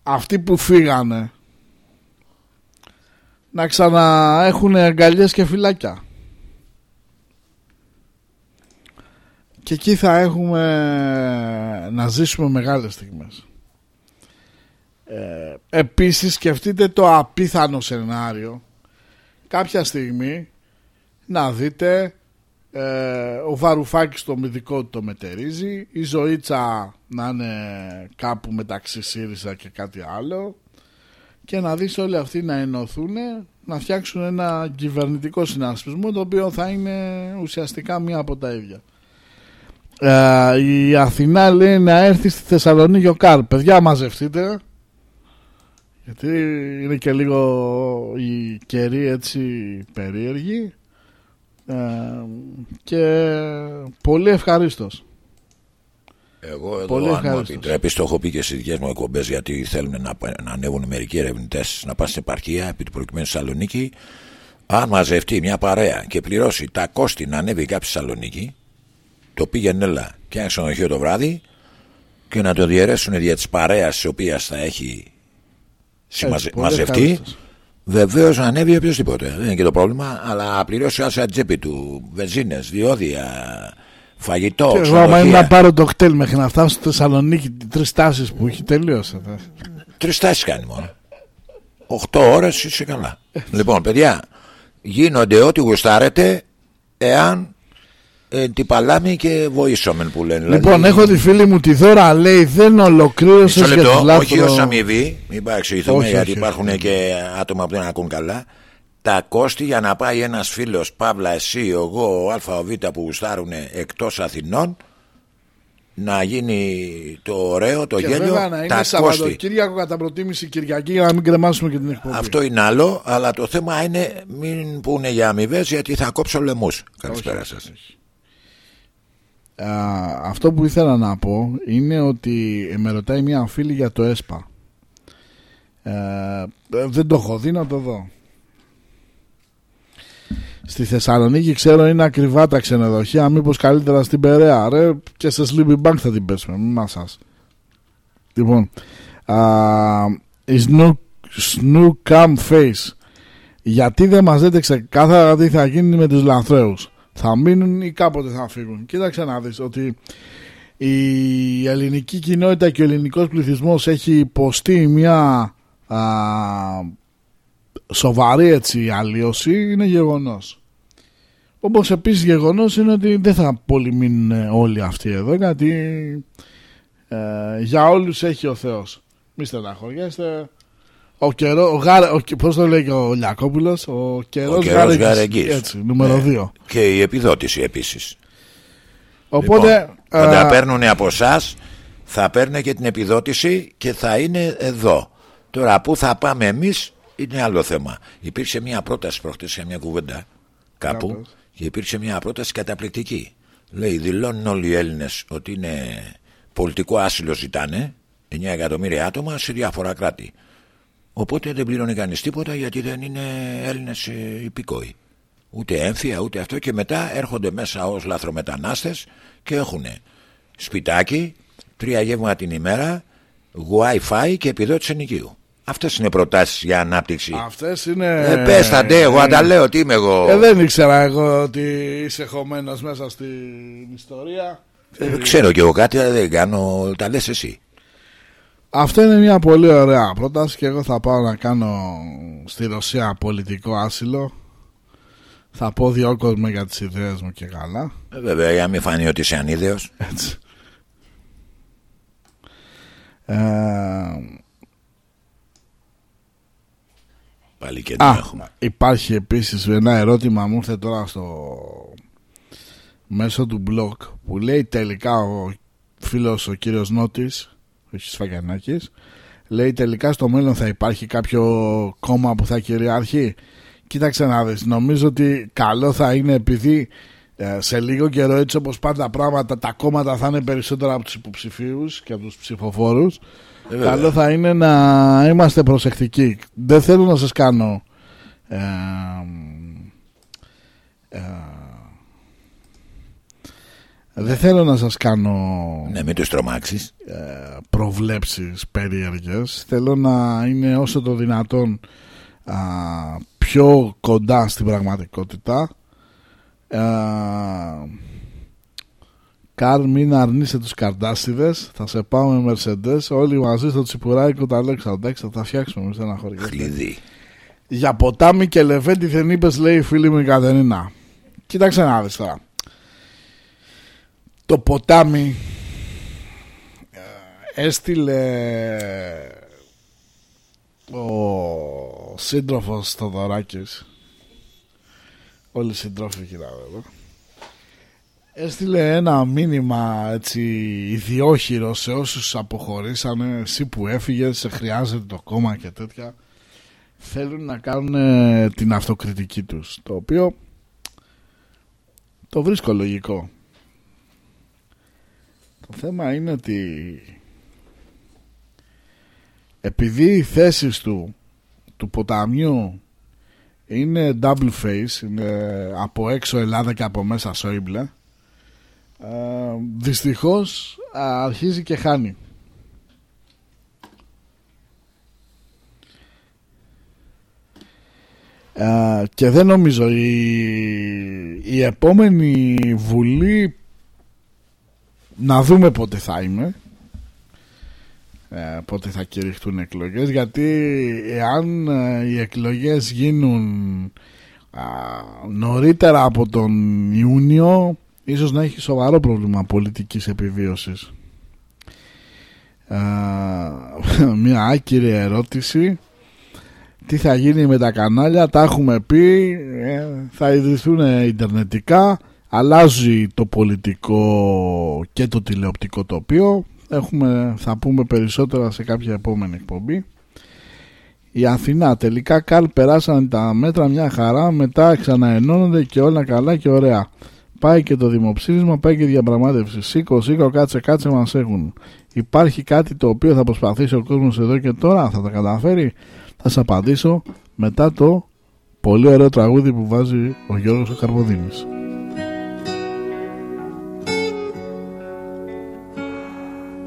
αυτοί που φύγανε να ξαναέχουν αγκαλιές και φυλάκια. Και εκεί θα έχουμε να ζήσουμε μεγάλες στιγμές. Ε, επίσης σκεφτείτε το απίθανο σενάριο κάποια στιγμή να δείτε ε, ο Βαρουφάκης το μυδικό του το μετερίζει η Ζωήτσα να είναι κάπου μεταξύ ΣΥΡΙΖΑ και κάτι άλλο και να δεις όλοι αυτοί να ενωθούν να φτιάξουν ένα κυβερνητικό συνασπισμό το οποίο θα είναι ουσιαστικά μία από τα ίδια. Ε, η Αθηνά λέει να έρθει στη Θεσσαλονίκη ο Καρ. Παιδιά μαζευτείτε γιατί είναι και λίγο η καιρή έτσι περίεργη ε, και πολύ ευχαρίστως. Εγώ εδώ, Πολύ αν μου ευχαρίστως. επιτρέπεις, το έχω πει και στις δικές μου εκπομπές, γιατί θέλουν να, να ανέβουν μερικοί ερευνητές να πάνε στην επαρχία, επί του προκειμένου στη Θεσσαλονίκη. Αν μαζευτεί μια παρέα και πληρώσει τα κόστη να ανέβει κάποιος στη Θεσσαλονίκη, το πήγαινε έλα και ένα ξενοδοχείο το βράδυ και να το διαιρέσουν δια της παρέας τη οποία θα έχει συμμαζε... πολύ μαζευτεί. ευχαρίστως. Βεβαίως να ανέβει οποιοδήποτε. Δεν είναι και το πρόβλημα, αλλά πληρώσει άσε τσέπη του βενζίνες, διόδια, φαγητό. Και εγώ άμα ξενοδοχεία. είναι να πάρω το κτέλ μέχρι να φτάσω στη Θεσσαλονίκη τρεις τάσεις που έχει τελείωσε. Τρεις τάσεις κάνει μόνο. Οχτώ ώρες είσαι καλά. λοιπόν, παιδιά, γίνονται ό,τι γουστάρετε εάν ε, την παλάμη και βοήσομεν που λένε. Λοιπόν, Δηλαδή, έχω τη φίλη μου τη δώρα, λέει δεν ολοκλήρωσες Μισό για λεπτό, τη λάθρο. όχι ως αμοιβή, μην παρεξηγηθούμε Όχι, γιατί όχι, υπάρχουν και άτομα που δεν ακούν καλά. Τα κόστη για να πάει ένας φίλος, Παύλα, εσύ, εγώ, ο Α, ο Β που γουστάρουν εκτός Αθηνών, να γίνει το ωραίο, το Και γέλιο. βέβαια να είναι τα κόστη. Σαββατοκύριακο κατά προτίμηση Κυριακή για να μην κρεμάσουμε και την εκπομπή. Αυτό είναι άλλο, αλλά το θέμα είναι μην πούνε για αμοιβές γιατί θα κόψω λαιμούς. Καλησπέρα σας. Α, αυτό που ήθελα να πω είναι ότι ε, με ρωτάει μια φίλη για το ΕΣΠΑ. Ε, ε, δεν το έχω δει να το δω. Στη Θεσσαλονίκη ξέρω είναι ακριβά τα ξενοδοχεία Μήπως καλύτερα στην Περαία Ρε και σε Sleepy Bank θα την πέσουμε Μην μασάς Λοιπόν α, Η Snook, Snook Cam Face Γιατί δεν μας λέτε ξεκάθαρα τι θα γίνει με τους λανθρέους Θα μείνουν ή κάποτε θα φύγουν. Κοίταξε να δεις ότι η ελληνική κοινότητα και ο ελληνικός πληθυσμός έχει υποστεί μια α, σοβαρή έτσι αλλίωση. Είναι γεγονός. Όπως επίσης γεγονός είναι ότι δεν θα πολύ μείνουν όλοι αυτοί εδώ γιατί ε, για όλους έχει ο Θεός. Μη στεναχωριέστε ο καιρό, ο γάρε, ο, πώς το λέει και ο Λιακόπουλος ο καιρός, Ο καιρός γάρεγγις. γαρεγγής. έτσι, νούμερο Ναι. 2 Και η επιδότηση επίσης. Οπότε, λοιπόν, όταν α, τα παίρνουν από εσάς, θα παίρνουν και την επιδότηση και θα είναι εδώ. Τώρα, πού θα πάμε εμείς είναι άλλο θέμα. Υπήρξε μια πρόταση προχτές σε μια κουβέντα κάπου Για πες. και υπήρξε μια πρόταση καταπληκτική. Λέει, δηλώνουν όλοι οι Έλληνες ότι είναι πολιτικό άσυλο ζητάνε 9 εκατομμύρια άτομα σε διάφορα κράτη. Οπότε δεν πληρώνει κανείς τίποτα γιατί δεν είναι Έλληνες υπηκόοι. Ούτε έμφυα ούτε αυτό και μετά έρχονται μέσα ως λαθρομετανάστες και έχουν σπιτάκι, τρία γεύματα την ημέρα, Wi-Fi και επιδότηση ενοικίου. Αυτές είναι προτάσεις για ανάπτυξη. Αυτές είναι... Ε, πες τα ντε, εγώ αν τα λέω, τι είμαι εγώ. Ε, δεν ήξερα εγώ ότι είσαι χωμένος μέσα στην ιστορία. Ε, ξέρω κι εγώ κάτι, αλλά δεν κάνω, τα λες εσύ. Αυτό είναι μια πολύ ωραία πρόταση και εγώ θα πάω να κάνω στη Ρωσία πολιτικό άσυλο. Θα πω διώκομαι για τις ιδέες μου και καλά. Ε, βέβαια, για να μην φανεί ότι είσαι ανίδεος. Έτσι. Ε, Πάλι και Α, έχουμε. υπάρχει επίσης ένα ερώτημα μου ήρθε τώρα στο μέσω του blog που λέει τελικά ο φίλος ο κύριος Νότης ο Σφαγιανάκης. Λέει τελικά στο μέλλον θα υπάρχει κάποιο κόμμα που θα κυριαρχεί; Κοίταξε να δεις νομίζω ότι καλό θα είναι επειδή ε, σε λίγο καιρό έτσι όπως πάνε τα πράγματα τα κόμματα θα είναι περισσότερα από τους υποψηφίους και από τους ψηφοφόρους. Ε, βέβαια. καλό θα είναι να είμαστε προσεκτικοί. Δεν θέλω να σας κάνω ε, ε, Δεν θέλω να σας κάνω Ναι, μην τους τρομάξεις. ε, προβλέψεις περίεργες. Θέλω να είναι όσο το δυνατόν α, πιο κοντά στην πραγματικότητα. Α, Καρ μην αρνείσαι τους καρδάσιδες Θα σε πάω με Mercedes Όλοι μαζί στο τσιπουράκι τα Αλέξανδρα Εντάξει θα τα φτιάξουμε με ένα χωριό Κλειδί. Για ποτάμι και λεβέντι δεν είπες λέει η φίλη μου η Κατερίνα Κοίταξε να δεις τώρα Το ποτάμι ε, Έστειλε Ο σύντροφος Θοδωράκης Όλοι οι συντρόφοι κοιτάω εδώ Έστειλε ένα μήνυμα έτσι ιδιόχειρο σε όσους αποχωρήσανε Εσύ που έφυγες, σε χρειάζεται το κόμμα και τέτοια. Θέλουν να κάνουν ε, την αυτοκριτική τους Το οποίο το βρίσκω λογικό Το θέμα είναι ότι Επειδή οι θέσεις του Του ποταμιού είναι double face Είναι από έξω Ελλάδα και από μέσα Σόιμπλε ε, δυστυχώς α, αρχίζει και χάνει. Ε, και δεν νομίζω η, η επόμενη βουλή να δούμε πότε θα είμαι ε, πότε θα κηρυχτούν εκλογές γιατί εάν ε, οι εκλογές γίνουν α, νωρίτερα από τον Ιούνιο ίσως να έχει σοβαρό πρόβλημα πολιτικής επιβίωσης. Α, μια άκυρη ερώτηση. Τι θα γίνει με τα κανάλια, τα έχουμε πει, ε, θα ιδρυθούν ιντερνετικά, αλλάζει το πολιτικό και το τηλεοπτικό τοπίο. Έχουμε, θα πούμε περισσότερα σε κάποια επόμενη εκπομπή. Η Αθηνά τελικά καλ περάσαν τα μέτρα μια χαρά, μετά ξαναενώνονται και όλα καλά και ωραία. Πάει και το δημοψήφισμα, πάει και η διαπραγμάτευση. Σήκω, σήκω, κάτσε, κάτσε, μας έχουν. Υπάρχει κάτι το οποίο θα προσπαθήσει ο κόσμος εδώ και τώρα, θα τα καταφέρει; Θα σας απαντήσω μετά το πολύ ωραίο τραγούδι που βάζει ο Γιώργος ο Καρποδίνης.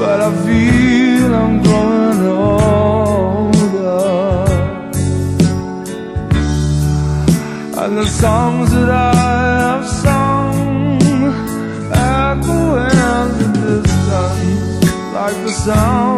But I feel I'm growing older. And the songs that I have sung Echo in the distance Like the sound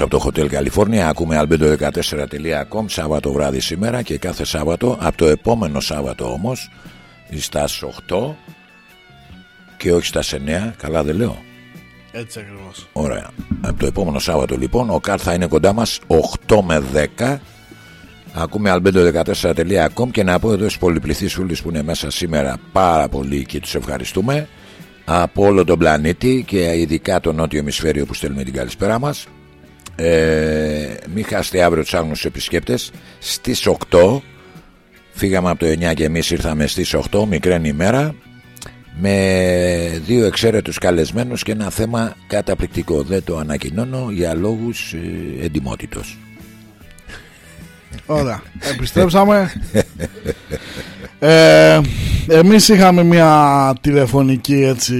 από το Hotel California ακούμε albedo14.com Σάββατο βράδυ σήμερα και κάθε Σάββατο από το επόμενο Σάββατο όμως στα 8 και όχι στα 9 καλά δεν λέω Έτσι ακριβώς. Ωραία. Από το επόμενο Σάββατο λοιπόν ο Καρ θα είναι κοντά μας 8 με 10. Ακούμε albedo14.com και να πω εδώ στους πολυπληθείς φίλους που είναι μέσα σήμερα πάρα πολύ και τους ευχαριστούμε από όλο τον πλανήτη και ειδικά το νότιο ημισφαίριο που στέλνουμε την καλησπέρα μας. Ε, μην χάσετε αύριο τους άγνωσους επισκέπτες. Στις 8 φύγαμε από το 9 και εμείς ήρθαμε στις 8 μικραίνει ημέρα με δύο εξαίρετους καλεσμένους και ένα θέμα καταπληκτικό. Δεν το ανακοινώνω για λόγους ε, εντιμότητος Ωραία. Επιστρέψαμε. ε, εμείς είχαμε μια τηλεφωνική έτσι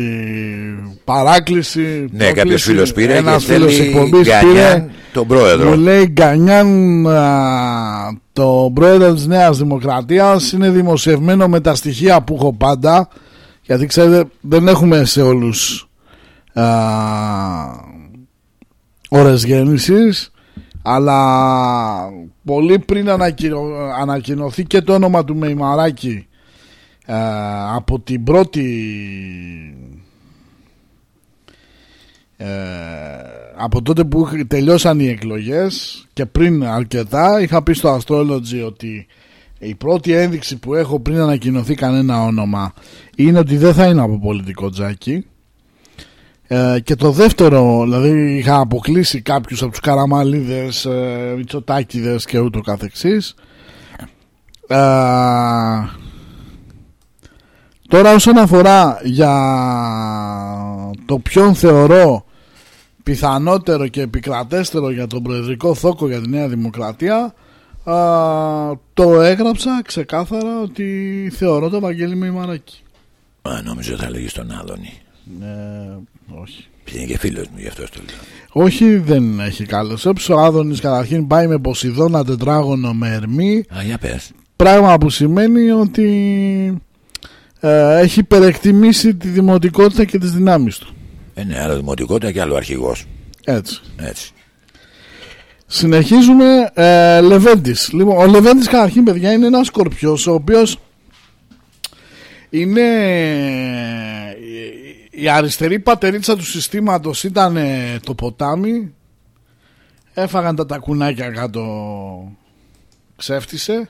παράκληση. Ναι, κάποιος φίλος πήρε και Ένας θέλει φίλος εκπομπής Γκανιάν, πήρε. τον πρόεδρο. Μου λέει Γκανιάν, α, το πρόεδρο της Νέας Δημοκρατίας είναι δημοσιευμένο με τα στοιχεία που έχω πάντα. Γιατί ξέρετε δεν έχουμε σε όλους α, ώρες γέννησης αλλά πολύ πριν ανακοινω- ανακοινωθεί και το όνομα του Μεϊμαράκη ε, από την πρώτη ε, από τότε που είχ- τελειώσαν οι εκλογές και πριν αρκετά είχα πει στο Astrology ότι η πρώτη ένδειξη που έχω πριν ανακοινωθεί κανένα όνομα είναι ότι δεν θα είναι από πολιτικό τζάκι ε, και το δεύτερο, δηλαδή είχα αποκλείσει κάποιους από τους Καραμαλίδες, ε, Μητσοτάκηδες και ούτω καθεξής. Ε, τώρα όσον αφορά για το ποιον θεωρώ πιθανότερο και επικρατέστερο για τον προεδρικό θόκο για τη Νέα Δημοκρατία ε, το έγραψα ξεκάθαρα ότι θεωρώ το Βαγγέλη Μημαράκη. Α, νόμιζα θα λέγεις τον Άδωνη Ε, όχι. Είναι και φίλος μου γι' αυτό το λέω Όχι, δεν έχει καλό όψη. Ο Άδωνης καταρχήν πάει με Ποσειδώνα τετράγωνο με Ερμή. Α, για πες Πράγμα που σημαίνει ότι ε, έχει υπερεκτιμήσει τη δημοτικότητα και τις δυνάμεις του. Ε, ναι, άλλο δημοτικότητα και άλλο αρχηγός Έτσι. Έτσι Συνεχίζουμε ε, Λεβέντης. Λοιπόν, ο Λεβέντης καταρχήν, παιδιά, είναι ένας σκορπιός ο οποίος είναι η αριστερή πατερίτσα του συστήματος ήταν ε, το ποτάμι. Έφαγαν τα τακουνάκια κάτω ξέφτισε.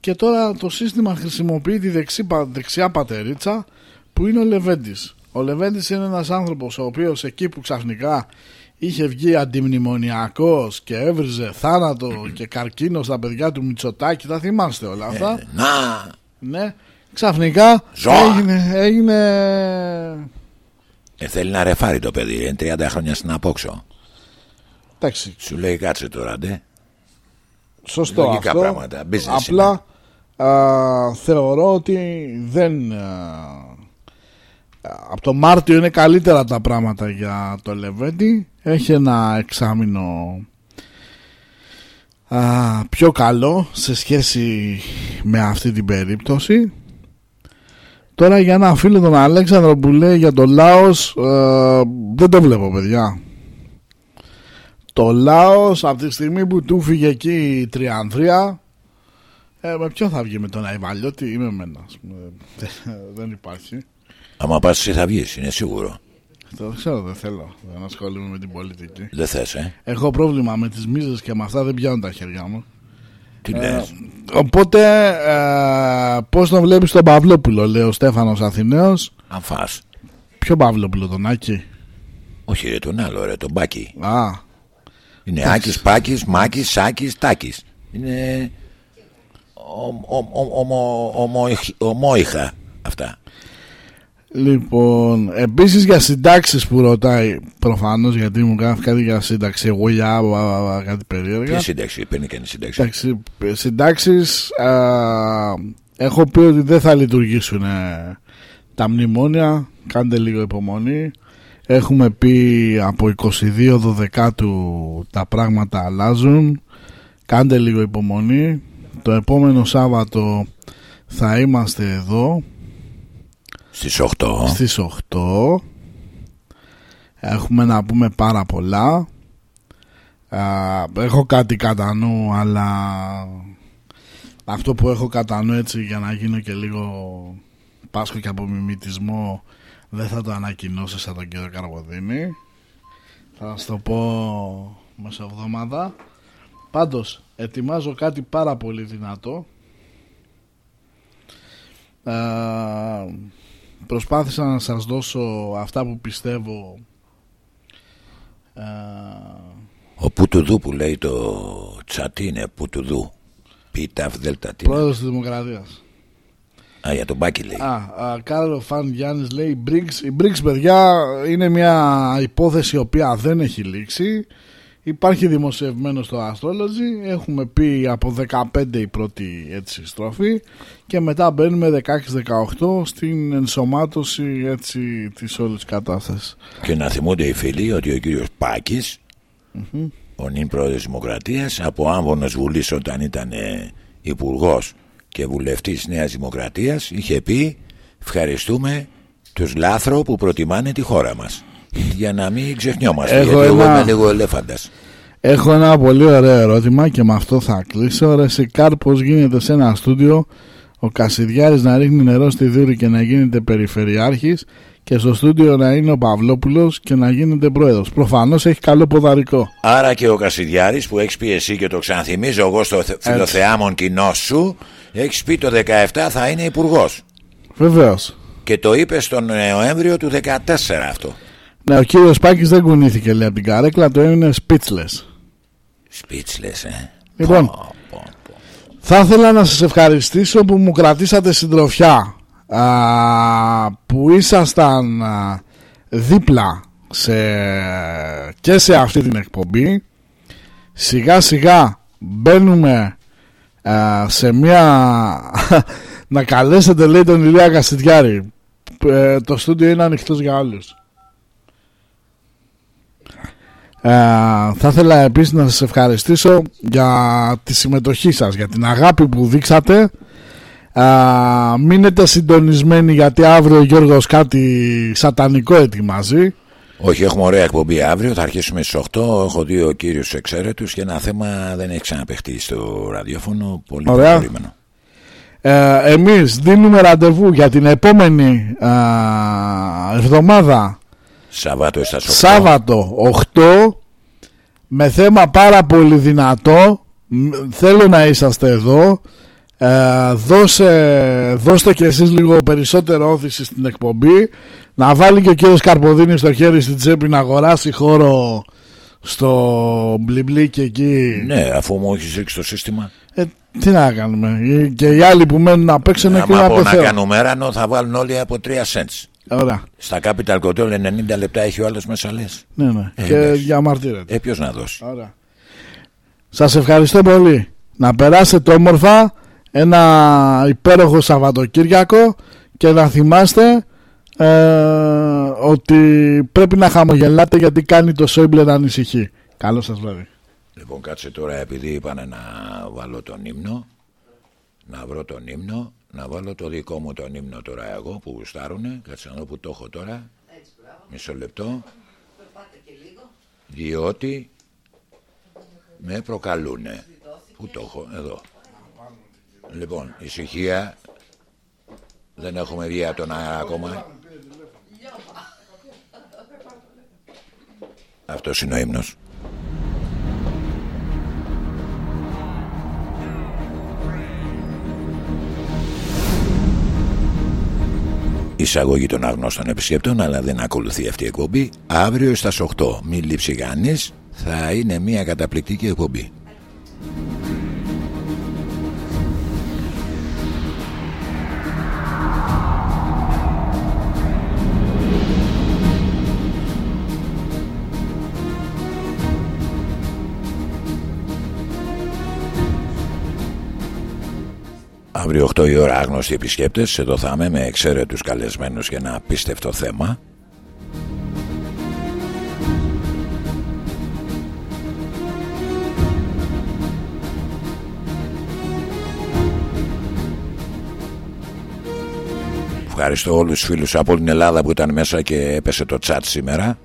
Και τώρα το σύστημα χρησιμοποιεί τη δεξί, πα- δεξιά πατερίτσα που είναι ο Λεβέντης. Ο Λεβέντης είναι ένας άνθρωπος ο οποίος εκεί που ξαφνικά είχε βγει αντιμνημονιακός και έβριζε θάνατο και καρκίνο στα παιδιά του Μητσοτάκη θα θυμάστε όλα αυτά; Να. Ναι, ξαφνικά Ζώα. έγινε, έγινε ε, Θέλει να ρεφάρει το παιδί Είναι 30 χρόνια στην απόξω. Εντάξει, Σου λέει κάτσε τώρα ντε. Σωστό Λογικά αυτό. πράγματα, business απλά α, θεωρώ ότι δεν α, από το Μάρτιο είναι καλύτερα τα πράγματα για το Λεβέντη. Έχει ένα εξάμεινο α, πιο καλό σε σχέση με αυτή την περίπτωση Τώρα για ένα φίλο τον Αλέξανδρο που λέει για το Λάος ε, δεν το βλέπω παιδιά. Το Λάος από τη στιγμή που του φύγε εκεί η Τριανδρία ε, με ποιο θα βγει με τον Αϊβαλιώτη είμαι εμένας. ας πούμε. δεν υπάρχει. Άμα πας εσύ θα βγεις, είναι σίγουρο. Το ξέρω δεν θέλω. Δεν ασχολούμαι με την πολιτική. Δεν θες, ε; Έχω πρόβλημα με τις μίζες και με αυτά δεν πιάνουν τα χέρια μου. Τι Ε, λες. Οπότε ε, πώς τον βλέπεις τον Παυλόπουλο λέει ο Στέφανος Αθηναίος. Αν φας. Ποιο Παυλόπουλο τον Άκη. Όχι ρε τον άλλο ρε, τον Μπάκη. Α, Είναι Εντάξει. Άκης, Πάκης, Μάκης, Σάκης, Τάκης. Είναι ο- ο- ο- ομο- ομοϊχ- ομόιχα αυτά. Λοιπόν, επίσης για συντάξεις που ρωτάει προφανώς γιατί μου κάνει κάτι για σύνταξη εγώ για α, α, α, κάτι περίεργα. Ποια σύνταξη, παίρνει και σύνταξη; Εντάξει, συντάξεις α, έχω πει ότι δεν θα λειτουργήσουν ε, τα μνημόνια, κάντε λίγο υπομονή. Έχουμε πει από 22 Δεκάτου τα πράγματα αλλάζουν. Κάντε λίγο υπομονή. Το επόμενο Σάββατο θα είμαστε εδώ Στις 8. στις 8 έχουμε να πούμε πάρα πολλά. Α, έχω κάτι κατά νου αλλά αυτό που έχω κατά νου έτσι για να γίνω και λίγο πάσχο και από μιμητισμό δεν θα το ανακοινώσω σαν τον κύριο Καρποδίνη. Θα σας το πω μεσοβδόμαδα πάντως ετοιμάζω κάτι πάρα πολύ δυνατό. Α, προσπάθησα να σας δώσω αυτά που πιστεύω α, Ο Πουτουδού που λέει το τσατί είναι Πουτουδού. Πιταφ δέλτα τι. είναι. πρόεδρος της Δημοκρατίας Α, για τον Μπάκη λέει. Α, α, Κάρλο Φαν Γιάννης λέει BRICS. Η BRICS παιδιά είναι μια υπόθεση η οποία δεν έχει λήξει Υπάρχει δημοσιευμένο στο Astrology Έχουμε πει από 15 η πρώτη έτσι στροφή Και μετά μπαίνουμε 16-18 στην ενσωμάτωση έτσι της όλης κατάστασης Και να θυμούνται οι φίλοι ότι ο κύριος Πάκης, Μμμ. ο νυν πρόεδρος Δημοκρατίας, από άμβονος βουλής όταν ήταν υπουργός και βουλευτής Νέας Δημοκρατίας, είχε πει ευχαριστούμε τους λάθρο που προτιμάνε τη χώρα μας. Για να μην ξεχνιόμαστε, Έχω γιατί εγώ ένα- είμαι λίγο ελέφαντας. Έχω ένα πολύ ωραίο ερώτημα και με αυτό θα κλείσω. Ρε Σικάρ, πώς γίνεται σε ένα στούντιο ο Κασιδιάρης να ρίχνει νερό στη δούρη και να γίνεται περιφερειάρχης και στο στούντιο να είναι ο Παυλόπουλος και να γίνεται πρόεδρος; Προφανώς έχει καλό ποδαρικό. Άρα και ο Κασιδιάρης που έχεις πει εσύ και το ξαναθυμίζω εγώ στο θε- φιλοθεάμον κοινό σου, έχεις πει το 17 θα είναι υπουργός. Βεβαίως. Και το είπες στον Νοέμβριο του 14 αυτό. Ναι, ο κύριος Πάκης δεν κουνήθηκε λέει από την καρέκλα, το έμεινε speechless. Σπίτσλες, ε. Λοιπόν, θα ήθελα να σας ευχαριστήσω που μου κρατήσατε συντροφιά α, που ήσασταν α, δίπλα σε, και σε αυτή την εκπομπή σιγά σιγά μπαίνουμε α, σε μια να καλέσετε λέει τον Ηλία Κασιτιάρη Ε, το στούντιο είναι ανοιχτός για όλους ε, θα ήθελα επίσης να σας ευχαριστήσω για τη συμμετοχή σας, για την αγάπη που δείξατε. Ε, μείνετε συντονισμένοι γιατί αύριο ο Γιώργος κάτι σατανικό ετοιμάζει. Όχι, έχουμε ωραία εκπομπή αύριο. Θα αρχίσουμε στις 8. Έχω δύο κύριους εξαίρετους και ένα θέμα δεν έχει ξαναπεχτεί στο ραδιόφωνο. Πολύ Ωραία. προχωρημένο. Ε, εμείς δίνουμε ραντεβού για την επόμενη ε, εβδομάδα Σαββάτο στα 8. Σάββατο 8 με θέμα πάρα πολύ δυνατό Μ, θέλω να είσαστε εδώ ε, δώσε, δώστε και εσείς λίγο περισσότερο όθηση στην εκπομπή να βάλει και ο κύριος Καρποδίνης το χέρι στην τσέπη να αγοράσει χώρο στο μπλιμπλί και εκεί Ναι, αφού μου έχεις ρίξει το σύστημα. ε, τι να κάνουμε Ε, και οι άλλοι που μένουν απ' έξω είναι Άμα κρίμα από πω να Θεό. κάνουμε έρανο θα βάλουν όλοι από 3 cents. Ωραία. Στα Capital Control 90 λεπτά έχει ο άλλος μέσα λες. Ναι, ναι. Ε, και εντάξει. για αμαρτύρεται Ε, ποιος να δώσει. Ωραία. Σας ευχαριστώ πολύ. Να περάσετε όμορφα ένα υπέροχο Σαββατοκύριακο και να θυμάστε ε, ότι πρέπει να χαμογελάτε γιατί κάνει το Σόιμπλε να ανησυχεί. Καλό σας βράδυ. Λοιπόν, κάτσε τώρα επειδή είπανε να βάλω τον ύμνο. Να βρω τον ύμνο. Να βάλω το δικό μου τον ύμνο τώρα εγώ που γουστάρουνε. Κάτσε να δω που το έχω τώρα. Μισό λεπτό. Διότι με προκαλούνε. Πού το έχω, εδώ. Λοιπόν, ησυχία. Δεν έχουμε βγει από τον αέρα ακόμα. Αυτός είναι ο ύμνος. Εισαγωγή των αγνώστων επισκεπτών, αλλά δεν ακολουθεί αυτή η εκπομπή. Αύριο στα 8, μην λείψει κανείς, θα είναι μια καταπληκτική εκπομπή. Αύριο 8 η ώρα άγνωστοι επισκέπτες Εδώ θα είμαι με εξαίρετους καλεσμένους για ένα απίστευτο θέμα. Ευχαριστώ όλους τους φίλους από την Ελλάδα που ήταν μέσα και έπεσε το chat σήμερα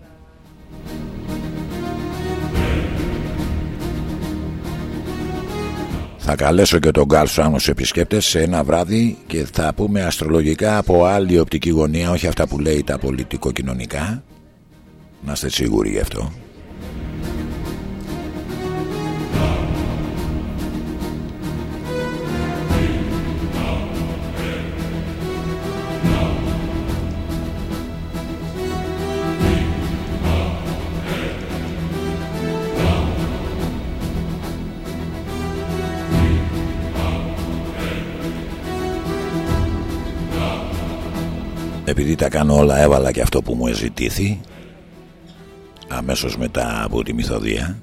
Θα καλέσω και τον Γκάλ στους επισκέπτες σε ένα βράδυ και θα πούμε αστρολογικά από άλλη οπτική γωνία, όχι αυτά που λέει τα πολιτικο-κοινωνικά. Να είστε σίγουροι γι' αυτό. Τα κάνω όλα έβαλα και αυτό που μου εζητήθη αμέσως μετά από τη μυθοδία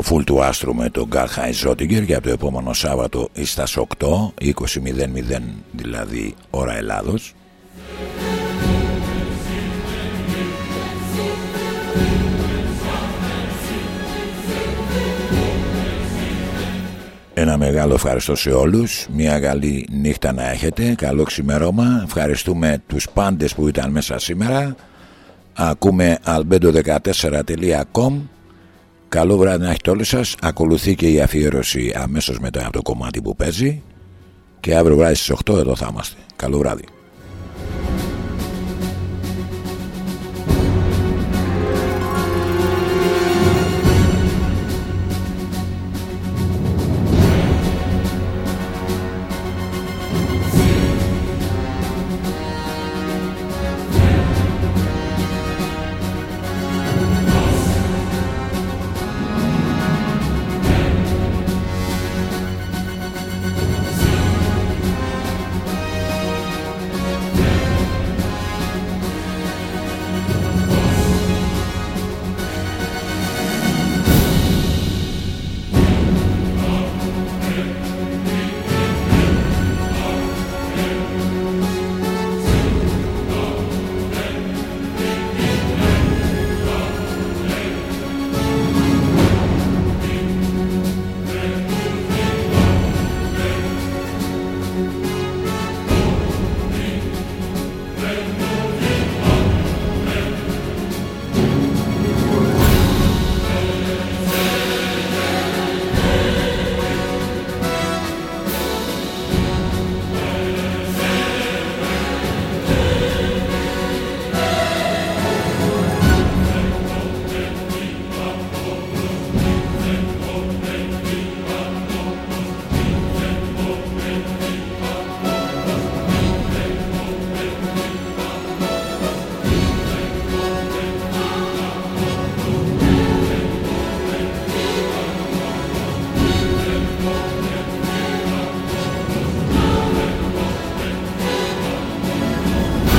το φουλ του άστρου με τον Γκάρχαϊ Ζότιγκερ για το επόμενο Σάββατο στα 8, 20.00 δηλαδή ώρα Ελλάδος. Ένα μεγάλο ευχαριστώ σε όλους. Μια καλή νύχτα να έχετε. Καλό ξημερώμα. Ευχαριστούμε τους πάντες που ήταν μέσα σήμερα. Ακούμε albedo14.com Καλό βράδυ να έχετε όλοι σας. Ακολουθεί και η αφιέρωση αμέσως μετά από το κομμάτι που παίζει. Και αύριο βράδυ στις 8 εδώ θα είμαστε. Καλό βράδυ